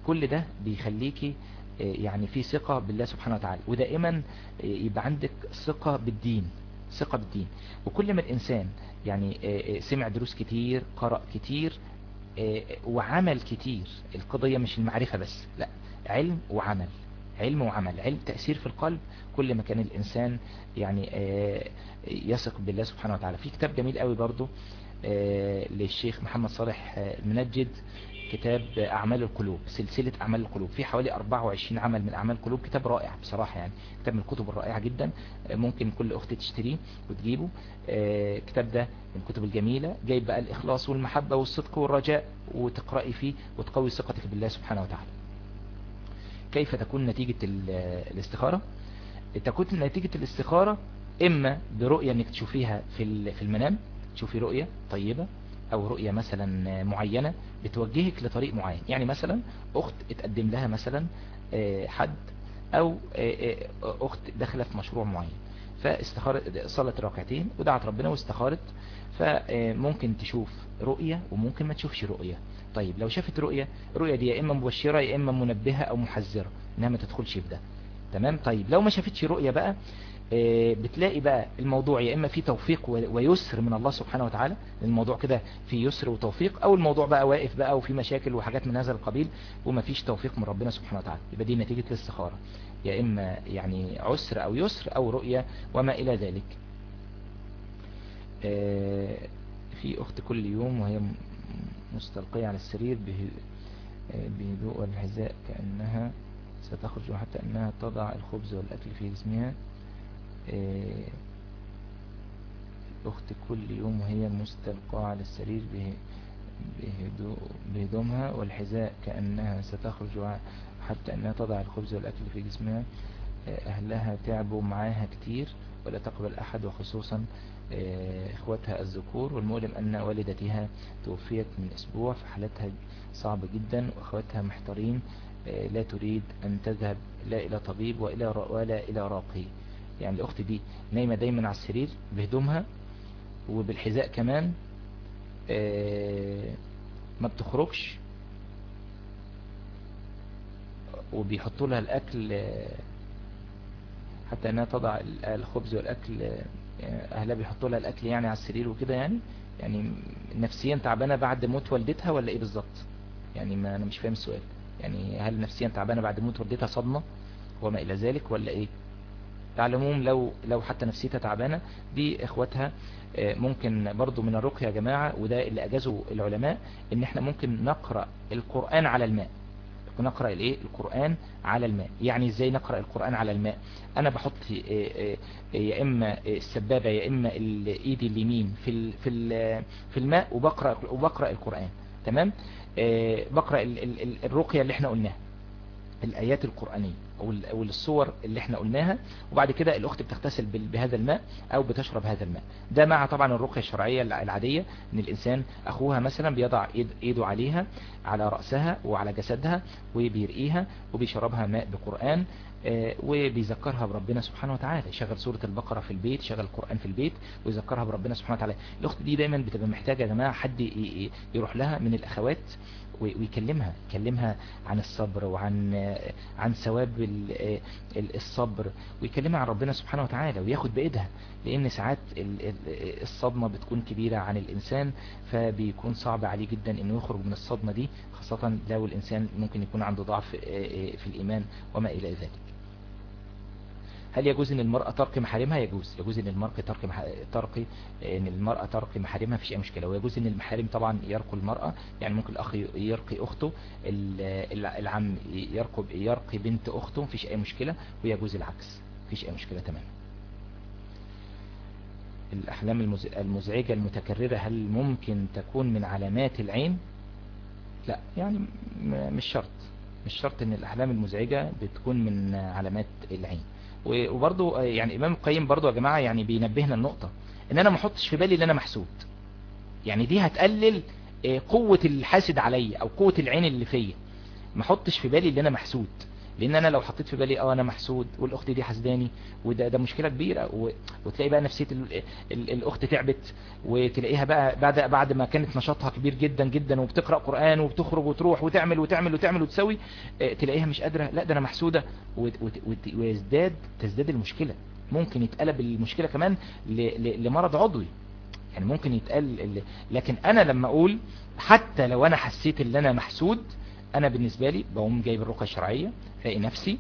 كل ده بيخليكي يعني في ثقة بالله سبحانه وتعالى. ودائما يبقى عندك ثقة بالدين. ثقة بالدين. وكل ما الإنسان يعني سمع دروس كتير قرأ كتير وعمل كتير. القضية مش المعرفة بس لا. علم وعمل. علم وعمل. علم تأثير في القلب. كل ما كان الإنسان يعني يثق بالله سبحانه وتعالى. في كتاب جميل قوي برضو للشيخ محمد صالح المنجد. كتاب أعمال القلوب سلسلة أعمال القلوب. في حوالي 24 عمل من أعمال القلوب. كتاب رائع بصراحة يعني. كتاب من الكتب الرائعة جدا. ممكن كل أخت تشتريه وتجيبه. الكتاب ده من الكتب الجميلة. جايب بقى الإخلاص والمحبة والصدق والرجاء وتقرأي فيه وتقوي ثقتك بالله سبحانه وتعالى. كيف تكون نتيجة الاستخارة؟ تكون نتيجة الاستخارة إما برؤية أنك تشوفيها في في المنام. تشوفي رؤية طيبة. أو رؤية مثلا معينة بتوجهك لطريق معين. يعني مثلا أخت اتقدم لها مثلا حد أو أخت داخلة في مشروع معين. فاستخارت صلت ركعتين ودعت ربنا واستخارت. فممكن تشوف رؤية وممكن ما تشوفش رؤية. طيب لو شافت رؤية الرؤية دي يا إما مبشرة يا إما منبهة أو محذرة إنها ما تدخلش في ده. تمام؟ طيب لو ما شافتش رؤية بقى بتلاقي بقى الموضوع يا إما في توفيق ويسر من الله سبحانه وتعالى الموضوع كده في يسر وتوفيق أو الموضوع بقى واقف بقى وفي مشاكل وحاجات من هذا القبيل وما فيش توفيق من ربنا سبحانه وتعالى. يبقى دي نتيجة الاستخارة. يا إما يعني عسر أو يسر أو رؤية وما إلى ذلك. في أخت كل يوم وهي مستلقية على السرير بهدوء والحذاء كأنها ستخرج حتى أنها تضع الخبز والأكل في جسمها. الأخت كل يوم وهي مستلقاة على السرير بهدومها والحذاء كأنها ستخرج حتى أنها تضع الخبز والأكل في جسمها. أهلها تعبوا معاها كتير ولا تقبل أحد وخصوصا إخوتها الذكور. والمؤلم أن والدتها توفيت من أسبوع فحالتها صعبة جدا وأخواتها محتارين. لا تريد أن تذهب لا إلى طبيب ولا إلى راقي. يعني الأخت دي نايمة دايما على السرير بهدومها وبالحذاء كمان ما بتخرجش وبيحطوا لها الأكل حتى أنها تضع الخبز والأكل أهلها بيحطوا لها الأكل يعني على السرير وكده يعني يعني نفسيا تعبانة بعد موت والدتها ولا إيه بالظبط؟ يعني ما أنا مش فاهم السؤال. يعني هل نفسيا تعبانة بعد موت والدتها صدمة وما إلى ذلك ولا إيه؟ تعلمون لو لو حتى نفسيتها تعبانة. دي إخواتها ممكن برضو من الرقية يا جماعة وده اللي اجازوا العلماء إن إحنا ممكن نقرأ القرآن على الماء. نقرأ الإيه؟ القرآن على الماء. يعني إزاي نقرأ القرآن على الماء؟ أنا بحط يا إما السبابة يا إما ايدي اليمين في في في الماء وبقرأ وبقرأ القرآن. تمام؟ بقرأ الرقية اللي إحنا قلناها. الآيات القرآنية أو الصور اللي إحنا قلناها وبعد كده الأخت بتغتسل بهذا الماء أو بتشرب هذا الماء. ده مع طبعا الرقية الشرعية العادية إن الإنسان أخوها مثلا بيضع إيده عليها على رأسها وعلى جسدها وبيرقيها وبيشربها ماء بقرآن وبيذكرها بربنا سبحانه وتعالى. يشغل سورة البقرة في البيت يشغل القرآن في البيت ويذكرها بربنا سبحانه وتعالى. الأخت دي دايما بتبقى محتاجة يا جماعة حد يروح لها من الأخوات ويكلمها يكلمها عن الصبر وعن عن ثواب الصبر ويكلمها عن ربنا سبحانه وتعالى وياخد بإيدها لأن ساعات الصدمة بتكون كبيرة عن الإنسان فبيكون صعب عليه جدا إنه يخرج من الصدمة دي خاصة لو الإنسان ممكن يكون عنده ضعف في الإيمان وما إلى ذلك. هل يجوز إن المرأة ترك محارمها يجوز. يجوز إن المرأة ترك مح... ترك إن المرأة ترك محارمها فيش أي مشكلة. ويجوز إن المحارم طبعا يرقوا المرأة يعني ممكن الأخ يرقي أخته العم يرقب يرقي بنت أخته فيش أي مشكلة. ويجوز العكس فيش أي مشكلة تمام الأحلام المزعجة المتكررة هل ممكن تكون من علامات العين؟ لا يعني مش شرط. مش شرط إن الأحلام المزعجة بتكون من علامات العين. وبرضو يعني إمام القيم برضو يا جماعة يعني بينبهنا النقطة إن أنا ما أحطش في بالي إن أنا محسود. يعني دي هتقلل قوة الحاسد عليا أو قوة العين اللي فيا. ما أحطش في بالي إن أنا محسود. لأن أنا لو حطيت في بالي آه أنا محسود والأخت دي حسداني وده ده مشكلة كبيرة. وتلاقي بقى نفسية ال... ال... الأخت تعبت وتلاقيها بقى بعد بعد ما كانت نشاطها كبير جدا جدا وبتقرأ قرآن وبتخرج وتروح وتعمل وتعمل وتعمل وتسوي تلاقيها مش قادرة لأ ده أنا محسودة. ويزداد تزداد المشكلة ممكن يتقلب المشكلة كمان. لمرض عضوي يعني ممكن يتقل لكن أنا لما أقول حتى لو أنا حسيت إن أنا محسود أنا بالنسبة لي بقوم جايب الرقية الشرعية ألاقي نفسي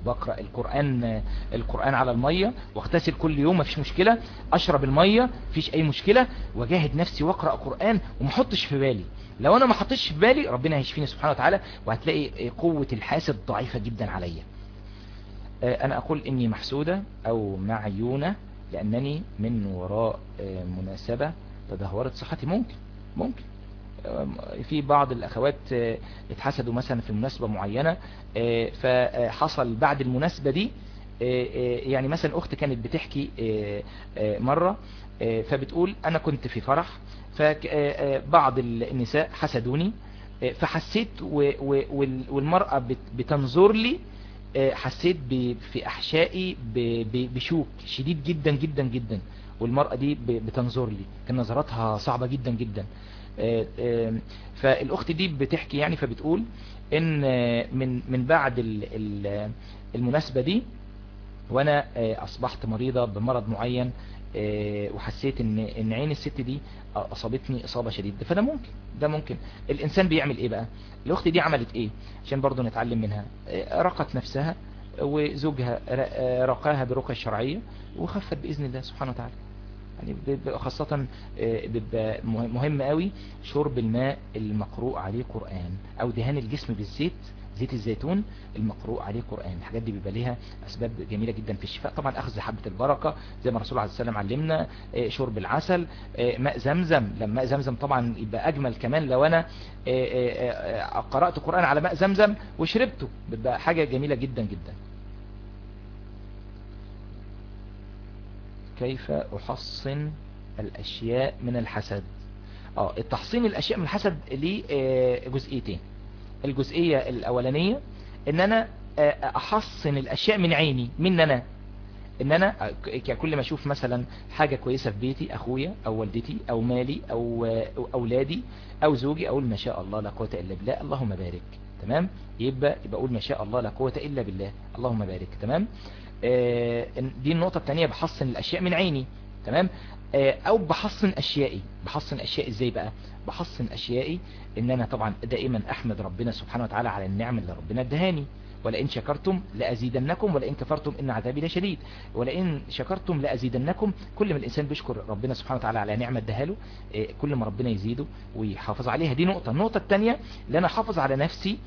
وبقرأ القرآن القرآن على المية واغتسل كل يوم مفيش مشكلة. أشرب المية مفيش أي مشكلة. واجاهد نفسي واقرأ قرآن ومحطش في بالي. لو أنا ما حطش في بالي ربنا هيشفيني سبحانه وتعالى وهتلاقي قوة الحاسد ضعيفة جدا عليا. أنا أقول إني محسودة أو معيونة لأنني من وراء مناسبة تدهورت صحتي. ممكن ممكن. في بعض الأخوات اتحسدوا مثلا في مناسبة معينة فحصل بعد المناسبة دي يعني مثلا أخت كانت بتحكي مرة فبتقول أنا كنت في فرح فبعض النساء حسدوني فحسيت والمرأة بتنظر لي حسيت في أحشائي بشوك شديد جدا جدا جدا والمرأة دي بتنظر لي كان نظراتها صعبة جدا جدا. فالأخت دي بتحكي يعني فبتقول إن من من بعد المناسبة دي وأنا أصبحت مريضة بمرض معين وحسيت إن إن عين الست دي أصابتني إصابة شديدة. فده ممكن ده ممكن. الإنسان بيعمل إيه بقى؟ الأخت دي عملت إيه؟ عشان برضو نتعلم منها. رقت نفسها وزوجها رقاها برقية الشرعية وخفت بإذن الله سبحانه وتعالى. يعني خاصة بيبقى مهم قوي شرب الماء المقروء عليه قرآن أو دهان الجسم بالزيت زيت الزيتون المقروء عليه قرآن. الحاجات دي بيبقى ليها أسباب جميلة جدا في الشفاء. طبعا أخذ حبة البركة زي ما الرسول عليه السلام علمنا شرب العسل ماء زمزم. لما ماء زمزم طبعا يبقى أجمل كمان. لو أنا قرأت قرآن على ماء زمزم وشربته بيبقى حاجة جميلة جدا جدا. كيف أحصن الأشياء من الحسد؟ آه التحصين الأشياء من الحسد ليه جزئيتين. الجزئية الأولانية إن أنا أحصن الأشياء من عيني. من أنا؟ إن أنا كل ما أشوف مثلا حاجة كويسة في بيتي أخويا أو والدتي أو مالي أو أولادي أو زوجي أقول ما شاء الله لا قوة إلا بالله اللهم بارك. تمام؟ يبقى يبقى أقول ما شاء الله لا قوة إلا بالله اللهم بارك. تمام؟ دي النقطة الثانية بحصن الأشياء من عيني تمام؟ أو بحصن أشيائي. بحصن أشيائي إزاي بقى؟ بحصن أشيائي إن أنا طبعا دائما أحمد ربنا سبحانه وتعالى على النعم اللي ربنا ادهاني. ولئن شكرتم لأزيدنكم ولئن كفرتم إن عذابي لشديد. ولئن شكرتم لأزيدنكم كل ما الإنسان بيشكر ربنا سبحانه وتعالى على نعمة اداها كل ما ربنا يزيده ويحافظ عليها. دي نقطة. النقطة الثانية اللي أنا أحافظ على نفسي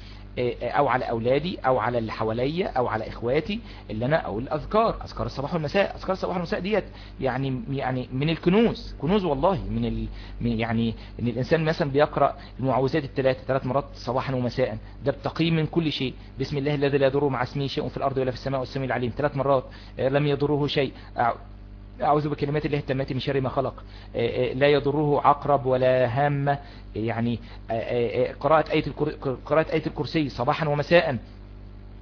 أو على أولادي أو على اللي حواليا أو على إخواتي اللي أنا أقول اذكار أذكار الصباح والمساء أذكار الصباح والمساء ديت. يعني يعني من الكنوز كنوز والله من ال يعني إن الإنسان مثلا بيقرأ المعوذات الثلاث ثلاث مرات صباحا ومساء. ده بتقييم من كل شيء. بسم الله الذي لا يضر مع اسمه شيء في الأرض ولا في السماء والسميع العليم. ثلاث مرات لم يضره شيء. أعوذ بكلمات الله التامات من شر ما خلق. لا يضره عقرب ولا هامة يعني قراءة آية, قراءة آية الكرسي صباحا ومساء.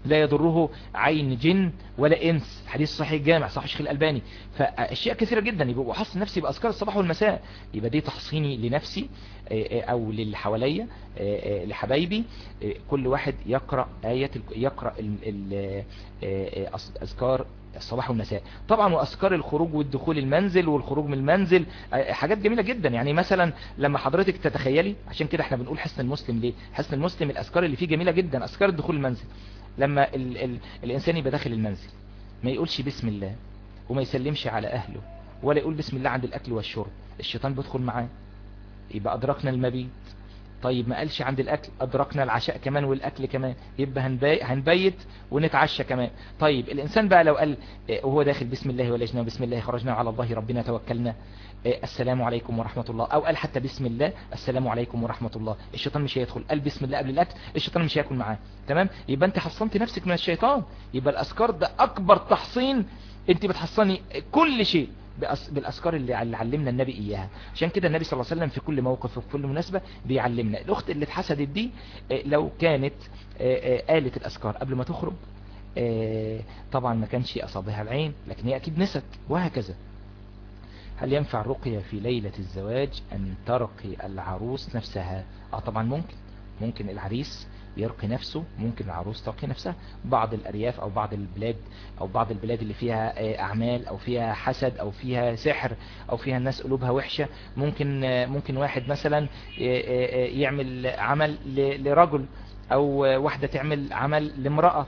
لا يضره عين جن ولا إنس. حديث صحيح الجامع صحيح الشيخ الألباني. فأشياء كثيرة جدا. يبقى أحصن نفسي بأذكار الصباح والمساء. يبقى دي تحصيني لنفسي أو للي حواليا لحبايبي. كل واحد يقرأ آية يقرأ أذكار الصباح والمساء. طبعا وأذكار الخروج والدخول المنزل والخروج من المنزل حاجات جميلة جدا. يعني مثلا لما حضرتك تتخيلي عشان كده إحنا بنقول حسن المسلم ليه؟ حسن المسلم الأذكار اللي فيه جميلة جدا أذكار الدخول المنزل. لما ال ال الإنسان يبقى داخل المنزل ما يقولش بسم الله وما يسلمش على أهله ولا يقول بسم الله عند الأكل والشرب. الشيطان بيدخل معاه يبقى أدركنا المبيت. طيب ما قالش عند الأكل أدركنا العشاء كمان والأكل كمان يبقى هنبي... هنبيت ونتعشى كمان. طيب الإنسان بقى لو قال وهو داخل بسم الله ولجنا بسم الله خرجنا على الله ربنا توكلنا السلام عليكم ورحمة الله أو قال حتى بسم الله السلام عليكم ورحمة الله الشيطان مش هيدخل قال بسم الله قبل الأكل الشيطان مش هياكل معاه. تمام؟ يبقى أنت حصنت نفسك من الشيطان. يبقى الأذكار ده أكبر تحصين أنت بتحصني كل شيء. بالأذكار اللي علمنا النبي إياها. عشان كده النبي صلى الله عليه وسلم في كل موقف وفي كل مناسبة بيعلمنا. الأخت اللي اتحسدت دي لو كانت قالت الأذكار قبل ما تخرج طبعا ما كانش أصابها العين لكن هي أكيد نست وهكذا. هل ينفع الرقية في ليلة الزواج أن ترقي العروس نفسها؟ آه طبعا ممكن. ممكن العريس يرقي نفسه ممكن العروس ترقي نفسها. بعض الأرياف أو بعض البلاد أو بعض البلاد اللي فيها أعمال أو فيها حسد أو فيها سحر أو فيها الناس قلوبها وحشة ممكن ممكن واحد مثلا يعمل عمل لرجل أو واحدة تعمل عمل لامرأة.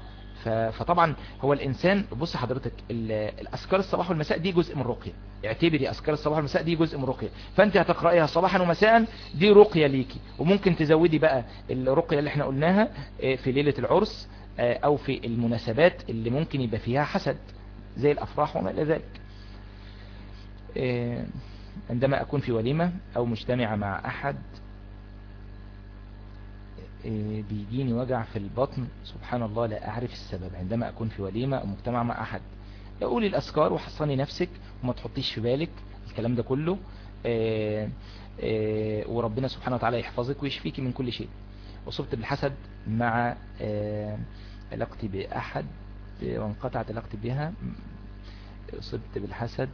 فطبعا هو الإنسان بص حضرتك الأذكار الصباح والمساء دي جزء من الرقية اعتبري أذكار الصباح والمساء دي جزء من الرقية فأنت هتقرأيها صباحا ومساء دي رقية ليكي. وممكن تزودي بقى الرقية اللي إحنا قلناها في ليلة العرس أو في المناسبات اللي ممكن يبقى فيها حسد زي الأفراح وما إلى ذلك. عندما أكون في وليمة أو مجتمع مع أحد بيجيني وجع في البطن سبحان الله لا أعرف السبب عندما أكون في وليمة أو مجتمع مع أحد. قولي الأذكار وحصني نفسك وما تحطيش في بالك الكلام ده كله آآ آآ وربنا سبحانه وتعالى يحفظك ويشفيك من كل شيء. أصبت بالحسد مع علاقتي بأحد وانقطعت علاقتي بها. أصبت بالحسد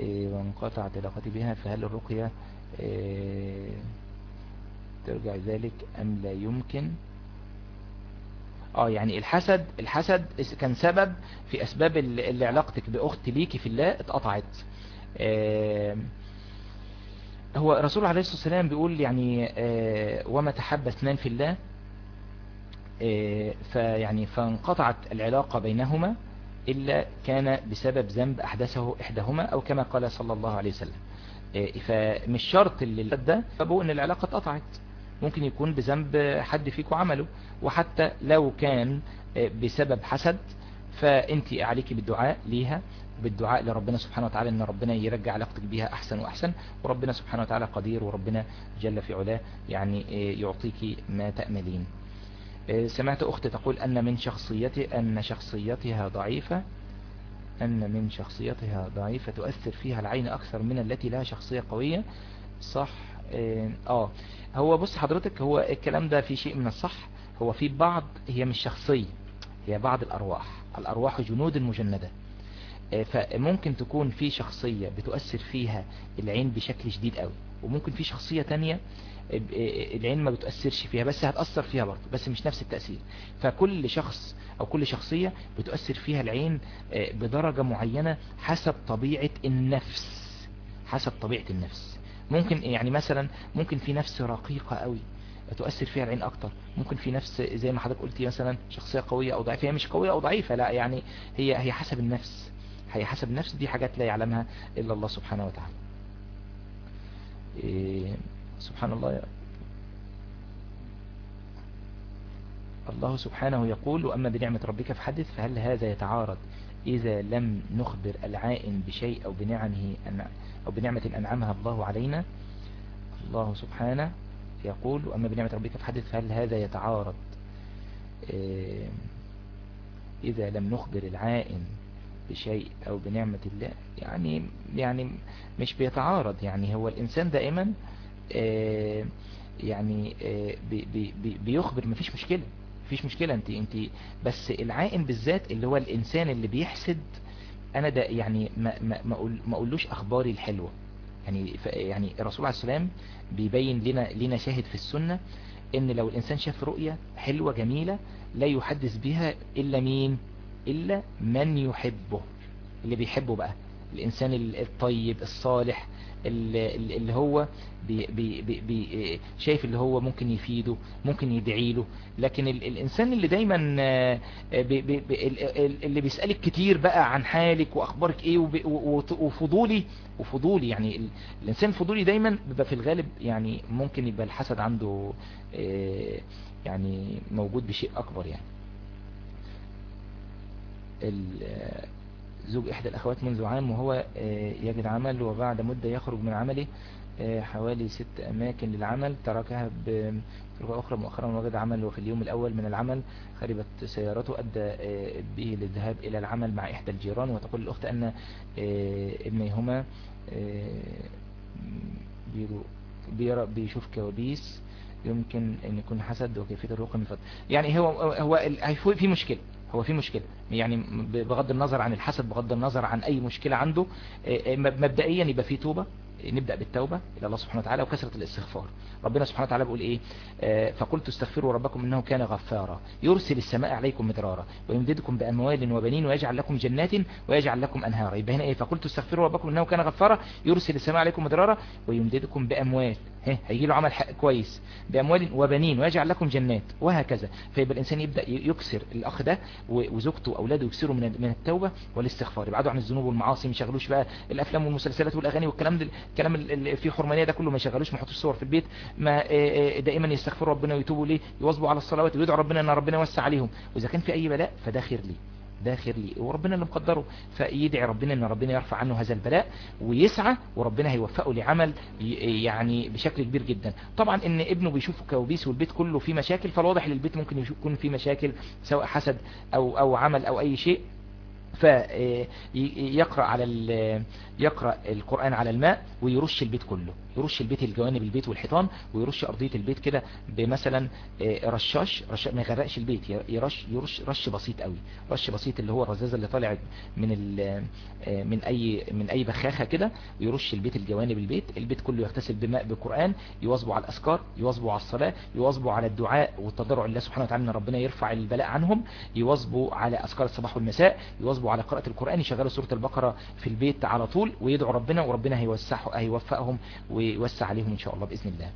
وانقطعت علاقتي بها فهل الرقية ترجع ذلك أم لا يمكن؟ آه يعني الحسد الحسد كان سبب في أسباب اللي علاقتك باخت ليكي في الله اتقطعت. آه هو رسول عليه الصلاة والسلام بيقول يعني آه وما تحب اثنان في الله؟ آه فيعني فانقطعت العلاقة بينهما إلا كان بسبب ذنب أحدثه إحداهما أو كما قال صلى الله عليه وسلم. فمش شرط اللي ده سببه إن العلاقة اتقطعت. ممكن يكون بذنب حد فيكم عمله وحتى لو كان بسبب حسد فانت عليك بالدعاء ليها بالدعاء لربنا سبحانه وتعالى إن ربنا يرجع علاقتك بيها أحسن وأحسن وربنا سبحانه وتعالى قدير وربنا جل في علاه يعني يعطيك ما تأملين. سمعت أختي تقول أن من شخصيتي أن شخصيتها ضعيفة أن من شخصيتها ضعيفة تؤثر فيها العين أكثر من التي لها شخصية قوية. صح. آه هو بص حضرتك هو الكلام ده في شيء من الصح. هو في بعض هي مش شخصية هي بعض الأرواح. الأرواح جنود مجندة. فممكن تكون في شخصية بتؤثر فيها العين بشكل شديد قوي. وممكن في شخصية تانية العين ما بتؤثرش فيها بس هتأثر فيها برضه بس مش نفس التأثير. فكل شخص أو كل شخصية بتؤثر فيها العين بدرجة معينة حسب طبيعة النفس حسب طبيعة النفس. ممكن يعني مثلا ممكن في نفس رقيقة قوي فتؤثر فيها العين أكتر. ممكن في نفس زي ما حضرتك قلتي مثلا شخصية قوية أو ضعيفة. هي مش قوية أو ضعيفة لا يعني هي هي حسب النفس. هي حسب النفس دي حاجات لا يعلمها إلا الله سبحانه وتعالى. إيه سبحان الله. الله سبحانه يقول وأما بنعمة ربك فحدث فهل هذا يتعارض إذا لم نخبر العائن بشيء أو بنعمه أو بنعمة أنعمها الله علينا الله سبحانه يقول وأما بنعمة ربك فحدث فهل هذا يتعارض؟ إيه، إذا لم نخبر العائن بشيء أو بنعمة الله يعني يعني مش بيتعارض يعني هو الإنسان دائما آه، يعني آه، بي بي بيخبر مفيش مشكلة مفيش مشكلة انت انت بس العائن بالذات اللي هو الإنسان اللي بيحسد أنا ده يعني ما ما ما, أقول ما أقولوش أخباري الحلوة. يعني يعني الرسول عليه السلام بيبين لنا لنا شاهد في السنة إن لو الإنسان شاف رؤية حلوة جميلة لا يحدث بها إلا مين؟ إلا من يحبه. اللي بيحبه بقى. الإنسان الطيب الصالح اللي هو بي بي بي شايف اللي هو ممكن يفيده ممكن يدعي له. لكن الإنسان اللي دايما بي بي اللي بيسألك كتير بقى عن حالك وأخبارك إيه وفضولي وفضولي يعني الإنسان الفضولي دايما بيبقى في الغالب يعني ممكن يبقى الحسد عنده يعني موجود بشيء أكبر يعني. زوج إحدى الأخوات منذ عام وهو آه، يجد عمل وبعد مدة يخرج من عمله آه، حوالي ست أماكن للعمل. تركها بطرق أخرى مؤخرا وجد عمل وفي اليوم الأول من العمل. خربت سيارته أدى آه، به للذهاب إلى العمل مع إحدى الجيران. وتقول الأخت أن ابنيهما بيشوف كوابيس يمكن أن يكون حسد وكيفية الرقم. من يعني هو هو في مشكلة. هو في مشكلة. يعني بغض النظر عن الحسد بغض النظر عن أي مشكلة عنده مبدئيا يبقى في توبة نبدأ بالتوبة إلى الله سبحانه وتعالى وكثرة الاستغفار. ربنا سبحانه وتعالى بيقول إيه؟ آه، فقلت استغفروا ربكم إنه كان غفارا. يرسل السماء عليكم مدرارا ويمددكم بأموال وبنين ويجعل لكم جنات ويجعل لكم أنهارا. يبقى هنا إيه؟ فقلت استغفروا ربكم إنه كان غفارا. يرسل السماء عليكم مدرارا ويمددكم بأموال. هيجي له عمل كويس. بأموال وبنين ويجعل لكم جنات وهكذا. فيبقى الإنسان يبدأ يكسر الأخ ده وزوجته وأولاده يكسروا من التوبة والاستغفار. يبعدوا عن الذنوب والمعاصي ما يشغلوش بقى الأفلام والمسلسلات والأغاني والكلام ده الكلام اللي فيه حرمانية ده كله ما يشغلوش ما يحطوش صور في البيت ما دائما يستغفروا ربنا ويتوبوا ليه يواظبوا على الصلوات ويدعوا ربنا إن ربنا يوسع عليهم. وإذا كان في أي بلاء فده خير ليه ده خير لي. وربنا اللي مقدره فيدعي ربنا إن ربنا يرفع عنه هذا البلاء ويسعى وربنا هيوفقه لعمل يعني بشكل كبير جدا. طبعا إن ابنه بيشوف كوابيس والبيت كله فيه مشاكل فالواضح ان البيت ممكن يكون فيه مشاكل سواء حسد أو أو عمل أو أي شيء. فيقرأ على يقرأ القرآن على الماء ويرش البيت كله. يرش البيت الجوانب البيت والحيطان ويرش أرضية البيت كده بمثلا آه، رشاش رش ما يغرقش البيت يرش يرش رش بسيط قوي. رش بسيط اللي هو الرذاذة اللي طالع من آه، من أي من أي بخاخة كده ويرش البيت الجوانب البيت البيت كله يغتسل بماء بقرآن يواظبوا على الأذكار يواظبوا على الصلاة يواظبوا على الدعاء والتضرع لله سبحانه وتعالى إن ربنا يرفع البلاء عنهم يواظبوا على أذكار الصباح والمساء يواظبوا على قراءة القرآن يشغلوا سورة البقرة في البيت على طول ويدعوا ربنا وربنا هيوسعه هيوفقهم ويوسع عليهم إن شاء الله بإذن الله.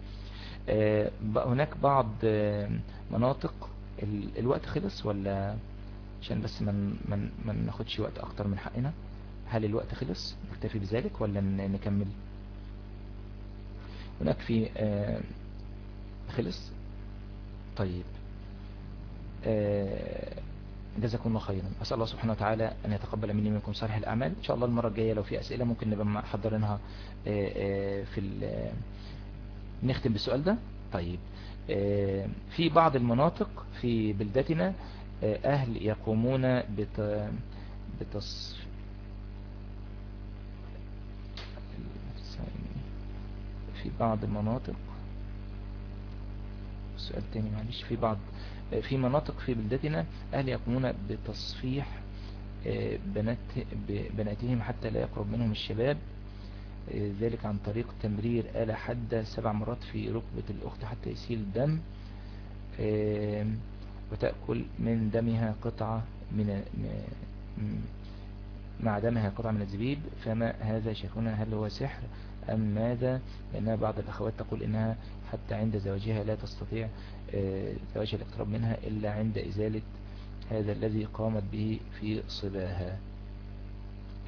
آه، هناك بعض آه، مناطق الوقت خلص ولا؟ عشان بس من من ما ناخدش وقت أكتر من حقنا. هل الوقت خلص؟ نكتفي بذلك ولا نكمل؟ هناك في آه، خلص؟ طيب. جزاكم الله خيرا. أسأل الله سبحانه وتعالى أن يتقبل مني منكم صالح الأعمال. إن شاء الله المرة الجاية لو في أسئلة ممكن نبقى محضرينها آه، آه، في نختم بالسؤال ده. طيب آه، في بعض المناطق في بلدتنا أهل يقومون بت... بتص... في بعض المناطق. سؤال تاني معلش. في بعض في مناطق في بلدتنا أهل يقومون بتصفيح آه، بنات بناتهم حتى لا يقرب منهم الشباب آه، ذلك عن طريق تمرير آلة حادة سبع مرات في ركبة الأخت حتى يسيل دم آه، وتأكل من دمها قطعة من مع دمها قطعة من الزبيب. فما هذا شيخنا؟ هل هو سحر أم ماذا؟ لأنها بعض الأخوات تقول إنها حتى عند زواجها لا تستطيع زواج الاقتراب منها إلا عند إزالة هذا الذي قامت به في صباها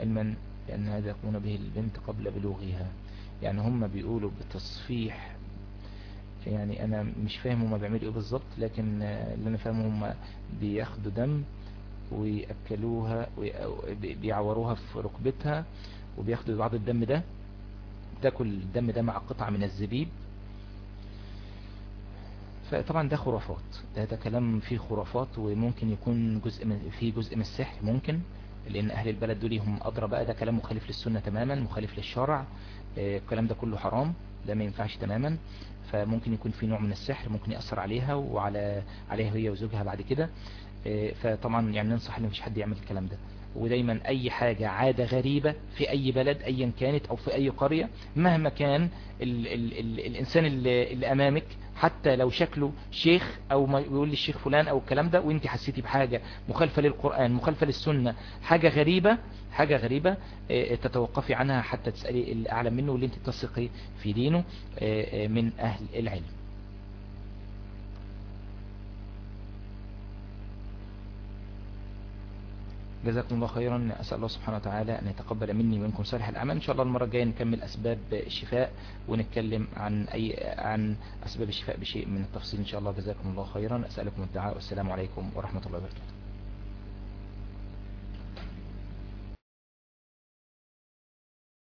علما لأن هذا يقوم به البنت قبل بلوغها. يعني هم بيقولوا بتصفيح يعني أنا مش فاهم هم بيعملوا إيه بالظبط لكن اللي أنا فاهمه هم بياخدوا دم ويأكلوها وبيعوروها في ركبتها وبياخدوا بعض الدم ده. تاكل الدم ده مع قطعة من الزبيب. فطبعا ده خرافات. ده, ده كلام فيه خرافات وممكن يكون جزء من فيه جزء من السحر ممكن لأن أهل البلد دول هم أدرى بقى. ده كلام مخالف للسنة تماما مخالف للشرع. الكلام ده كله حرام ده ما ينفعش تماما. فممكن يكون في نوع من السحر ممكن يأثر عليها وعلى عليها هي وزوجها بعد كده. فطبعا يعني ننصح إن مفيش حد يعمل الكلام ده. ودايما أي حاجة عادة غريبة في أي بلد ايا كانت أو في أي قرية مهما كان ال ال ال الإنسان اللي, أمامك حتى لو شكله شيخ أو ما يقول لي الشيخ فلان أو الكلام ده وأنت حسيتي بحاجة مخالفة للقرآن مخالفة للسنة حاجة غريبة حاجة غريبة تتوقفي عنها حتى تسألي الأعلم منه واللي أنت تثقي في دينه من أهل العلم. جزاكم الله خيرا. أسأل الله سبحانه وتعالى أن يتقبل مني ومنكم صالح الأعمال. إن شاء الله المرة الجاية نكمل أسباب الشفاء ونتكلم عن أي عن أسباب الشفاء بشيء من التفصيل إن شاء الله. جزاكم الله خيرا. أسألكم الدعاء. والسلام عليكم ورحمة الله وبركاته.